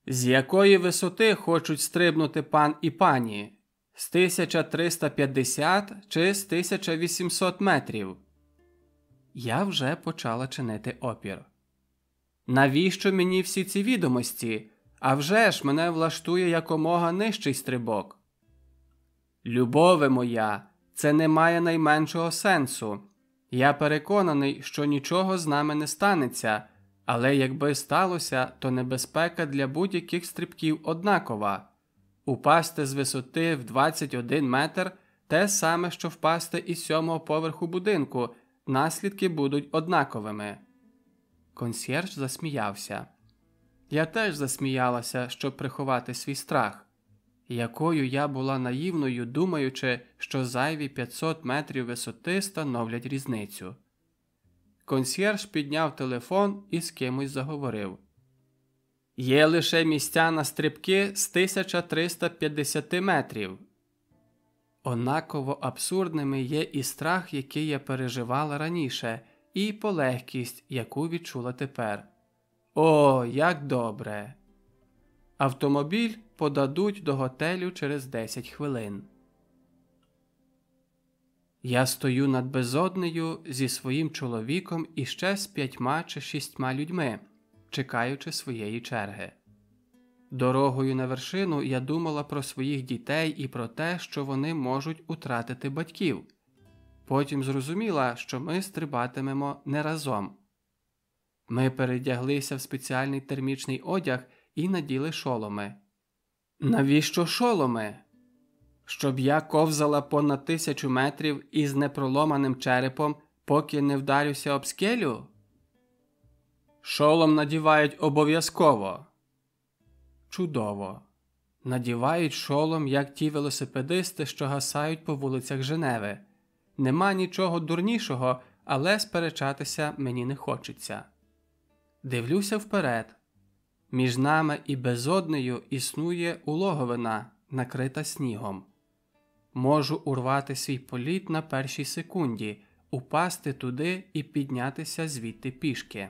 [SPEAKER 1] З якої висоти хочуть стрибнути пан і пані? З 1350 чи з 1800 метрів? Я вже почала чинити опір. Навіщо мені всі ці відомості? А вже ж мене влаштує якомога нижчий стрибок. Любове моя, це не має найменшого сенсу. Я переконаний, що нічого з нами не станеться, але якби сталося, то небезпека для будь-яких стрибків однакова. Упасти з висоти в 21 метр те саме, що впасти із сьомого поверху будинку, наслідки будуть однаковими. Консьєрж засміявся. Я теж засміялася, щоб приховати свій страх. Якою я була наївною, думаючи, що зайві 500 метрів висоти становлять різницю. Консьєрж підняв телефон і з кимось заговорив. Є лише місця на стрибки з 1350 метрів. Однаково абсурдними є і страх, який я переживала раніше, і полегкість, яку відчула тепер. О, як добре! Автомобіль подадуть до готелю через 10 хвилин. Я стою над безоднею зі своїм чоловіком і ще з п'ятьма чи шістьма людьми, чекаючи своєї черги. Дорогою на вершину я думала про своїх дітей і про те, що вони можуть утратити батьків. Потім зрозуміла, що ми стрибатимемо не разом. Ми передяглися в спеціальний термічний одяг і наділи шоломи. Навіщо шоломи? Щоб я ковзала понад тисячу метрів із непроломаним черепом, поки не вдарюся об скелю? Шолом надівають обов'язково. Чудово. Надівають шолом, як ті велосипедисти, що гасають по вулицях Женеви. Нема нічого дурнішого, але сперечатися мені не хочеться. Дивлюся вперед. Між нами і безоднею існує улоговина, накрита снігом. Можу урвати свій політ на першій секунді, упасти туди і піднятися звідти пішки.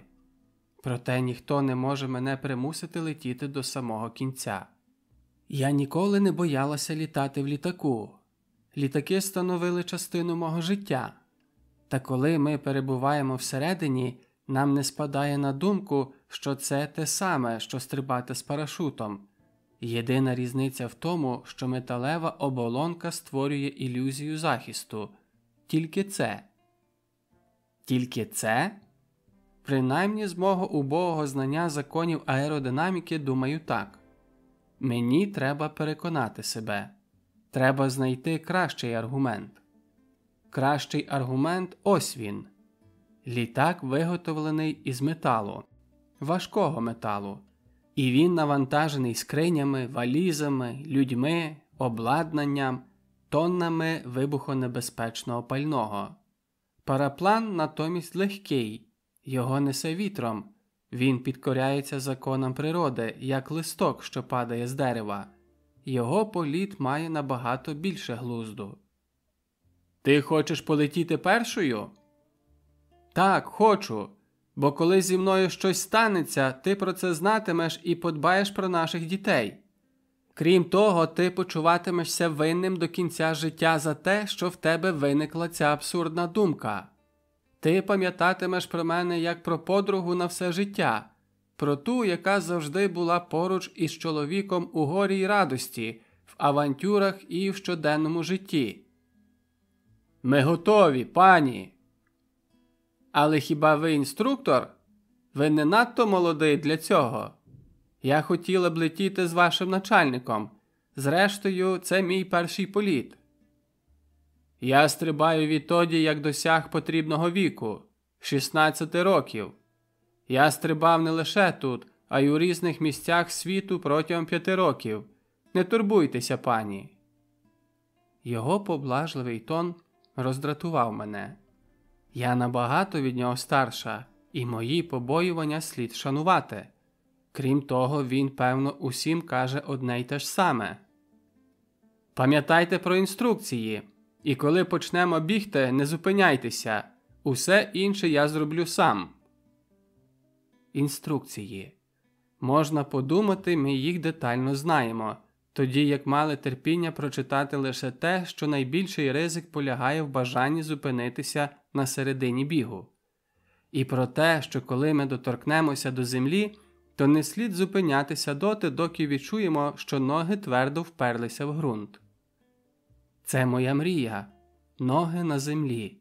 [SPEAKER 1] Проте ніхто не може мене примусити летіти до самого кінця. Я ніколи не боялася літати в літаку. Літаки становили частину мого життя. Та коли ми перебуваємо всередині, нам не спадає на думку, що це те саме, що стрибати з парашутом. Єдина різниця в тому, що металева оболонка створює ілюзію захисту. Тільки це. Тільки це? Принаймні з мого убогого знання законів аеродинаміки думаю так. Мені треба переконати себе. Треба знайти кращий аргумент. Кращий аргумент ось він. Літак виготовлений із металу, важкого металу, і він навантажений скринями, валізами, людьми, обладнанням, тоннами вибухонебезпечного пального. Параплан натомість легкий, його несе вітром, він підкоряється законам природи, як листок, що падає з дерева. Його політ має набагато більше глузду. Ти хочеш полетіти першою? Так, хочу. Бо коли зі мною щось станеться, ти про це знатимеш і подбаєш про наших дітей. Крім того, ти почуватимешся винним до кінця життя за те, що в тебе виникла ця абсурдна думка. Ти пам'ятатимеш про мене як про подругу на все життя, про ту, яка завжди була поруч із чоловіком у горі й радості, в авантюрах і в щоденному житті. Ми готові, пані. Але хіба ви інструктор? Ви не надто молодий для цього. Я хотіла б летіти з вашим начальником. Зрештою, це мій перший політ. Я стрибаю відтоді, як досяг потрібного віку 16 років. Я стрибав не лише тут, а й у різних місцях світу протягом п'яти років. Не турбуйтеся, пані. Його поблажливий тон роздратував мене. Я набагато від нього старша, і мої побоювання слід шанувати. Крім того, він, певно, усім каже одне й те ж саме. Пам'ятайте про інструкції, і коли почнемо бігти, не зупиняйтеся. Усе інше я зроблю сам. Інструкції. Можна подумати, ми їх детально знаємо, тоді як мали терпіння прочитати лише те, що найбільший ризик полягає в бажанні зупинитися на середині бігу. І про те, що коли ми доторкнемося до землі, то не слід зупинятися доти, доки відчуємо, що ноги твердо вперлися в ґрунт. Це моя мрія, ноги на землі.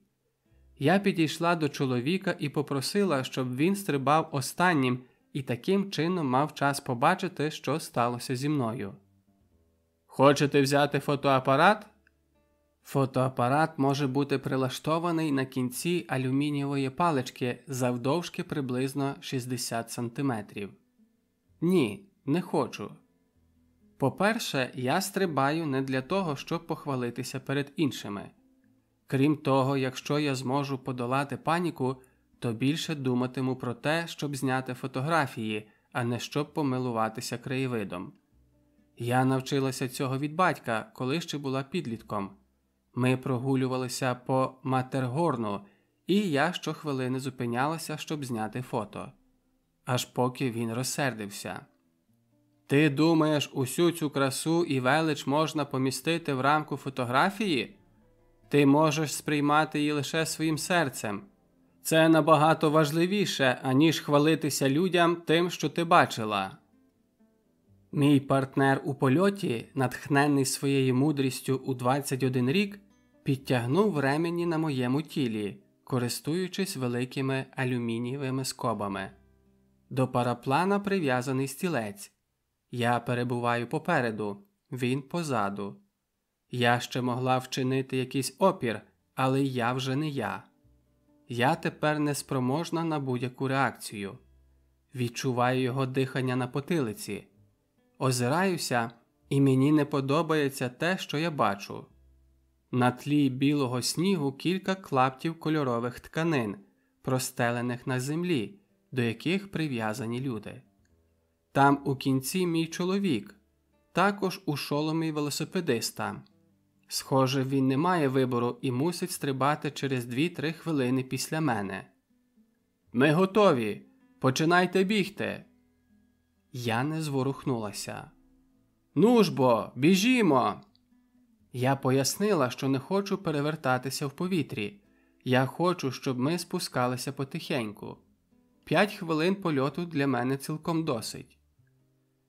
[SPEAKER 1] Я підійшла до чоловіка і попросила, щоб він стрибав останнім і таким чином мав час побачити, що сталося зі мною. Хочете взяти фотоапарат? Фотоапарат може бути прилаштований на кінці алюмінієвої палички завдовжки приблизно 60 см. Ні, не хочу. По-перше, я стрибаю не для того, щоб похвалитися перед іншими. Крім того, якщо я зможу подолати паніку, то більше думатиму про те, щоб зняти фотографії, а не щоб помилуватися краєвидом. Я навчилася цього від батька, коли ще була підлітком. Ми прогулювалися по Матергорну, і я щохвилини зупинялася, щоб зняти фото. Аж поки він розсердився. Ти думаєш, усю цю красу і велич можна помістити в рамку фотографії? Ти можеш сприймати її лише своїм серцем. Це набагато важливіше, аніж хвалитися людям тим, що ти бачила. Мій партнер у польоті, натхнений своєю мудрістю у 21 рік, підтягнув ремені на моєму тілі, користуючись великими алюмінієвими скобами. До параплана прив'язаний стілець. Я перебуваю попереду, він позаду. Я ще могла вчинити якийсь опір, але я вже не я. Я тепер неспроможна на будь-яку реакцію. Відчуваю його дихання на потилиці, озираюся, і мені не подобається те, що я бачу. На тлі білого снігу кілька клаптів кольорових тканин, простелених на землі, до яких прив'язані люди. Там у кінці мій чоловік, також у шоломі велосипедиста. Схоже, він не має вибору і мусить стрибати через 2-3 хвилини після мене. Ми готові. Починайте бігти. Я не зворухнулася. Ну ж бо, біжімо. Я пояснила, що не хочу перевертатися в повітрі. Я хочу, щоб ми спускалися потихеньку. П'ять хвилин польоту для мене цілком досить.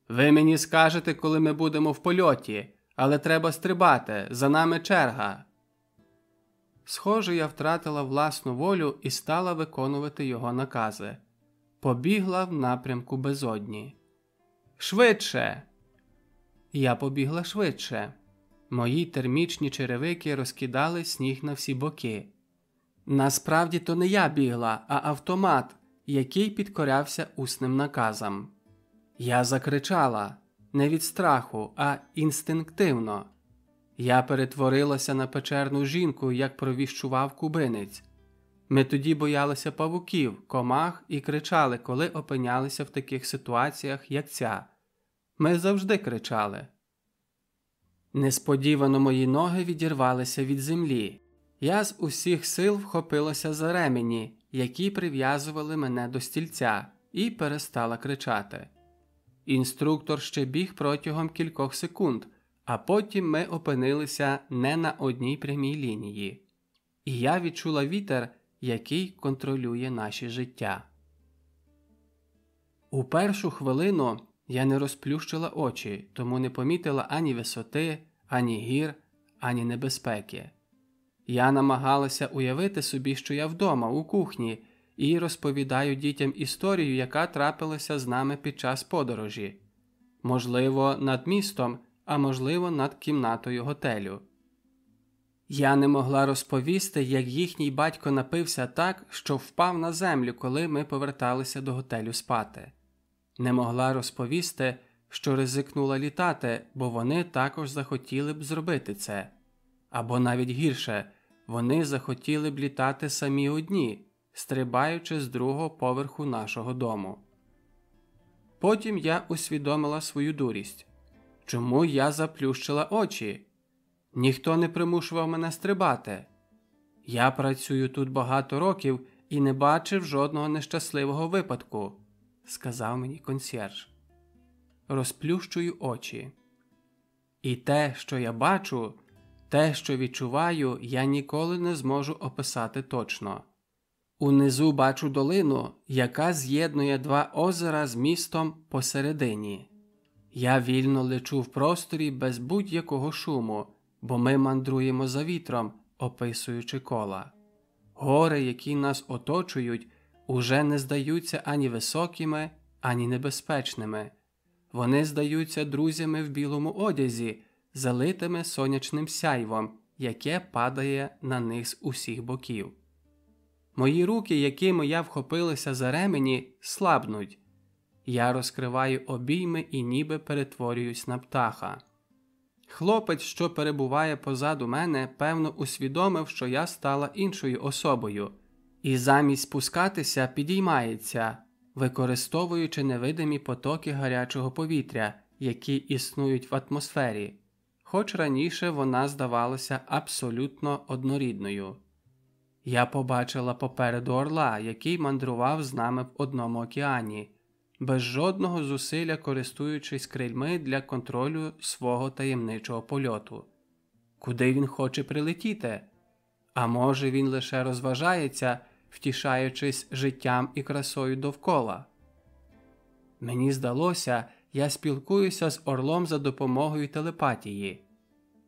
[SPEAKER 1] Ви мені скажете, коли ми будемо в польоті, але треба стрибати, за нами черга. Схоже, я втратила власну волю і стала виконувати його накази. Побігла в напрямку безодні. Швидше. Я побігла швидше. Мої термічні черевики розкидали сніг на всі боки. Насправді то не я бігла, а автомат, який підкорявся усним наказам. Я закричала не від страху, а інстинктивно. Я перетворилася на печерну жінку, як провіщував кубинець. Ми тоді боялися павуків, комах і кричали, коли опинялися в таких ситуаціях, як ця. Ми завжди кричали. Несподівано мої ноги відірвалися від землі. Я з усіх сил вхопилася за ремені, які прив'язували мене до стільця, і перестала кричати. Інструктор ще біг протягом кількох секунд, а потім ми опинилися не на одній прямій лінії, і я відчула вітер, який контролює наші життя. У першу хвилину я не розплющила очі, тому не помітила ані висоти, ані гір, ані небезпеки. Я намагалася уявити собі, що я вдома у кухні і розповідаю дітям історію, яка трапилася з нами під час подорожі, можливо, над містом, а можливо, над кімнатою готелю. Я не могла розповісти, як їхній батько напився так, що впав на землю, коли ми поверталися до готелю спати, не могла розповісти, що ризикнула літати, бо вони також захотіли б зробити це, або навіть гірше, вони захотіли б літати самі одні, стрибаючи з другого поверху нашого дому. Потім я усвідомила свою дурість чому я заплющила очі? Ніхто не примушував мене стрибати. Я працюю тут багато років і не бачив жодного нещасливого випадку, сказав мені консьєрж. Розплющую очі. І те, що я бачу, те, що відчуваю, я ніколи не зможу описати точно. Унизу бачу долину, яка з'єднує два озера з містом посередині. Я вільно лечу в просторі без будь-якого шуму, бо ми мандруємо за вітром, описуючи кола. Гори, які нас оточують, уже не здаються ані високими, ані небезпечними. Вони здаються друзями в білому одязі, залитими сонячним сяйвом, яке падає на них з усіх боків. Мої руки, якими я вхопилася за ремені, слабнуть. Я розкриваю обійми і ніби перетворююсь на птаха. Хлопець, що перебуває позаду мене, певно усвідомив, що я стала іншою особою, і замість спускатися підіймається, використовуючи невидимі потоки гарячого повітря, які існують в атмосфері, хоч раніше вона здавалася абсолютно однорідною. Я побачила попереду орла, який мандрував з нами в одному океані, без жодного зусилля користуючись крильми для контролю свого таємничого польоту. Куди він хоче прилетіти? А може, він лише розважається, втішаючись життям і красою довкола. Мені здалося, я спілкуюся з орлом за допомогою телепатії.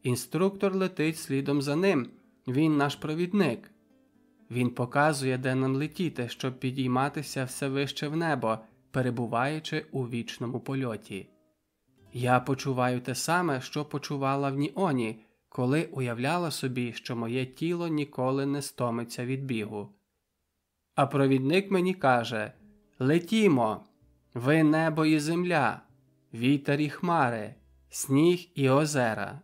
[SPEAKER 1] Інструктор летить слідом за ним, він наш провідник. Він показує, де нам летіти, щоб підійматися все вище в небо, перебуваючи у вічному польоті. Я почуваю те саме, що почувала в Ніоні, коли уявляла собі, що моє тіло ніколи не стомиться від бігу. А провідник мені каже Летімо, ви небо і земля, вітер і хмари, сніг і озера.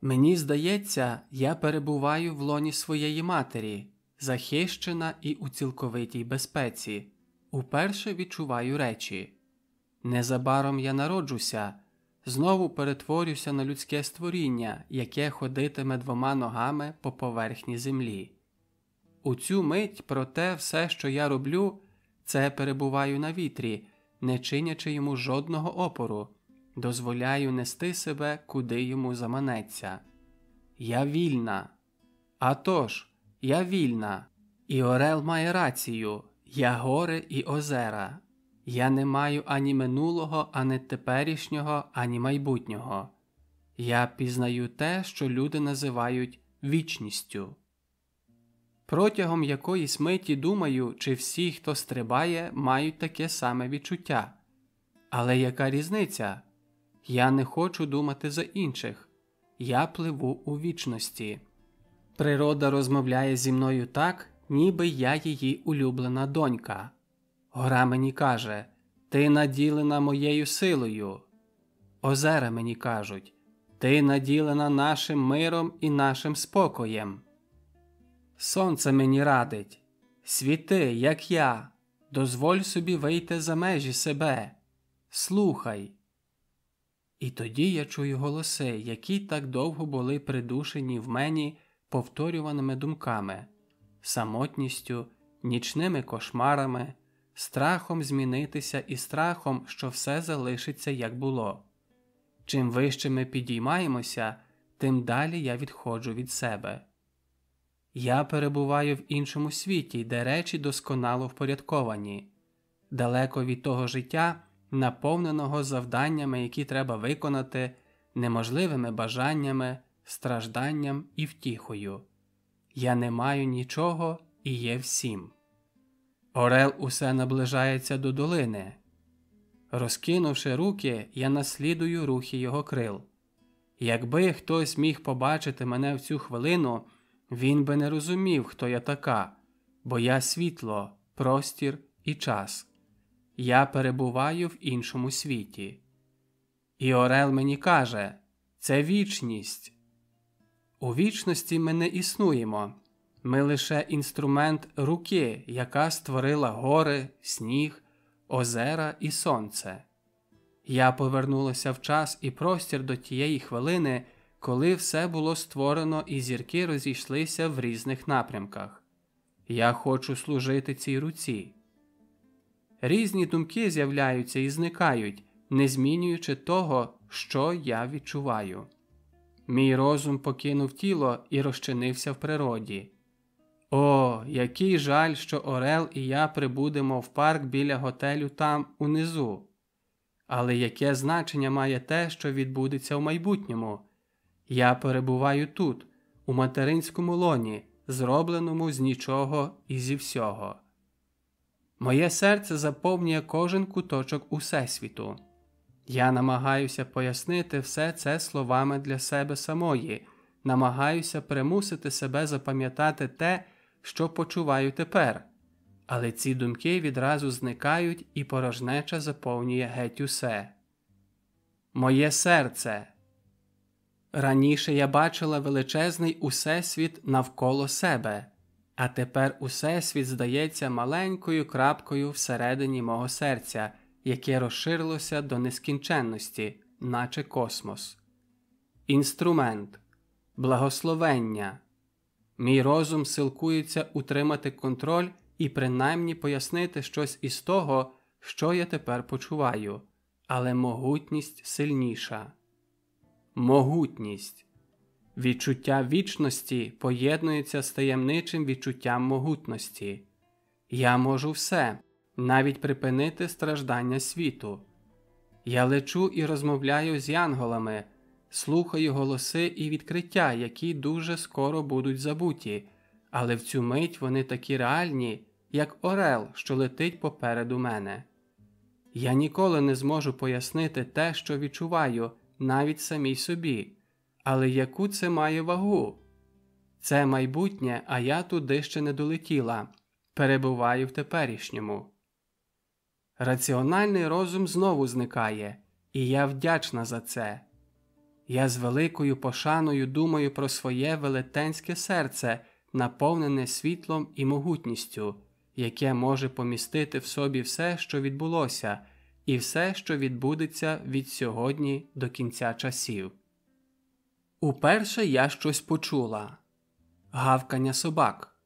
[SPEAKER 1] Мені здається, я перебуваю в лоні своєї матері, захищена і у цілковитій безпеці, уперше відчуваю речі. Незабаром я народжуся, знову перетворюся на людське створіння, яке ходитиме двома ногами по поверхні землі. У цю мить, проте, все, що я роблю, це перебуваю на вітрі, не чинячи йому жодного опору дозволяю нести себе, куди йому заманеться. Я вільна. А тож, я вільна, і Орел має рацію, я гори і озера. Я не маю ані минулого, ані теперішнього, ані майбутнього. Я пізнаю те, що люди називають вічністю. Протягом якоїсь миті думаю, чи всі, хто стрибає, мають таке саме відчуття. Але яка різниця? Я не хочу думати за інших, я пливу у вічності. Природа розмовляє зі мною так, ніби я її улюблена донька. Гора мені каже Ти наділена моєю силою. Озера мені кажуть Ти наділена нашим миром і нашим спокоєм. Сонце мені радить світи, як я, дозволь собі вийти за межі себе. Слухай. І тоді я чую голоси, які так довго були придушені в мені повторюваними думками, самотністю, нічними кошмарами, страхом змінитися і страхом, що все залишиться як було. Чим вище ми підіймаємося, тим далі я відходжу від себе. Я перебуваю в іншому світі, де речі досконало впорядковані, далеко від того життя наповненого завданнями, які треба виконати, неможливими бажаннями, стражданням і втіхою. Я не маю нічого і є всім. Орел усе наближається до долини. Розкинувши руки, я наслідую рухи його крил. Якби хтось міг побачити мене в цю хвилину, він би не розумів, хто я така, бо я світло, простір і час. Я перебуваю в іншому світі. І Орел мені каже це вічність. У вічності ми не існуємо. Ми лише інструмент руки, яка створила гори, сніг, озера і сонце. Я повернулася в час і простір до тієї хвилини, коли все було створено і зірки розійшлися в різних напрямках. Я хочу служити цій руці. Різні думки з'являються і зникають, не змінюючи того, що я відчуваю. Мій розум покинув тіло і розчинився в природі. О, який жаль, що Орел і я прибудемо в парк біля готелю там унизу. Але яке значення має те, що відбудеться в майбутньому? Я перебуваю тут, у материнському лоні, зробленому з нічого і зі всього. Моє серце заповнює кожен куточок Усесвіту. Я намагаюся пояснити все це словами для себе самої, намагаюся примусити себе запам'ятати те, що почуваю тепер, але ці думки відразу зникають і порожнеча заповнює геть усе. Моє серце. Раніше я бачила величезний усесвіт навколо себе, а тепер усесвіт здається маленькою крапкою всередині мого серця, яке розширилося до нескінченності, наче космос. Інструмент, благословення. Мій розум силкується утримати контроль і принаймні пояснити щось із того, що я тепер почуваю, але могутність сильніша. Могутність. Відчуття вічності поєднується з таємничим відчуттям могутності. Я можу все, навіть припинити страждання світу. Я лечу і розмовляю з янголами, слухаю голоси і відкриття, які дуже скоро будуть забуті, але в цю мить вони такі реальні, як Орел, що летить попереду мене. Я ніколи не зможу пояснити те, що відчуваю, навіть самій собі, але яку це має вагу? Це майбутнє, а я туди ще не долетіла, перебуваю в теперішньому. Раціональний розум знову зникає, і я вдячна за це. Я з великою пошаною думаю про своє велетенське серце, наповнене світлом і могутністю, яке може помістити в собі все, що відбулося, і все, що відбудеться від сьогодні до кінця часів. Уперше я щось почула гавкання собак.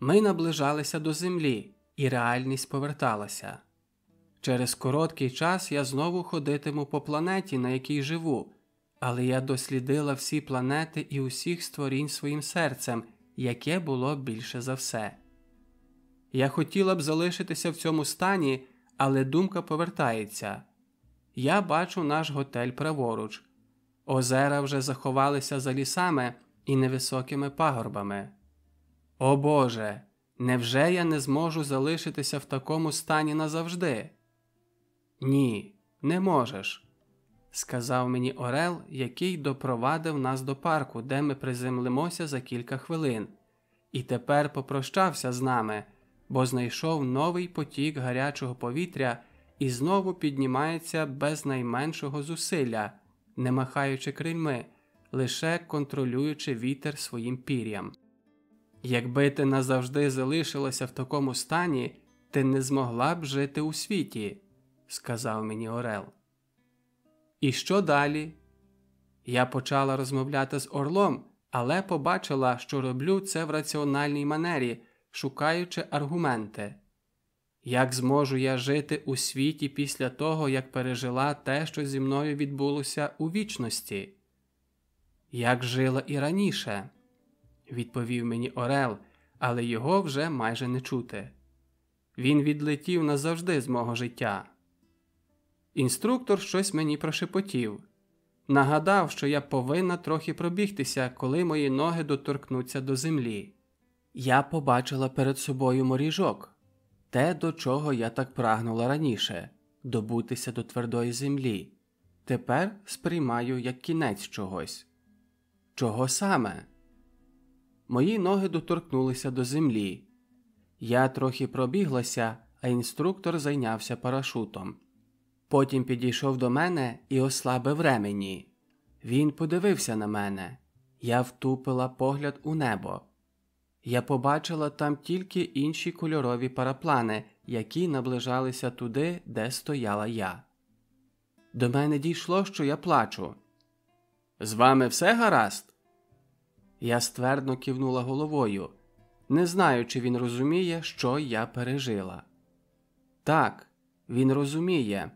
[SPEAKER 1] Ми наближалися до землі, і реальність поверталася. Через короткий час я знову ходитиму по планеті, на якій живу, але я дослідила всі планети і усіх створінь своїм серцем, яке було більше за все. Я хотіла б залишитися в цьому стані, але думка повертається я бачу наш готель праворуч. Озера вже заховалися за лісами і невисокими пагорбами. О Боже, невже я не зможу залишитися в такому стані назавжди? Ні, не можеш, сказав мені Орел, який допровадив нас до парку, де ми приземлимося за кілька хвилин, і тепер попрощався з нами, бо знайшов новий потік гарячого повітря і знову піднімається без найменшого зусилля, не махаючи крильми, лише контролюючи вітер своїм пір'ям. Якби ти назавжди залишилася в такому стані, ти не змогла б жити у світі сказав мені Орел. І що далі? Я почала розмовляти з Орлом, але побачила, що роблю це в раціональній манері, шукаючи аргументи. Як зможу я жити у світі після того, як пережила те, що зі мною відбулося у вічності? Як жила і раніше, відповів мені Орел, але його вже майже не чути. Він відлетів назавжди з мого життя. Інструктор щось мені прошепотів. Нагадав, що я повинна трохи пробігтися, коли мої ноги доторкнуться до землі. Я побачила перед собою моріжок, те, до чого я так прагнула раніше добутися до твердої землі. Тепер сприймаю як кінець чогось. Чого саме? Мої ноги доторкнулися до землі. Я трохи пробіглася, а інструктор зайнявся парашутом. Потім підійшов до мене і ослабив ремені. Він подивився на мене. Я втупила погляд у небо. Я побачила там тільки інші кольорові параплани, які наближалися туди, де стояла я. До мене дійшло, що я плачу. З вами все гаразд? Я ствердно кивнула головою, не знаю, чи він розуміє, що я пережила. Так, він розуміє,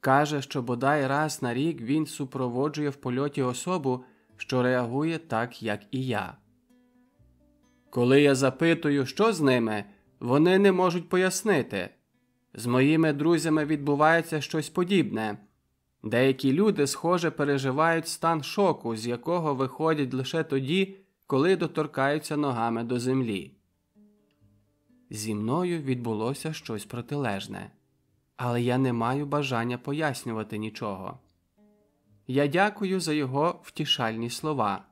[SPEAKER 1] Каже, що бодай раз на рік він супроводжує в польоті особу, що реагує так, як і я. Коли я запитую, що з ними, вони не можуть пояснити. З моїми друзями відбувається щось подібне. Деякі люди, схоже, переживають стан шоку, з якого виходять лише тоді, коли доторкаються ногами до землі. Зі мною відбулося щось протилежне, але я не маю бажання пояснювати нічого. Я дякую за його втішальні слова.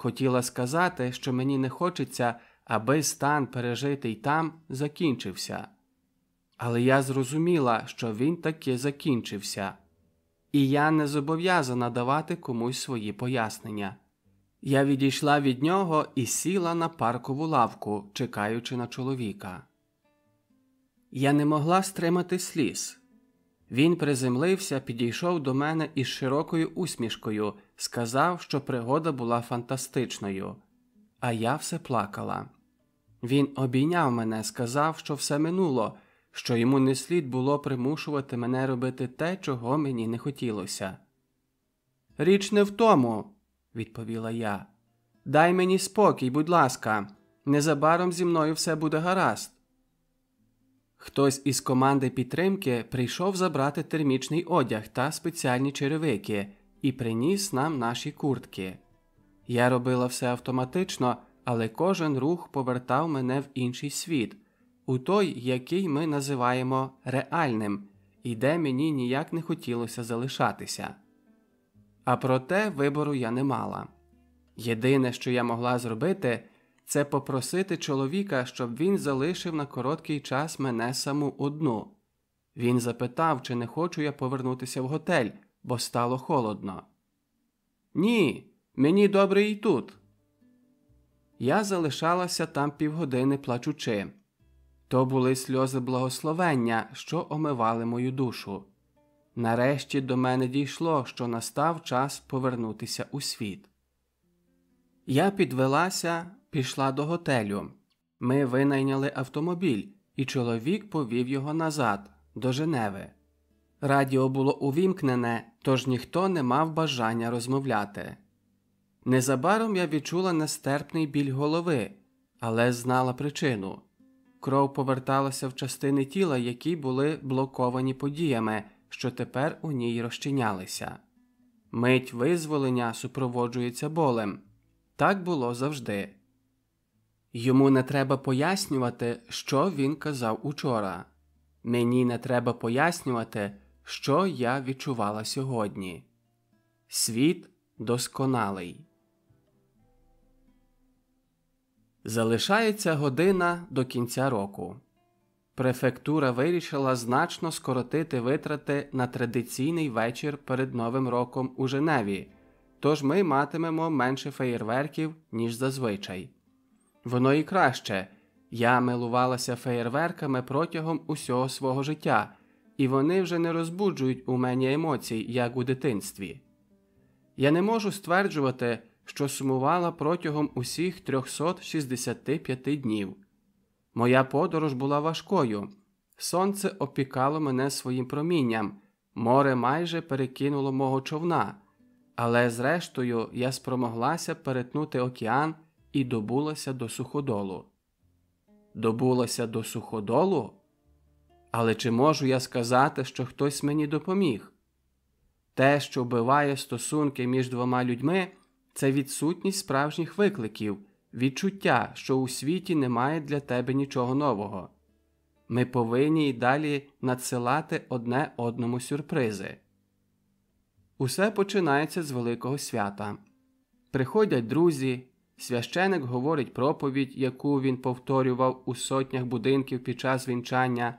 [SPEAKER 1] Хотіла сказати, що мені не хочеться, аби стан пережитий там закінчився. Але я зрозуміла, що він таки закінчився, і я не зобов'язана давати комусь свої пояснення. Я відійшла від нього і сіла на паркову лавку, чекаючи на чоловіка. Я не могла стримати сліз. Він приземлився, підійшов до мене із широкою усмішкою, сказав, що пригода була фантастичною, а я все плакала. Він обійняв мене, сказав, що все минуло, що йому не слід було примушувати мене робити те, чого мені не хотілося. Річ не в тому, відповіла я. Дай мені спокій, будь ласка, незабаром зі мною все буде гаразд. Хтось із команди підтримки прийшов забрати термічний одяг та спеціальні черевики і приніс нам наші куртки. Я робила все автоматично, але кожен рух повертав мене в інший світ, у той, який ми називаємо реальним, і де мені ніяк не хотілося залишатися. А проте вибору я не мала. Єдине, що я могла зробити, це попросити чоловіка, щоб він залишив на короткий час мене саму одну. Він запитав, чи не хочу я повернутися в готель, бо стало холодно. Ні, мені добре і тут. Я залишалася там півгодини плачучи. То були сльози благословення, що омивали мою душу. Нарешті до мене дійшло, що настав час повернутися у світ. Я підвелася, пішла до готелю. Ми винайняли автомобіль, і чоловік повів його назад, до Женеви. Радіо було увімкнене, тож ніхто не мав бажання розмовляти. Незабаром я відчула нестерпний біль голови, але знала причину кров поверталася в частини тіла, які були блоковані подіями, що тепер у ній розчинялися. Мить визволення супроводжується болем. Так було завжди. Йому не треба пояснювати, що він казав учора. Мені не треба пояснювати, що я відчувала сьогодні. Світ досконалий. Залишається година до кінця року. Префектура вирішила значно скоротити витрати на традиційний вечір перед Новим роком у Женеві, тож ми матимемо менше феєрверків, ніж зазвичай. Воно і краще. Я милувалася феєрверками протягом усього свого життя, і вони вже не розбуджують у мені емоцій, як у дитинстві. Я не можу стверджувати, що сумувала протягом усіх 365 днів. Моя подорож була важкою. Сонце опікало мене своїм промінням, море майже перекинуло мого човна, але зрештою я спромоглася перетнути океан і добулася до суходолу. Добулася до суходолу? Але чи можу я сказати, що хтось мені допоміг? Те, що вбиває стосунки між двома людьми, це відсутність справжніх викликів, відчуття, що у світі немає для тебе нічого нового. Ми повинні й далі надсилати одне одному сюрпризи. Усе починається з Великого свята. Приходять друзі, священик говорить проповідь, яку він повторював у сотнях будинків під час вінчання,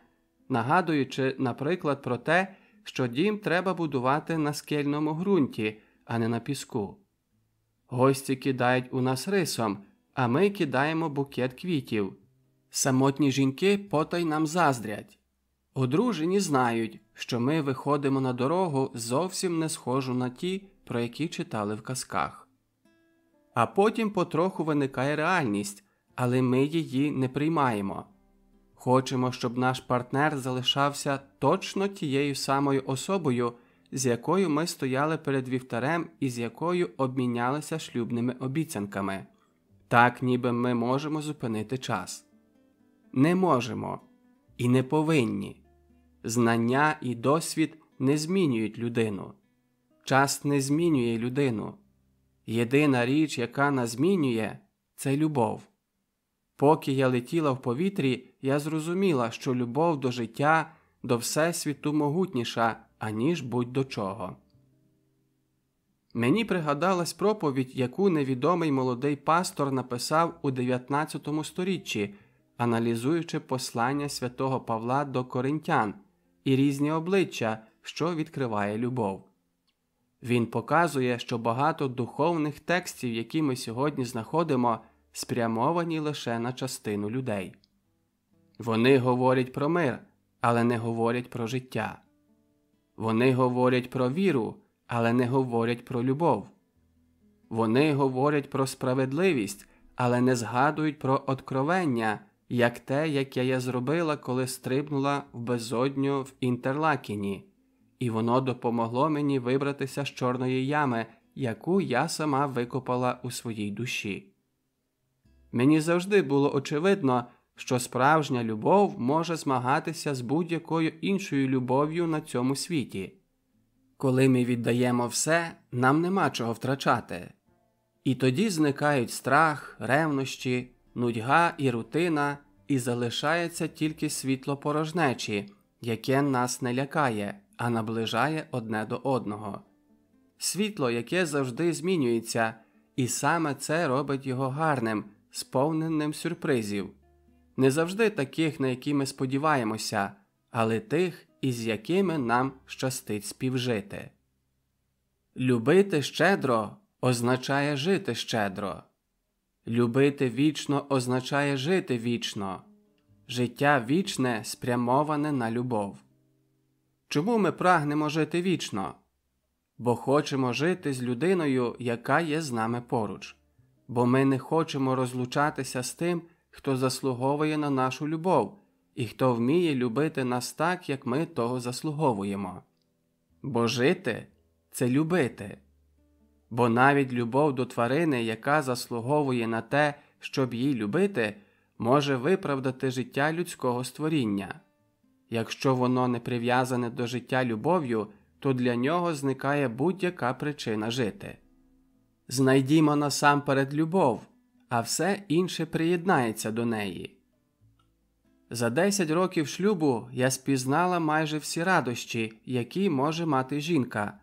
[SPEAKER 1] нагадуючи, наприклад, про те, що дім треба будувати на скельному ґрунті, а не на піску. Гості кидають у нас рисом, а ми кидаємо букет квітів. Самотні жінки потай нам заздрять. Одружені знають, що ми виходимо на дорогу зовсім не схожу на ті, про які читали в казках. А потім потроху виникає реальність, але ми її не приймаємо. Хочемо, щоб наш партнер залишався точно тією самою особою, з якою ми стояли перед вівтарем і з якою обмінялися шлюбними обіцянками. Так, ніби ми можемо зупинити час. Не можемо і не повинні. Знання і досвід не змінюють людину. Час не змінює людину. Єдина річ, яка нас змінює, це любов. Поки я летіла в повітрі, я зрозуміла, що любов до життя, до Всесвіту могутніша, аніж будь до чого. Мені пригадалась проповідь, яку невідомий молодий пастор написав у 19 сторіччі, аналізуючи послання святого Павла до коринтян і різні обличчя, що відкриває любов. Він показує, що багато духовних текстів, які ми сьогодні знаходимо, спрямовані лише на частину людей. Вони говорять про мир, але не говорять про життя. Вони говорять про віру, але не говорять про любов. Вони говорять про справедливість, але не згадують про откровення, як те, яке я зробила, коли стрибнула в безодню в Інтерлакіні, і воно допомогло мені вибратися з чорної ями, яку я сама викопала у своїй душі. Мені завжди було очевидно, що справжня любов може змагатися з будь-якою іншою любов'ю на цьому світі. Коли ми віддаємо все, нам нема чого втрачати. І тоді зникають страх, ревнощі, нудьга і рутина, і залишається тільки світло порожнечі, яке нас не лякає, а наближає одне до одного. Світло, яке завжди змінюється, і саме це робить його гарним, сповненим сюрпризів, не завжди таких, на які ми сподіваємося, але тих, із якими нам щастить співжити. Любити щедро означає жити щедро. Любити вічно означає жити вічно, життя вічне спрямоване на любов. Чому ми прагнемо жити вічно? Бо хочемо жити з людиною, яка є з нами поруч, бо ми не хочемо розлучатися з тим, хто заслуговує на нашу любов і хто вміє любити нас так, як ми того заслуговуємо. Бо жити це любити бо навіть любов до тварини, яка заслуговує на те, щоб її любити, може виправдати життя людського створіння. Якщо воно не прив'язане до життя любов'ю, то для нього зникає будь-яка причина жити. Знайдімо насамперед любов, а все інше приєднається до неї. За 10 років шлюбу я спізнала майже всі радощі, які може мати жінка,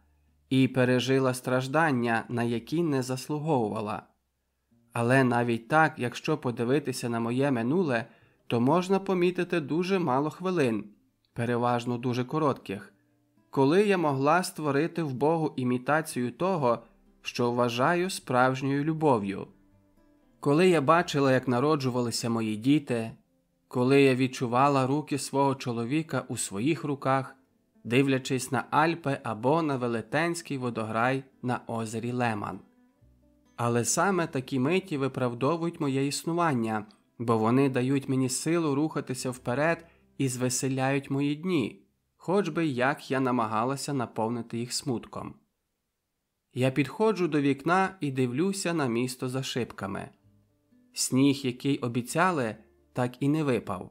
[SPEAKER 1] і пережила страждання, на які не заслуговувала. Але навіть так, якщо подивитися на моє минуле, то можна помітити дуже мало хвилин, переважно дуже коротких, коли я могла створити в Богу імітацію того, що вважаю справжньою любов'ю. Коли я бачила, як народжувалися мої діти, коли я відчувала руки свого чоловіка у своїх руках, дивлячись на Альпи або на велетенський водограй на озері Леман. Але саме такі миті виправдовують моє існування, бо вони дають мені силу рухатися вперед і звеселяють мої дні, хоч би як я намагалася наповнити їх смутком. Я підходжу до вікна і дивлюся на місто за шибками. Сніг, який обіцяли, так і не випав.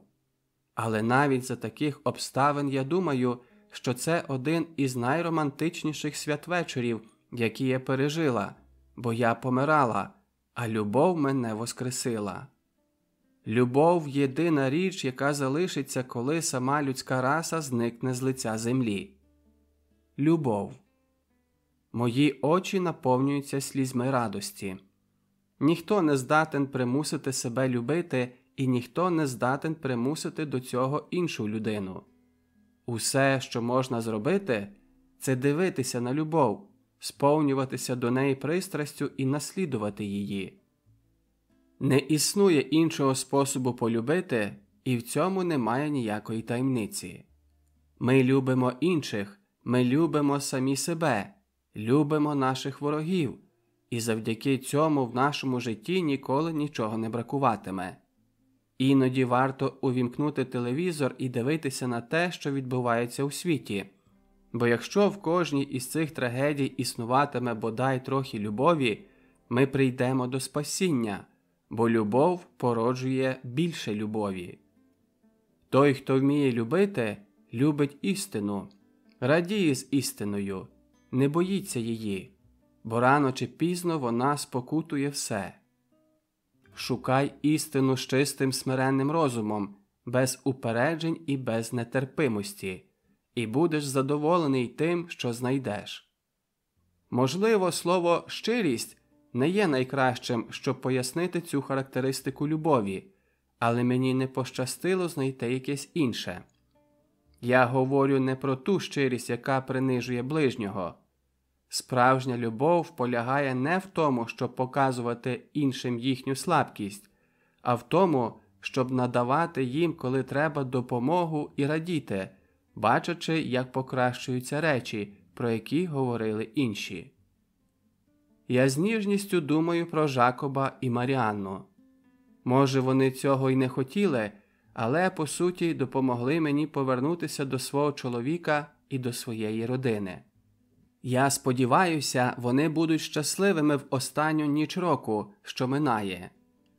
[SPEAKER 1] Але навіть за таких обставин я думаю, що це один із найромантичніших святвечорів, які я пережила, бо я помирала, а любов мене воскресила. Любов єдина річ, яка залишиться, коли сама людська раса зникне з лиця землі. Любов. Мої очі наповнюються слізьми радості. Ніхто не здатен примусити себе любити, і ніхто не здатен примусити до цього іншу людину. Усе, що можна зробити, це дивитися на любов, сповнюватися до неї пристрастю і наслідувати її. Не існує іншого способу полюбити, і в цьому немає ніякої таємниці. Ми любимо інших, ми любимо самі себе, любимо наших ворогів, і завдяки цьому в нашому житті ніколи нічого не бракуватиме. Іноді варто увімкнути телевізор і дивитися на те, що відбувається у світі. Бо якщо в кожній із цих трагедій існуватиме бодай трохи любові, ми прийдемо до спасіння, бо любов породжує більше любові. Той, хто вміє любити, любить істину, радіє з істиною, не боїться її, бо рано чи пізно вона спокутує все. Шукай істину з чистим смиренним розумом, без упереджень і без нетерпимості, і будеш задоволений тим, що знайдеш. Можливо, слово щирість не є найкращим, щоб пояснити цю характеристику любові, але мені не пощастило знайти якесь інше. Я говорю не про ту щирість, яка принижує ближнього. Справжня любов полягає не в тому, щоб показувати іншим їхню слабкість, а в тому, щоб надавати їм, коли треба, допомогу і радіти, бачачи, як покращуються речі, про які говорили інші. Я з ніжністю думаю про Жакоба і Маріанну. Може, вони цього й не хотіли, але по суті допомогли мені повернутися до свого чоловіка і до своєї родини. Я сподіваюся, вони будуть щасливими в останню ніч року, що минає,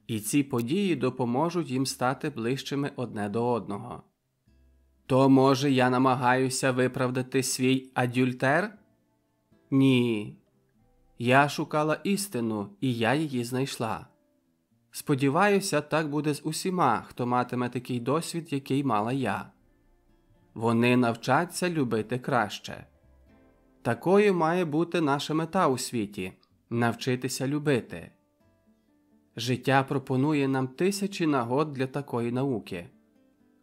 [SPEAKER 1] і ці події допоможуть їм стати ближчими одне до одного. То, може, я намагаюся виправдати свій адюльтер? Ні. Я шукала істину, і я її знайшла. Сподіваюся, так буде з усіма, хто матиме такий досвід, який мала я. Вони навчаться любити краще. Такою має бути наша мета у світі навчитися любити. Життя пропонує нам тисячі нагод для такої науки.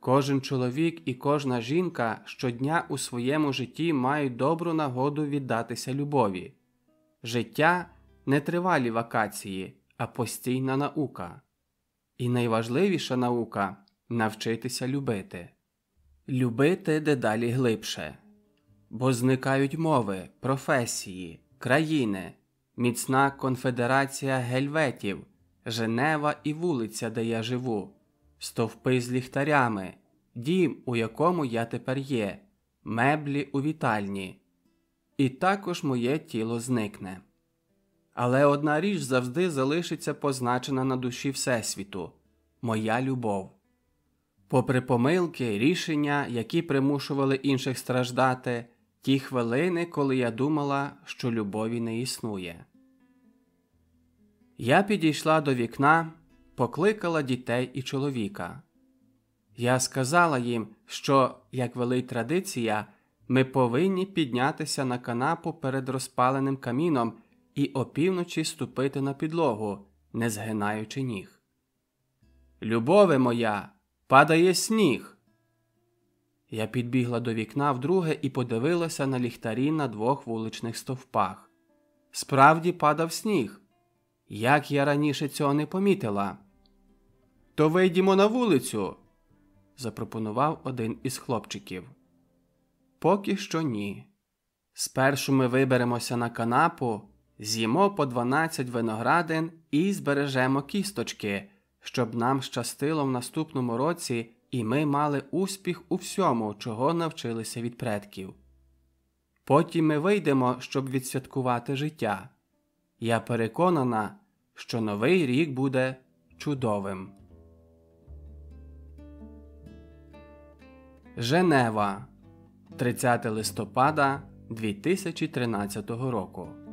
[SPEAKER 1] Кожен чоловік і кожна жінка щодня у своєму житті мають добру нагоду віддатися любові. Життя не тривалі вакації, а постійна наука. І найважливіша наука навчитися любити, любити дедалі глибше. Бо зникають мови, професії, країни, міцна конфедерація гельветів, Женева і вулиця, де я живу, стовпи з ліхтарями, дім, у якому я тепер є, меблі у вітальні, і також моє тіло зникне. Але одна річ завжди залишиться позначена на душі Всесвіту моя любов. Попри помилки, рішення, які примушували інших страждати, ті хвилини, коли я думала, що любові не існує. Я підійшла до вікна, покликала дітей і чоловіка. Я сказала їм, що, як велить традиція, ми повинні піднятися на канапу перед розпаленим каміном і опівночі ступити на підлогу, не згинаючи ніг. Любове моя, падає сніг. Я підбігла до вікна вдруге і подивилася на ліхтарі на двох вуличних стовпах. Справді падав сніг. Як я раніше цього не помітила. То вийдімо на вулицю, запропонував один із хлопчиків. Поки що ні. Спершу ми виберемося на канапу, з'їмо по 12 виноградин і збережемо кісточки, щоб нам щастило в наступному році і ми мали успіх у всьому, чого навчилися від предків. Потім ми вийдемо, щоб відсвяткувати життя. Я переконана, що новий рік буде чудовим. Женева 30 листопада 2013 року.